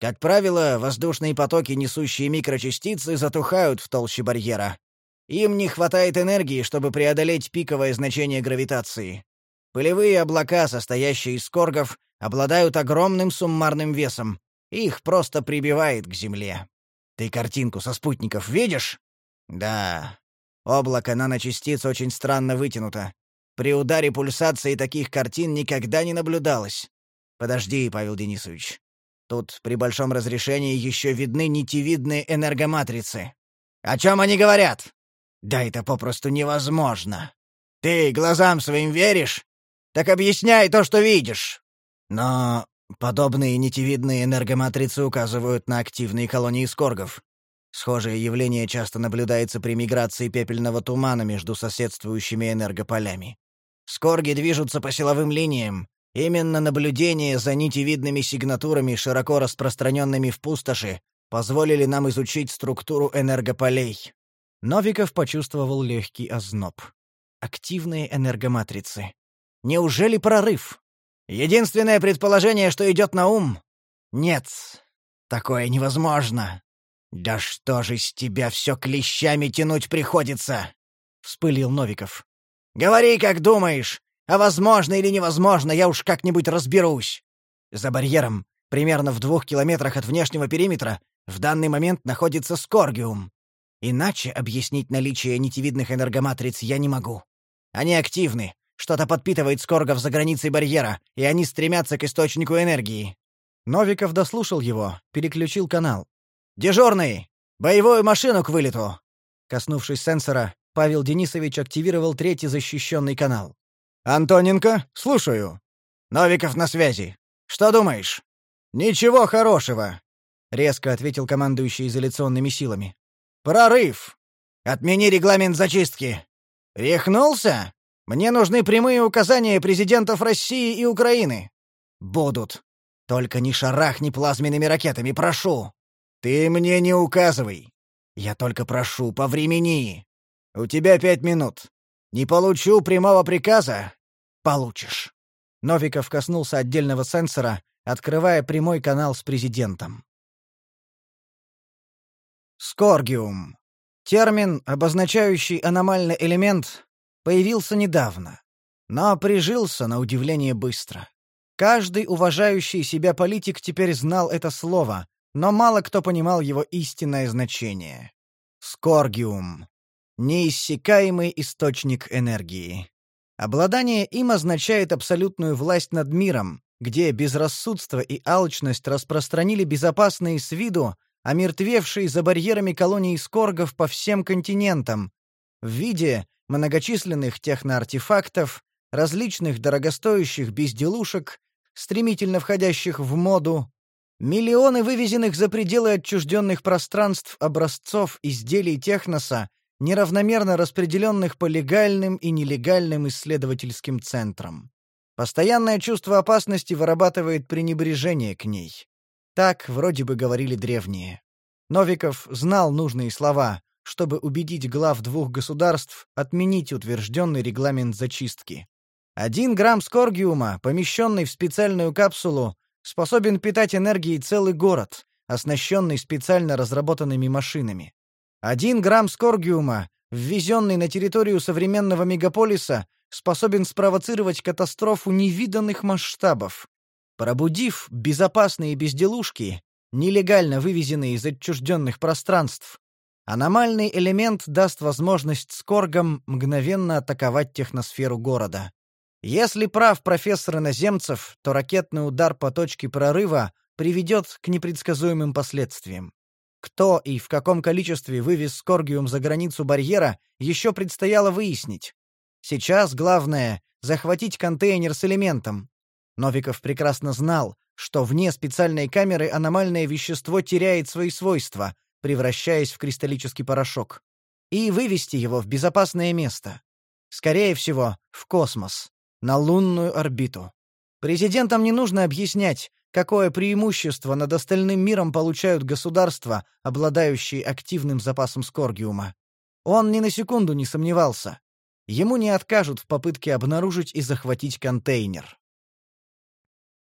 Как правило, воздушные потоки, несущие микрочастицы, затухают в толще барьера. Им не хватает энергии, чтобы преодолеть пиковое значение гравитации. Пылевые облака, состоящие из скоргов, обладают огромным суммарным весом. Их просто прибивает к Земле. Ты картинку со спутников видишь? Да. Облако наночастиц очень странно вытянуто. При ударе пульсации таких картин никогда не наблюдалось. Подожди, Павел Денисович. Тут при большом разрешении еще видны нитевидные энергоматрицы. О чем они говорят? Да это попросту невозможно. Ты глазам своим веришь? Так объясняй то, что видишь. Но подобные нитевидные энергоматрицы указывают на активные колонии скоргов. Схожее явление часто наблюдается при миграции пепельного тумана между соседствующими энергополями. Скорги движутся по силовым линиям. Именно наблюдение за нитевидными сигнатурами, широко распространенными в пустоши, позволили нам изучить структуру энергополей. Новиков почувствовал легкий озноб. Активные энергоматрицы. Неужели прорыв? Единственное предположение, что идет на ум — нет, такое невозможно. Да что же с тебя все клещами тянуть приходится? — вспылил Новиков. Говори, как думаешь. А возможно или невозможно, я уж как-нибудь разберусь. За барьером, примерно в двух километрах от внешнего периметра, в данный момент находится Скоргиум. Иначе объяснить наличие нитевидных энергоматриц я не могу. Они активны, что-то подпитывает Скоргов за границей барьера, и они стремятся к источнику энергии. Новиков дослушал его, переключил канал. «Дежурный! Боевую машину к вылету!» Коснувшись сенсора, Павел Денисович активировал третий защищенный канал. «Антоненко, слушаю. Новиков на связи. Что думаешь?» «Ничего хорошего», — резко ответил командующий изоляционными силами. «Прорыв! Отмени регламент зачистки!» «Рехнулся? Мне нужны прямые указания президентов России и Украины». «Будут. Только не шарахни плазменными ракетами, прошу». «Ты мне не указывай. Я только прошу, повремени. «У тебя пять минут. Не получу прямого приказа — получишь». Новиков коснулся отдельного сенсора, открывая прямой канал с президентом. Скоргиум. Термин, обозначающий аномальный элемент, появился недавно, но прижился на удивление быстро. Каждый уважающий себя политик теперь знал это слово, но мало кто понимал его истинное значение. Скоргиум неиссякаемый источник энергии. Обладание им означает абсолютную власть над миром, где безрассудство и алчность распространили безопасные с виду, омертвевшей за барьерами колонии скоргов по всем континентам в виде многочисленных техноартефактов, различных дорогостоящих безделушек, стремительно входящих в моду, миллионы вывезенных за пределы отчужденных пространств образцов изделий техноса, неравномерно распределенных по легальным и нелегальным исследовательским центрам. Постоянное чувство опасности вырабатывает пренебрежение к ней. Так вроде бы говорили древние. Новиков знал нужные слова, чтобы убедить глав двух государств отменить утвержденный регламент зачистки. Один грамм скоргиума, помещенный в специальную капсулу, способен питать энергией целый город, оснащенный специально разработанными машинами. Один грамм скоргиума, ввезенный на территорию современного мегаполиса, способен спровоцировать катастрофу невиданных масштабов. Пробудив безопасные безделушки, нелегально вывезенные из отчужденных пространств, Аномальный элемент даст возможность скоргам мгновенно атаковать техносферу города. Если прав профессор иноземцев, то ракетный удар по точке прорыва приведет к непредсказуемым последствиям. Кто и в каком количестве вывез скоргиум за границу барьера, еще предстояло выяснить. Сейчас главное — захватить контейнер с элементом. Новиков прекрасно знал, что вне специальной камеры аномальное вещество теряет свои свойства, превращаясь в кристаллический порошок, и вывести его в безопасное место. Скорее всего, в космос, на лунную орбиту. Президентам не нужно объяснять, какое преимущество над остальным миром получают государства, обладающие активным запасом скоргиума. Он ни на секунду не сомневался. Ему не откажут в попытке обнаружить и захватить контейнер.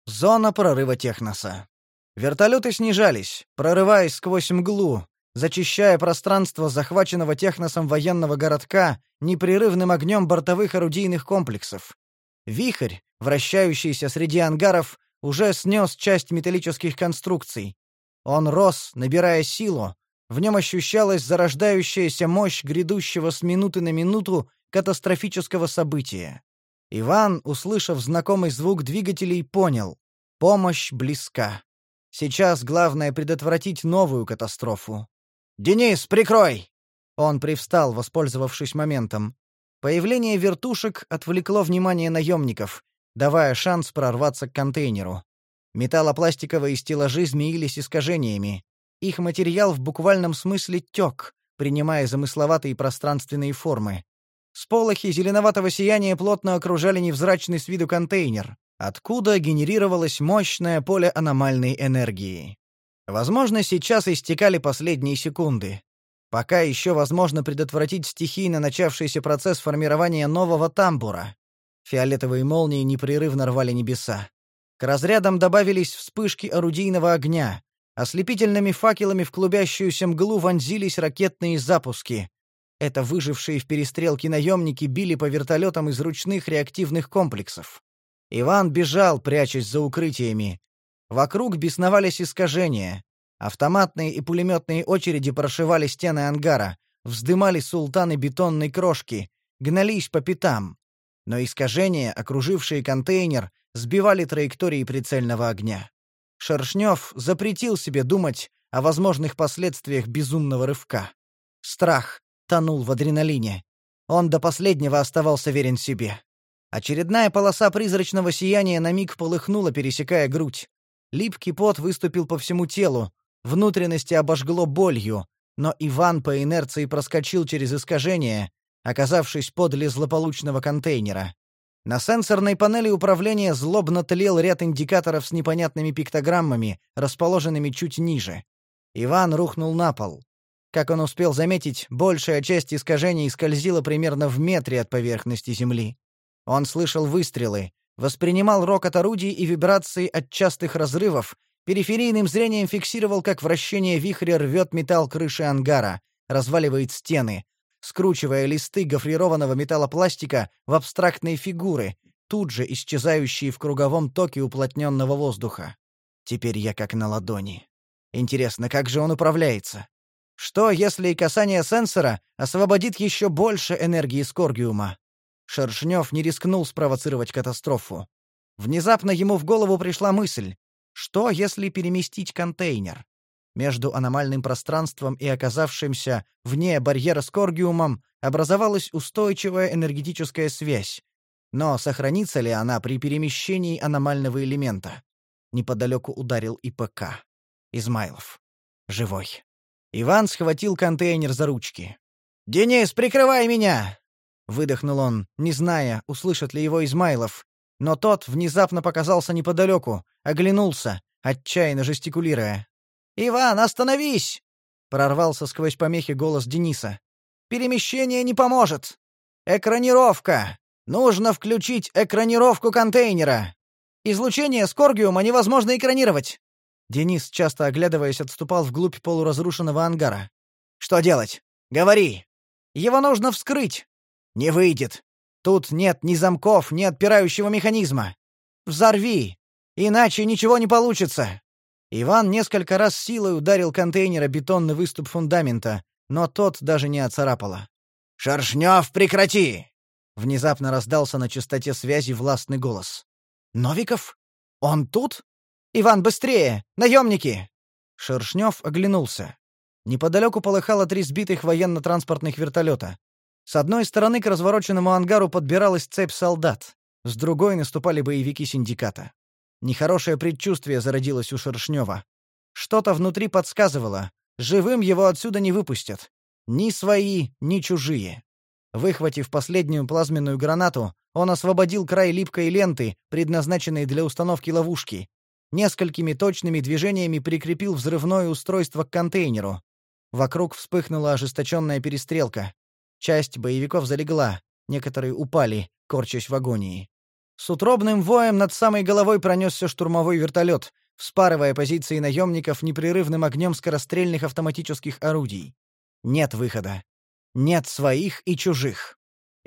Зона прорыва техноса. Вертолеты снижались, прорываясь сквозь мглу, зачищая пространство захваченного техносом военного городка непрерывным огнем бортовых орудийных комплексов. Вихрь, вращающийся среди ангаров, уже снес часть металлических конструкций. Он рос, набирая силу. В нем ощущалась зарождающаяся мощь грядущего с минуты на минуту катастрофического события. Иван, услышав знакомый звук двигателей, понял — помощь близка. Сейчас главное предотвратить новую катастрофу. «Денис, прикрой!» Он привстал, воспользовавшись моментом. Появление вертушек отвлекло внимание наемников, давая шанс прорваться к контейнеру. Металлопластиковые стеллажи змеились искажениями. Их материал в буквальном смысле тек, принимая замысловатые пространственные формы. Сполохи зеленоватого сияния плотно окружали невзрачный с виду контейнер откуда генерировалось мощное поле аномальной энергии. Возможно, сейчас истекали последние секунды. Пока еще возможно предотвратить стихийно начавшийся процесс формирования нового тамбура. Фиолетовые молнии непрерывно рвали небеса. К разрядам добавились вспышки орудийного огня. Ослепительными факелами в клубящуюся мглу вонзились ракетные запуски. Это выжившие в перестрелке наемники били по вертолетам из ручных реактивных комплексов. Иван бежал, прячась за укрытиями. Вокруг бесновались искажения. Автоматные и пулеметные очереди прошивали стены ангара, вздымали султаны бетонной крошки, гнались по пятам. Но искажения, окружившие контейнер, сбивали траектории прицельного огня. Шершнев запретил себе думать о возможных последствиях безумного рывка. Страх тонул в адреналине. Он до последнего оставался верен себе. Очередная полоса призрачного сияния на миг полыхнула, пересекая грудь. Липкий пот выступил по всему телу, внутренности обожгло болью, но Иван по инерции проскочил через искажение, оказавшись подле злополучного контейнера. На сенсорной панели управления злобно тлел ряд индикаторов с непонятными пиктограммами, расположенными чуть ниже. Иван рухнул на пол. Как он успел заметить, большая часть искажений скользила примерно в метре от поверхности Земли. Он слышал выстрелы, воспринимал рокот орудий и вибрации от частых разрывов, периферийным зрением фиксировал, как вращение вихря рвет металл крыши ангара, разваливает стены, скручивая листы гофрированного металлопластика в абстрактные фигуры, тут же исчезающие в круговом токе уплотненного воздуха. Теперь я как на ладони. Интересно, как же он управляется? Что, если и касание сенсора освободит еще больше энергии скоргиума? Шершнев не рискнул спровоцировать катастрофу. Внезапно ему в голову пришла мысль: что, если переместить контейнер? Между аномальным пространством и оказавшимся вне барьера с Коргиумом образовалась устойчивая энергетическая связь. Но сохранится ли она при перемещении аномального элемента? Неподалеку ударил ИПК. Измайлов. Живой. Иван схватил контейнер за ручки. «Денис, прикрывай меня!» Выдохнул он, не зная, услышит ли его Измайлов. Но тот внезапно показался неподалеку, оглянулся, отчаянно жестикулируя. «Иван, остановись!» — прорвался сквозь помехи голос Дениса. «Перемещение не поможет! Экранировка! Нужно включить экранировку контейнера! Излучение Скоргиума невозможно экранировать!» Денис, часто оглядываясь, отступал вглубь полуразрушенного ангара. «Что делать? Говори! Его нужно вскрыть!» «Не выйдет! Тут нет ни замков, ни отпирающего механизма! Взорви! Иначе ничего не получится!» Иван несколько раз силой ударил контейнера бетонный выступ фундамента, но тот даже не оцарапало. «Шершнев, прекрати!» Внезапно раздался на частоте связи властный голос. «Новиков? Он тут? Иван, быстрее! Наемники!» Шершнев оглянулся. Неподалеку полыхало три сбитых военно-транспортных вертолета. С одной стороны к развороченному ангару подбиралась цепь солдат, с другой наступали боевики синдиката. Нехорошее предчувствие зародилось у Шершнева. Что-то внутри подсказывало, живым его отсюда не выпустят. Ни свои, ни чужие. Выхватив последнюю плазменную гранату, он освободил край липкой ленты, предназначенной для установки ловушки. Несколькими точными движениями прикрепил взрывное устройство к контейнеру. Вокруг вспыхнула ожесточенная перестрелка. Часть боевиков залегла, некоторые упали, корчась в агонии. С утробным воем над самой головой пронесся штурмовой вертолет, вспарывая позиции наемников непрерывным огнем скорострельных автоматических орудий. Нет выхода. Нет своих и чужих.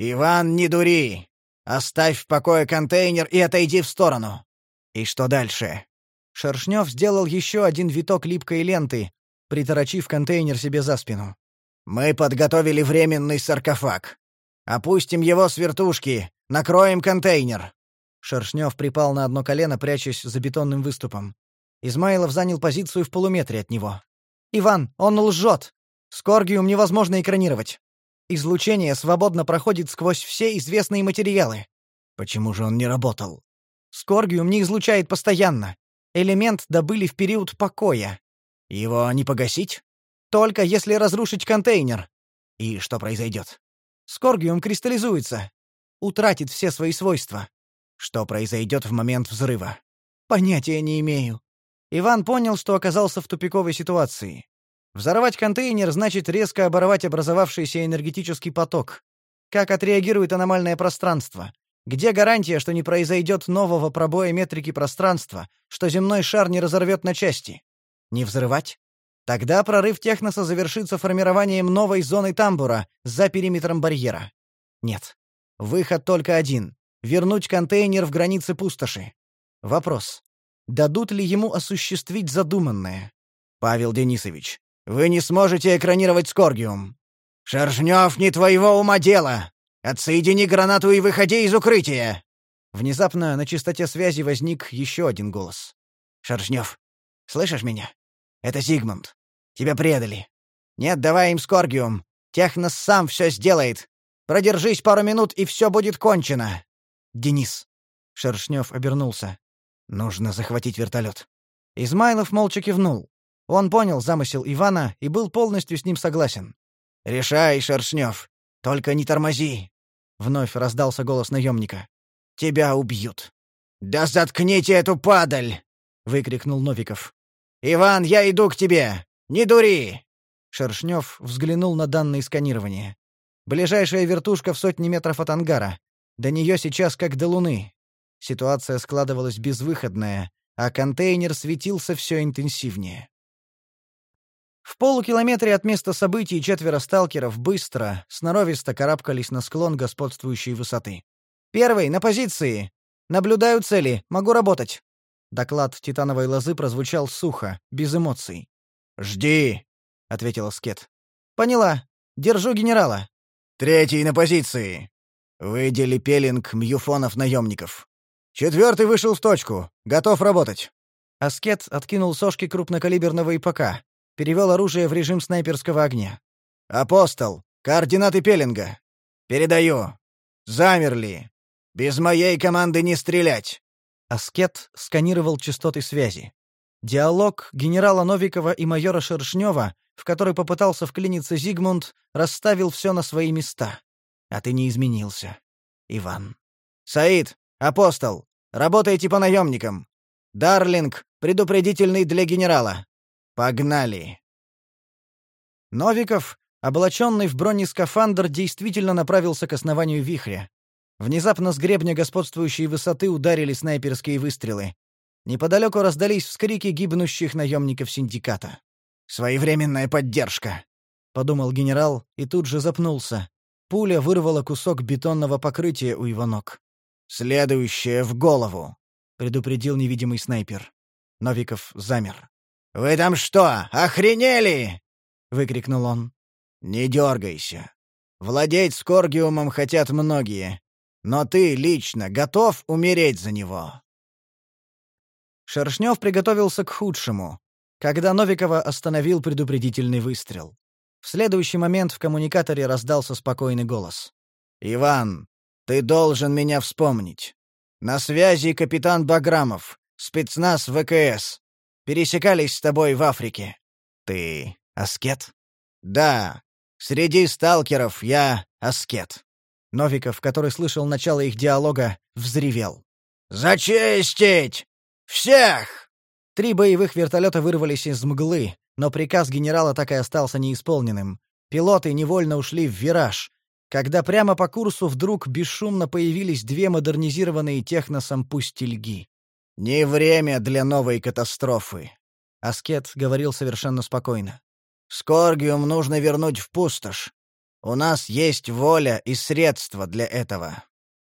«Иван, не дури! Оставь в покое контейнер и отойди в сторону!» «И что дальше?» Шершнев сделал еще один виток липкой ленты, приторочив контейнер себе за спину. «Мы подготовили временный саркофаг. Опустим его с вертушки, накроем контейнер. Шершнев припал на одно колено, прячась за бетонным выступом. Измайлов занял позицию в полуметре от него. «Иван, он лжет! Скоргиум невозможно экранировать. Излучение свободно проходит сквозь все известные материалы». «Почему же он не работал?» «Скоргиум не излучает постоянно. Элемент добыли в период покоя». «Его не погасить?» «Только если разрушить контейнер». «И что произойдет?» «Скоргиум кристаллизуется. Утратит все свои свойства. Что произойдет в момент взрыва? Понятия не имею. Иван понял, что оказался в тупиковой ситуации. Взорвать контейнер значит резко оборвать образовавшийся энергетический поток. Как отреагирует аномальное пространство? Где гарантия, что не произойдет нового пробоя метрики пространства, что земной шар не разорвет на части? Не взрывать? Тогда прорыв техноса завершится формированием новой зоны тамбура за периметром барьера. Нет. Выход только один вернуть контейнер в границы пустоши. Вопрос. Дадут ли ему осуществить задуманное? Павел Денисович, вы не сможете экранировать Скоргиум. Шершнев, не твоего ума дело! Отсоедини гранату и выходи из укрытия!» Внезапно на частоте связи возник еще один голос. «Шершнев, слышишь меня? Это Зигмунд. Тебя предали. Нет, давай им Скоргиум. Технос сам все сделает. Продержись пару минут, и все будет кончено. Денис. Шершнев обернулся. Нужно захватить вертолет. Измайлов молча кивнул. Он понял замысел Ивана и был полностью с ним согласен. «Решай, Шершнев. Только не тормози!» Вновь раздался голос наемника. «Тебя убьют!» «Да заткните эту падаль!» — выкрикнул Новиков. «Иван, я иду к тебе! Не дури!» Шершнев взглянул на данные сканирования. Ближайшая вертушка в сотни метров от ангара. До нее сейчас как до луны. Ситуация складывалась безвыходная, а контейнер светился все интенсивнее. В полукилометре от места событий четверо сталкеров быстро, сноровисто карабкались на склон господствующей высоты. «Первый, на позиции! Наблюдаю цели, могу работать!» Доклад титановой лозы прозвучал сухо, без эмоций. «Жди!» — ответила Скет. «Поняла. Держу генерала». «Третий на позиции!» Выдели пелинг мьюфонов-наемников. Четвертый вышел в точку. Готов работать. Аскет откинул сошки крупнокалиберного ИПК. перевел оружие в режим снайперского огня. «Апостол, координаты Пеллинга. Передаю. Замерли. Без моей команды не стрелять!» Аскет сканировал частоты связи. Диалог генерала Новикова и майора Шершнева, в который попытался вклиниться Зигмунд, расставил все на свои места. А ты не изменился, Иван. «Саид, апостол, работайте по наемникам. Дарлинг, предупредительный для генерала. Погнали!» Новиков, облаченный в бронескафандр, действительно направился к основанию вихря. Внезапно с гребня господствующей высоты ударили снайперские выстрелы. Неподалеку раздались вскрики гибнущих наемников синдиката. «Своевременная поддержка», — подумал генерал и тут же запнулся. Пуля вырвала кусок бетонного покрытия у его ног. «Следующее в голову», — предупредил невидимый снайпер. Новиков замер. «Вы там что, охренели?» — выкрикнул он. «Не дергайся. Владеть Скоргиумом хотят многие. Но ты лично готов умереть за него?» Шершнев приготовился к худшему, когда Новикова остановил предупредительный выстрел. В следующий момент в коммуникаторе раздался спокойный голос. «Иван, ты должен меня вспомнить. На связи капитан Баграмов, спецназ ВКС. Пересекались с тобой в Африке. Ты аскет?» «Да. Среди сталкеров я аскет». Новиков, который слышал начало их диалога, взревел. «Зачистить! Всех!» Три боевых вертолета вырвались из мглы, но приказ генерала так и остался неисполненным. Пилоты невольно ушли в вираж, когда прямо по курсу вдруг бесшумно появились две модернизированные техносом пустельги. «Не время для новой катастрофы», — Аскет говорил совершенно спокойно. «Скоргиум нужно вернуть в пустошь. У нас есть воля и средства для этого».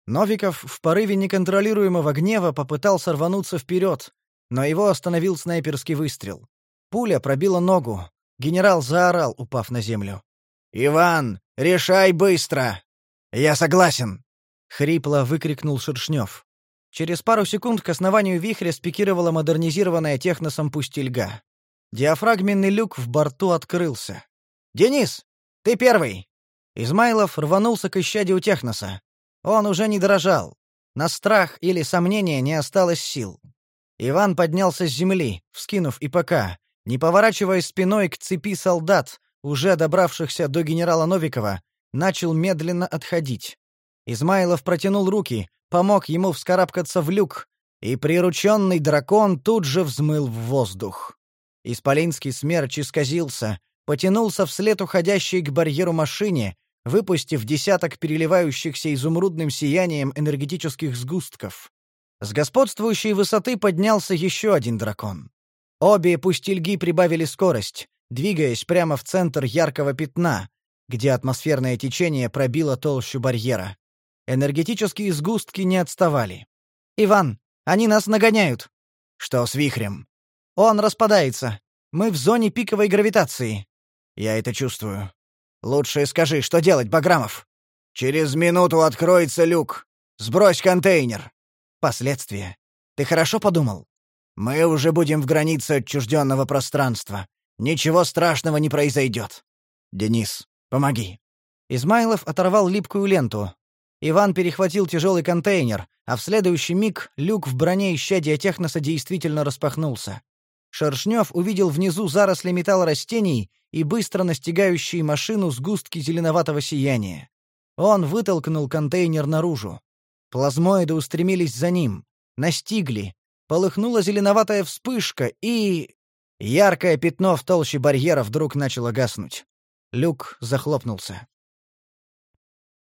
Новиков в порыве неконтролируемого гнева попытался рвануться вперед, но его остановил снайперский выстрел. Пуля пробила ногу. Генерал заорал, упав на землю. «Иван, решай быстро!» «Я согласен!» — хрипло выкрикнул Шершнев. Через пару секунд к основанию вихря спикировала модернизированная техносом пустельга. Диафрагменный люк в борту открылся. «Денис, ты первый!» Измайлов рванулся к исчадию техноса. Он уже не дрожал. На страх или сомнение не осталось сил. Иван поднялся с земли, вскинув ИПК, не поворачиваясь спиной к цепи солдат, уже добравшихся до генерала Новикова, начал медленно отходить. Измайлов протянул руки, помог ему вскарабкаться в люк, и прирученный дракон тут же взмыл в воздух. Исполинский смерч исказился, потянулся вслед уходящей к барьеру машине, выпустив десяток переливающихся изумрудным сиянием энергетических сгустков. С господствующей высоты поднялся еще один дракон. Обе пустельги прибавили скорость, двигаясь прямо в центр яркого пятна, где атмосферное течение пробило толщу барьера. Энергетические сгустки не отставали. «Иван, они нас нагоняют!» «Что с вихрем?» «Он распадается. Мы в зоне пиковой гравитации». «Я это чувствую. Лучше скажи, что делать, Баграмов?» «Через минуту откроется люк. Сбрось контейнер». «Последствия. Ты хорошо подумал?» «Мы уже будем в границе отчужденного пространства. Ничего страшного не произойдет. Денис, помоги». Измайлов оторвал липкую ленту. Иван перехватил тяжелый контейнер, а в следующий миг люк в броне исчадия техноса действительно распахнулся. Шершнев увидел внизу заросли металлорастений и быстро настигающие машину сгустки зеленоватого сияния. Он вытолкнул контейнер наружу. Плазмоиды устремились за ним, настигли. Полыхнула зеленоватая вспышка, и... Яркое пятно в толще барьера вдруг начало гаснуть. Люк захлопнулся.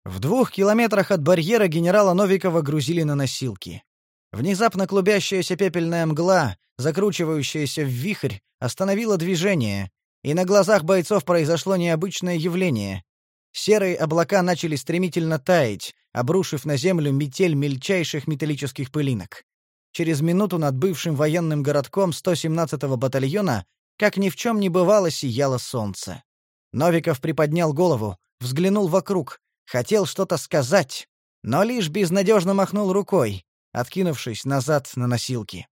В двух километрах от барьера генерала Новикова грузили на носилки. Внезапно клубящаяся пепельная мгла, закручивающаяся в вихрь, остановила движение, и на глазах бойцов произошло необычное явление. Серые облака начали стремительно таять, обрушив на землю метель мельчайших металлических пылинок. Через минуту над бывшим военным городком 117-го батальона, как ни в чем не бывало, сияло солнце. Новиков приподнял голову, взглянул вокруг, хотел что-то сказать, но лишь безнадежно махнул рукой, откинувшись назад на носилки.